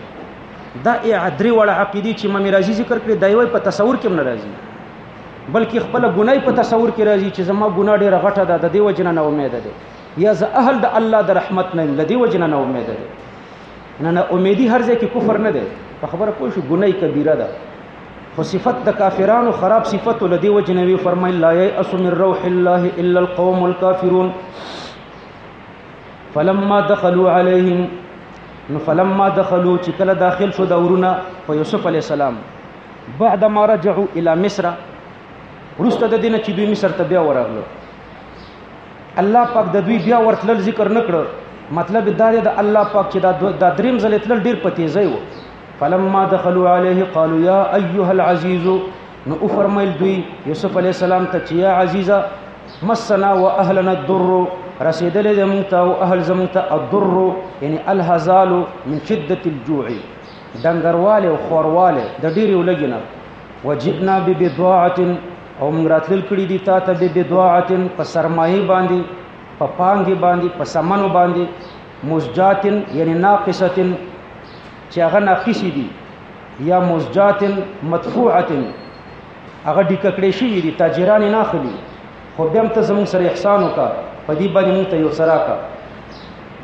دا اعدري وړ عقيدي چې امام رازي ذکر کړی دا یو په تصور کې نه راځي بلکې خپل ګناي په تصور کې راځي چې زما ګنا ډیره غټه ده د دې وجنه نه امید ده یا زه اهل د الله د رحمت نه لدی وجنه نه امید ده نه نه امیدي هر ځای کې کفر نه ده په خبره پوه شو ګناي کبیره ده خو صفت د کافرانو خراب صفت لدی وجنه وی فرمای لا یئس من روح الله الا القوم الكافرون فلما دخلوا عليهم نو فلما دخلوا چې کله داخل شو دا ورونه په یوسف علی السلام بعد ما رجعوا الى مصر ورسته د دینه چې دوی مصر ته بیا ورغلو الله پاک د دوی بیا ورتلل ذکر نکړو مطلب دا دی د الله پاک چې دا دریم ځل تل ډیر په تیزی وو فلما دخلوا عليه قالوا يا ايها العزيز نو او فرمایل دوی یوسف علی السلام ته چې یا عزیزا مسنا واهلنا الضر رسیدلې زمونږ ته او اهل زمونږ ته الضر یعنی الهزال من شدت الجوع ډنګروالی او خوروالی د ډېرې ولږې نه وجئنا ببضاعت او موږ راتلل کړي دي تا ته ببضاعت په سرمایه باندې په پانګې باندې په سمنو باندې مزجات یعنی ناقصه چې هغه ناقص دي یا مزجات مدفوعه هغه ډیککړې شوې دي تاجران نه اخلي خو بیا هم ته زموږ سره احسان وکړه په دې باندې موږ ته یو څه راکړه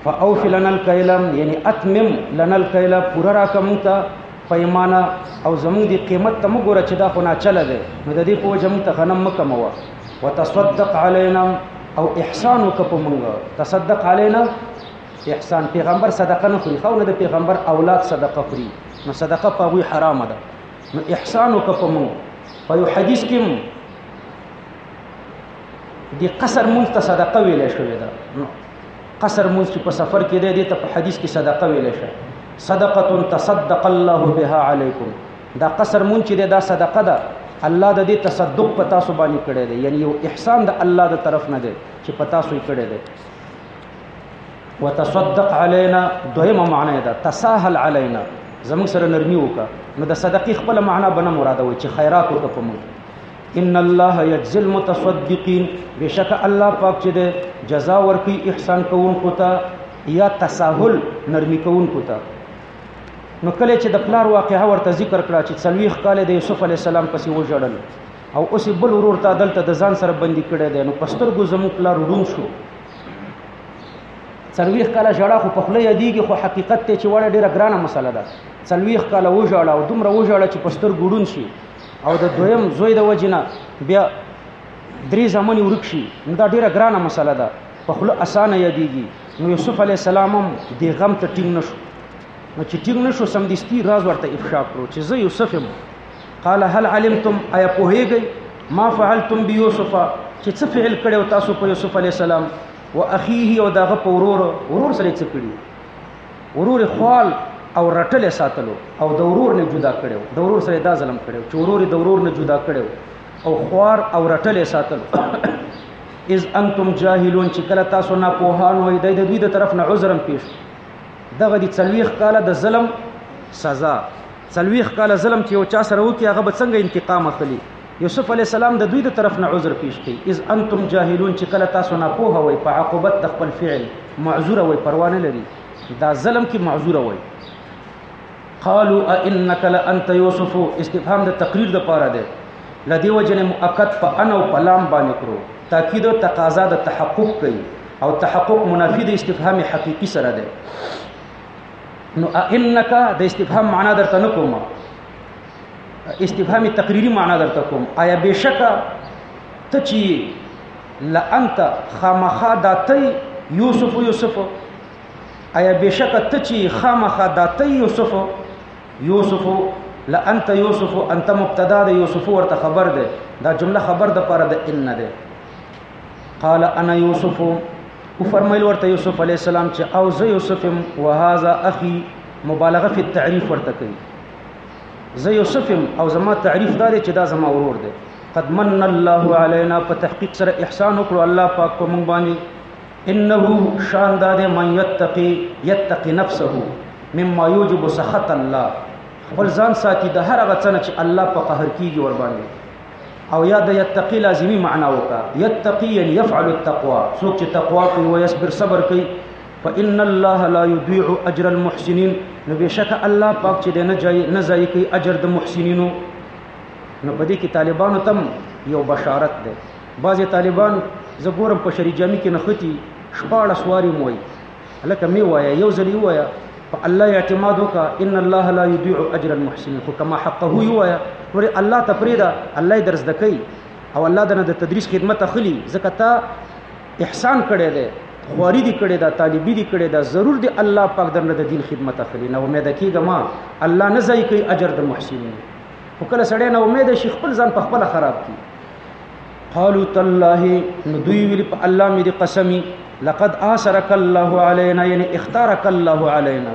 فاوف لنا الکیل یعنی اتمم لنا الکیل پوره راکړه موږ ته پیمانه او زموږ د قیمت ته موږ ګوره چې دا خو ناچله دی نو د دې په وجه موږ ته غنم مه کموه وتصدق علینا او احسان وکړه په موږ تصدق علینا احسان پیغمبر صدقه نه خوري خو نه د پیغمبر اولاد صدقه خوري نو صدقه په وی حرام ده نو احسان وکړه په موږ په یو حدیث کې دی قصر مونږ ته صدقه ویل شوې ده قصر مونږ چې په سفر کې دی ته په حدیث کې صدقه ویل شوې صدقه تصدق الله بها علیکم دا قصر مونږ چې دا صدقه ده الله د دې تصدق په تاسو باندې کړی دی یعنی یو احسان د الله د طرف نه دی چې په تاسو یې کړی دی وتصدق علينا دویمه معنی ده تساهل علينا زموږ سره نرمي وکړه نو د صدقې خپل معنا بنه مراده و چې خیرات وکړه په موږ ان الله یجزی المتصدقین بشک الله پاک چې ده جزا ورکي احسان کوونکو ته یا تساهل نرمي کوونکو ته نو کله چې د پلار واقعه ورته ذکر کړه چې څلويخ کال د یوسف علی السلام پسې وژړل او اوس بل ورور ته دلته د ځان سره بندي کړي دي نو پستر ګو زمو پلار ورون شو څلويخ کال ژړا خو په خله یادېږي خو حقیقت ته چې وړه ډیره ګرانه مسله ده څلويخ کال وژړل او دومره وژړل چې پستر ګړون شي او د دویم زوی د وجې نه بیا درې زامن ورک شي نو دا ډیره ګرانه مسله ده په خله اسانه یادېږي نو یوسف علی السلام هم د غم ته ټینګ نشو نو چې ټینګ نشو سمدستي راز ورته افشا کړو چې زه یوسف یم قال هل علمتم ایا پوهیږئ ما فعلتم بيوسف چې څه فعل کړو تاسو په یوسف علی السلام واخیه او دغه په ورور ورور سره څه کړی ورور خوال او رټل ساتلو او د ورور نه جدا کړو د ورور سره دا ظلم کړو چې ورور د ورور نه جدا کړو او خوار او رټل ساتلو اذ انتم جاهلون چې کله تاسو نه پوهان وای د دوی د طرف نه عذرم پیش دغه دي څلويخ کاله د ظلم سزا څلويخ کاله ظلم چې یو چا سره وکي هغه به څنګه انتقام اخلي یوسف علی السلام د دوی د طرف نه عذر پیش کړي اذ انتم جاهلون چې کله تاسو نه پوه وای په عقوبت د خپل فعل معذور وای پروا نه لري دا ظلم کې معذور وای قالوا انك لانت يوسف استفهام د تقریر د پاره ده لدی وجنه مؤکد په ان او پلام باندې کړو تاکید او تقاضا د تحقق کوي او تحقق منافی د استفهام حقيقي سره ده نو انك د استفهام معنا درته نکوم استفهام تقریری معنا درته کوم آیا بشکا ته چی لانت خامخا داتی یوسف یوسف آیا بشکا ته چی خامخا داتی یوسف یوسف لانت یوسف انت مبتدا د یوسف ورته خبر ده دا جمله خبر ده پر د ان ده قال انا یوسف او فرمایل ورته یوسف علی السلام چې او زه یوسف وهذا اخي مبالغه فی التعریف ورته کوي زه یوسف یم او زما تعریف دا دی چې دا زما ورور دی قد من الله علينا په تحقیق سره احسان وکړو الله پاک په مونږ باندې انه شان دا دی من یتقي یتقي نفسه مما یوجب سخط الله خپل ځان ساتي د هر هغه څه چې الله په قهر کیږي ور باندې او یا د یتقی لازمی معنا وکا یتقی یعنی یفعل التقوا څوک چې تقوا کوي او یصبر صبر کوي فإن الله لا يضيع اجر المحسنين نو بشک الله پاک چې نه جای نه ځای کوي اجر د محسنینو نو په دې کې طالبانو تم یو بشارت ده بعضې طالبان زه ګورم په شری جامع کې نښتي شپاړس وارې مو وایي هلکه مې وایه یو ځل یې ووایه په الله اعتماد وکړه ان الله لا یضیع اجر المحسنین خو کما حقه یې ووایه نورې الله ته پرېږده الله یې در زده کوي او الله دنه د تدریس خدمت اخلي ځکه تا احسان کړی دی خواري دي کړې ده طالبي دي کړې ده ضرور دي الله پاک درنه د دین خدمت اخلي نه امید کیږه ما الله نه ځای کوي اجر د محسنین خو کله سړی نه امید شي خپل ځان په خپل خراب کی قالوا تالله ندوی ویل په الله مې دي قسمي لقد آثرك الله علينا يعني اختارك الله علينا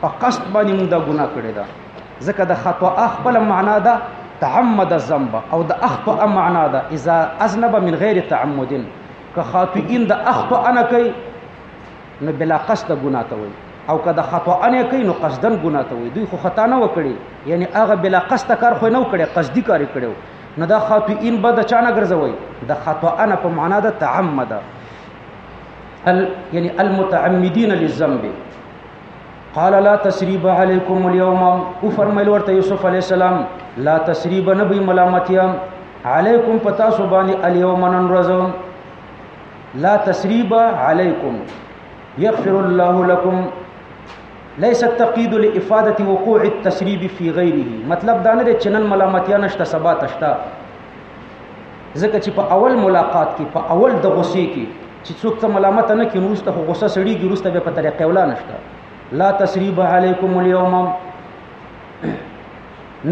په قصد باندې موږ دا ګناه کړې ده ځکه د خطا خپل معنا ده تعمد الذنب او د اخطا معنا ده اذا اذنب من غیر تعمد که خاطئین د اخطا انا کوي نو بلا قصد ګناه ته وي او که د خطا انا کوي نو قصدن ګناه ته وي دوی خو خطا نه وکړي یعنی هغه بلا قصد کار خو نه وکړي قصدي کار کړو نو دا خاطئین به د چانه ګرځوي د خطا انا په معنا ده تعمد ال یعنی المتعمدین للذنب قال لا تسریب علیکم اليوم او فرمایل ورته یوسف علی السلام لا تسریب نبی ملامتیا علیکم پتا سو باندې اليوم نن ورځ لا تسریب علیکم یغفر الله لكم ليس التقييد لافاده وقوع التسريب في غيره مطلب دا نه چې نن ملامتیا نشته سبا تشتا ځکه چې په اول ملاقات کې په اول د غصې کې چې څوک ته ملامت نه کین ورسته خو غصه سړی کې ورسته به په طریقې ولا نشته لا تسریب علیکم اليوم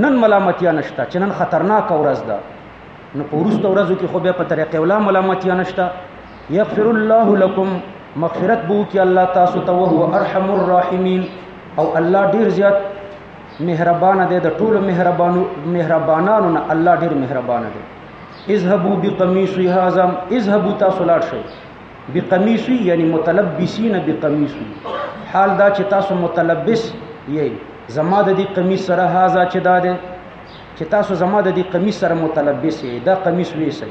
نن ملامتیا نشته چې نن خطرناک ورځ ده نو په ورسته ورځو کې خو به په طریقې ولا ملامتیا نشته یغفر الله لكم مغفرت بو کې الله تاسو ته او هو ارحم الراحمین او الله ډیر زیات مهربانه دی د ټولو مهربانو مهربانانو نه الله ډیر مهربانه دی اذهبوا بقميصي هذا اذهبوا تاسو لاړ شئ بقميصي یعنی متلبسین بقميصي حال دا چې تاسو متلبس یئ زما د دې قمیص سره هاذا چې دا ده چې تاسو زما د دې قمیص سره متلبس یئ دا قمیص ویسئ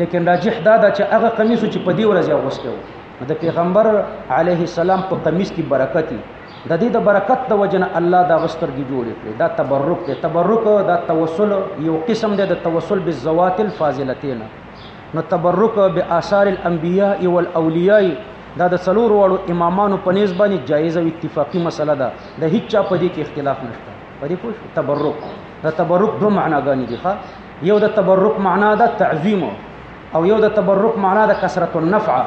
لیکن راجح دا دا چې هغه قمیص چې په دې ورځ اغوسته و د پیغمبر علیه السلام په قمیص کې برکت دی د دې د برکت د وجنه الله دا غسترګي جوړ کړي دا تبرک دی تبرک دا توسل یو قسم دی د توسل بالذوات الفاضلتین نو تبرک باثار الانبیاء والاولیاء دا د څلور وړو امامانو په نسبت باندې جایز او اتفاقی مسله ده د هیڅ چا په دې کې اختلاف نشته په دې پوه تبرک د تبرک دوه معناګانې دي ښا یو د تبرک معنا د تعظیم او یو د تبرک معنا د کثرت النفع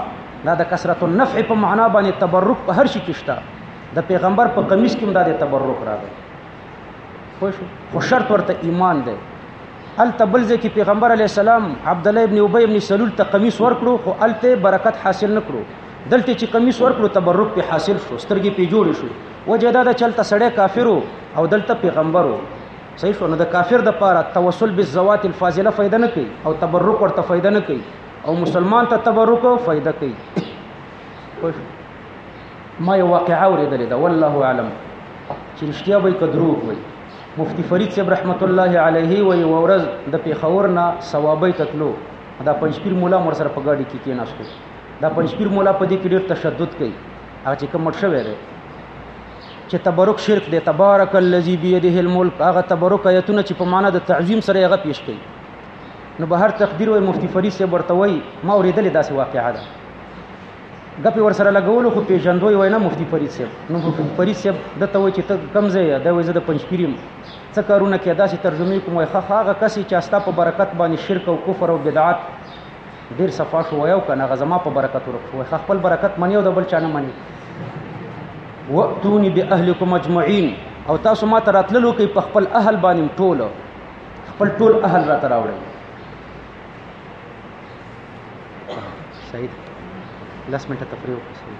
دا د کثرت النفع په معنا باندې تبرک په هر شي کې شته د پیغمبر په قمیص کې هم دا د تبرک راغی خو خو شرط ورته ایمان دی ال تبل ځکه پیغمبر علی السلام عبد الله ابن ابي ابن سلول ته قمیص ورکړو خو الته برکت حاصل نکړو دلته چې قمیص ورکړو تبرک په حاصل شو سترګې په جوړ شو وجه دا د چلته سړی کافرو او دلته پیغمبرو صحیح شو نو د کافر د پاره توسل بالذوات الفاضله فائدہ نه کوي او تبرک ورته فائدہ نه کوي او مسلمان ته تبرک فائدہ کوي خوش ما یو واقعا ورېدلې ده والله اعلم چې رښتیا به کدروغ وي مفتی فرید صاحب رحمت الله علیه وی ورځ د پیښور نه ثوابې تتلو دا پنځپیر مولا مر سره په ګاډي کې کېناستو دا پنځپیر مولا په دې کې ډېر تشدد کوي هغه چې کوم مړ شوی دی چې تبرک شرک دی تبارک الذی بيده الملک هغه تبرک آیتونه چې په معنا د تعظیم سره هغه پیش کړي نو به هر تقدیر وای مفتی فرید صاحب ورته وای ما اوریدل داسې واقعا ده ګپې ور سره لګولو خو پیژندوی وای نه مفتی فرید صاحب نو مفتی فرید صاحب د ته وای چې ته کم ځای دا وای زه د پنځپیریم څه کارونه کې داسې ترجمه کوم وای خه هغه کسې چې استا په برکت باندې شرک او کفر او بدعت ډیر صفا شو ویو کنه غ زما په برکت ورک شو خ خپل برکت منی او د بل چانه منی واتونی باهلکم اجمعین او تاسو ما ته راتللو کې په خپل اهل باندې ټول خپل ټول اهل را تراوړل سعید لس منټه تفریح وکړئ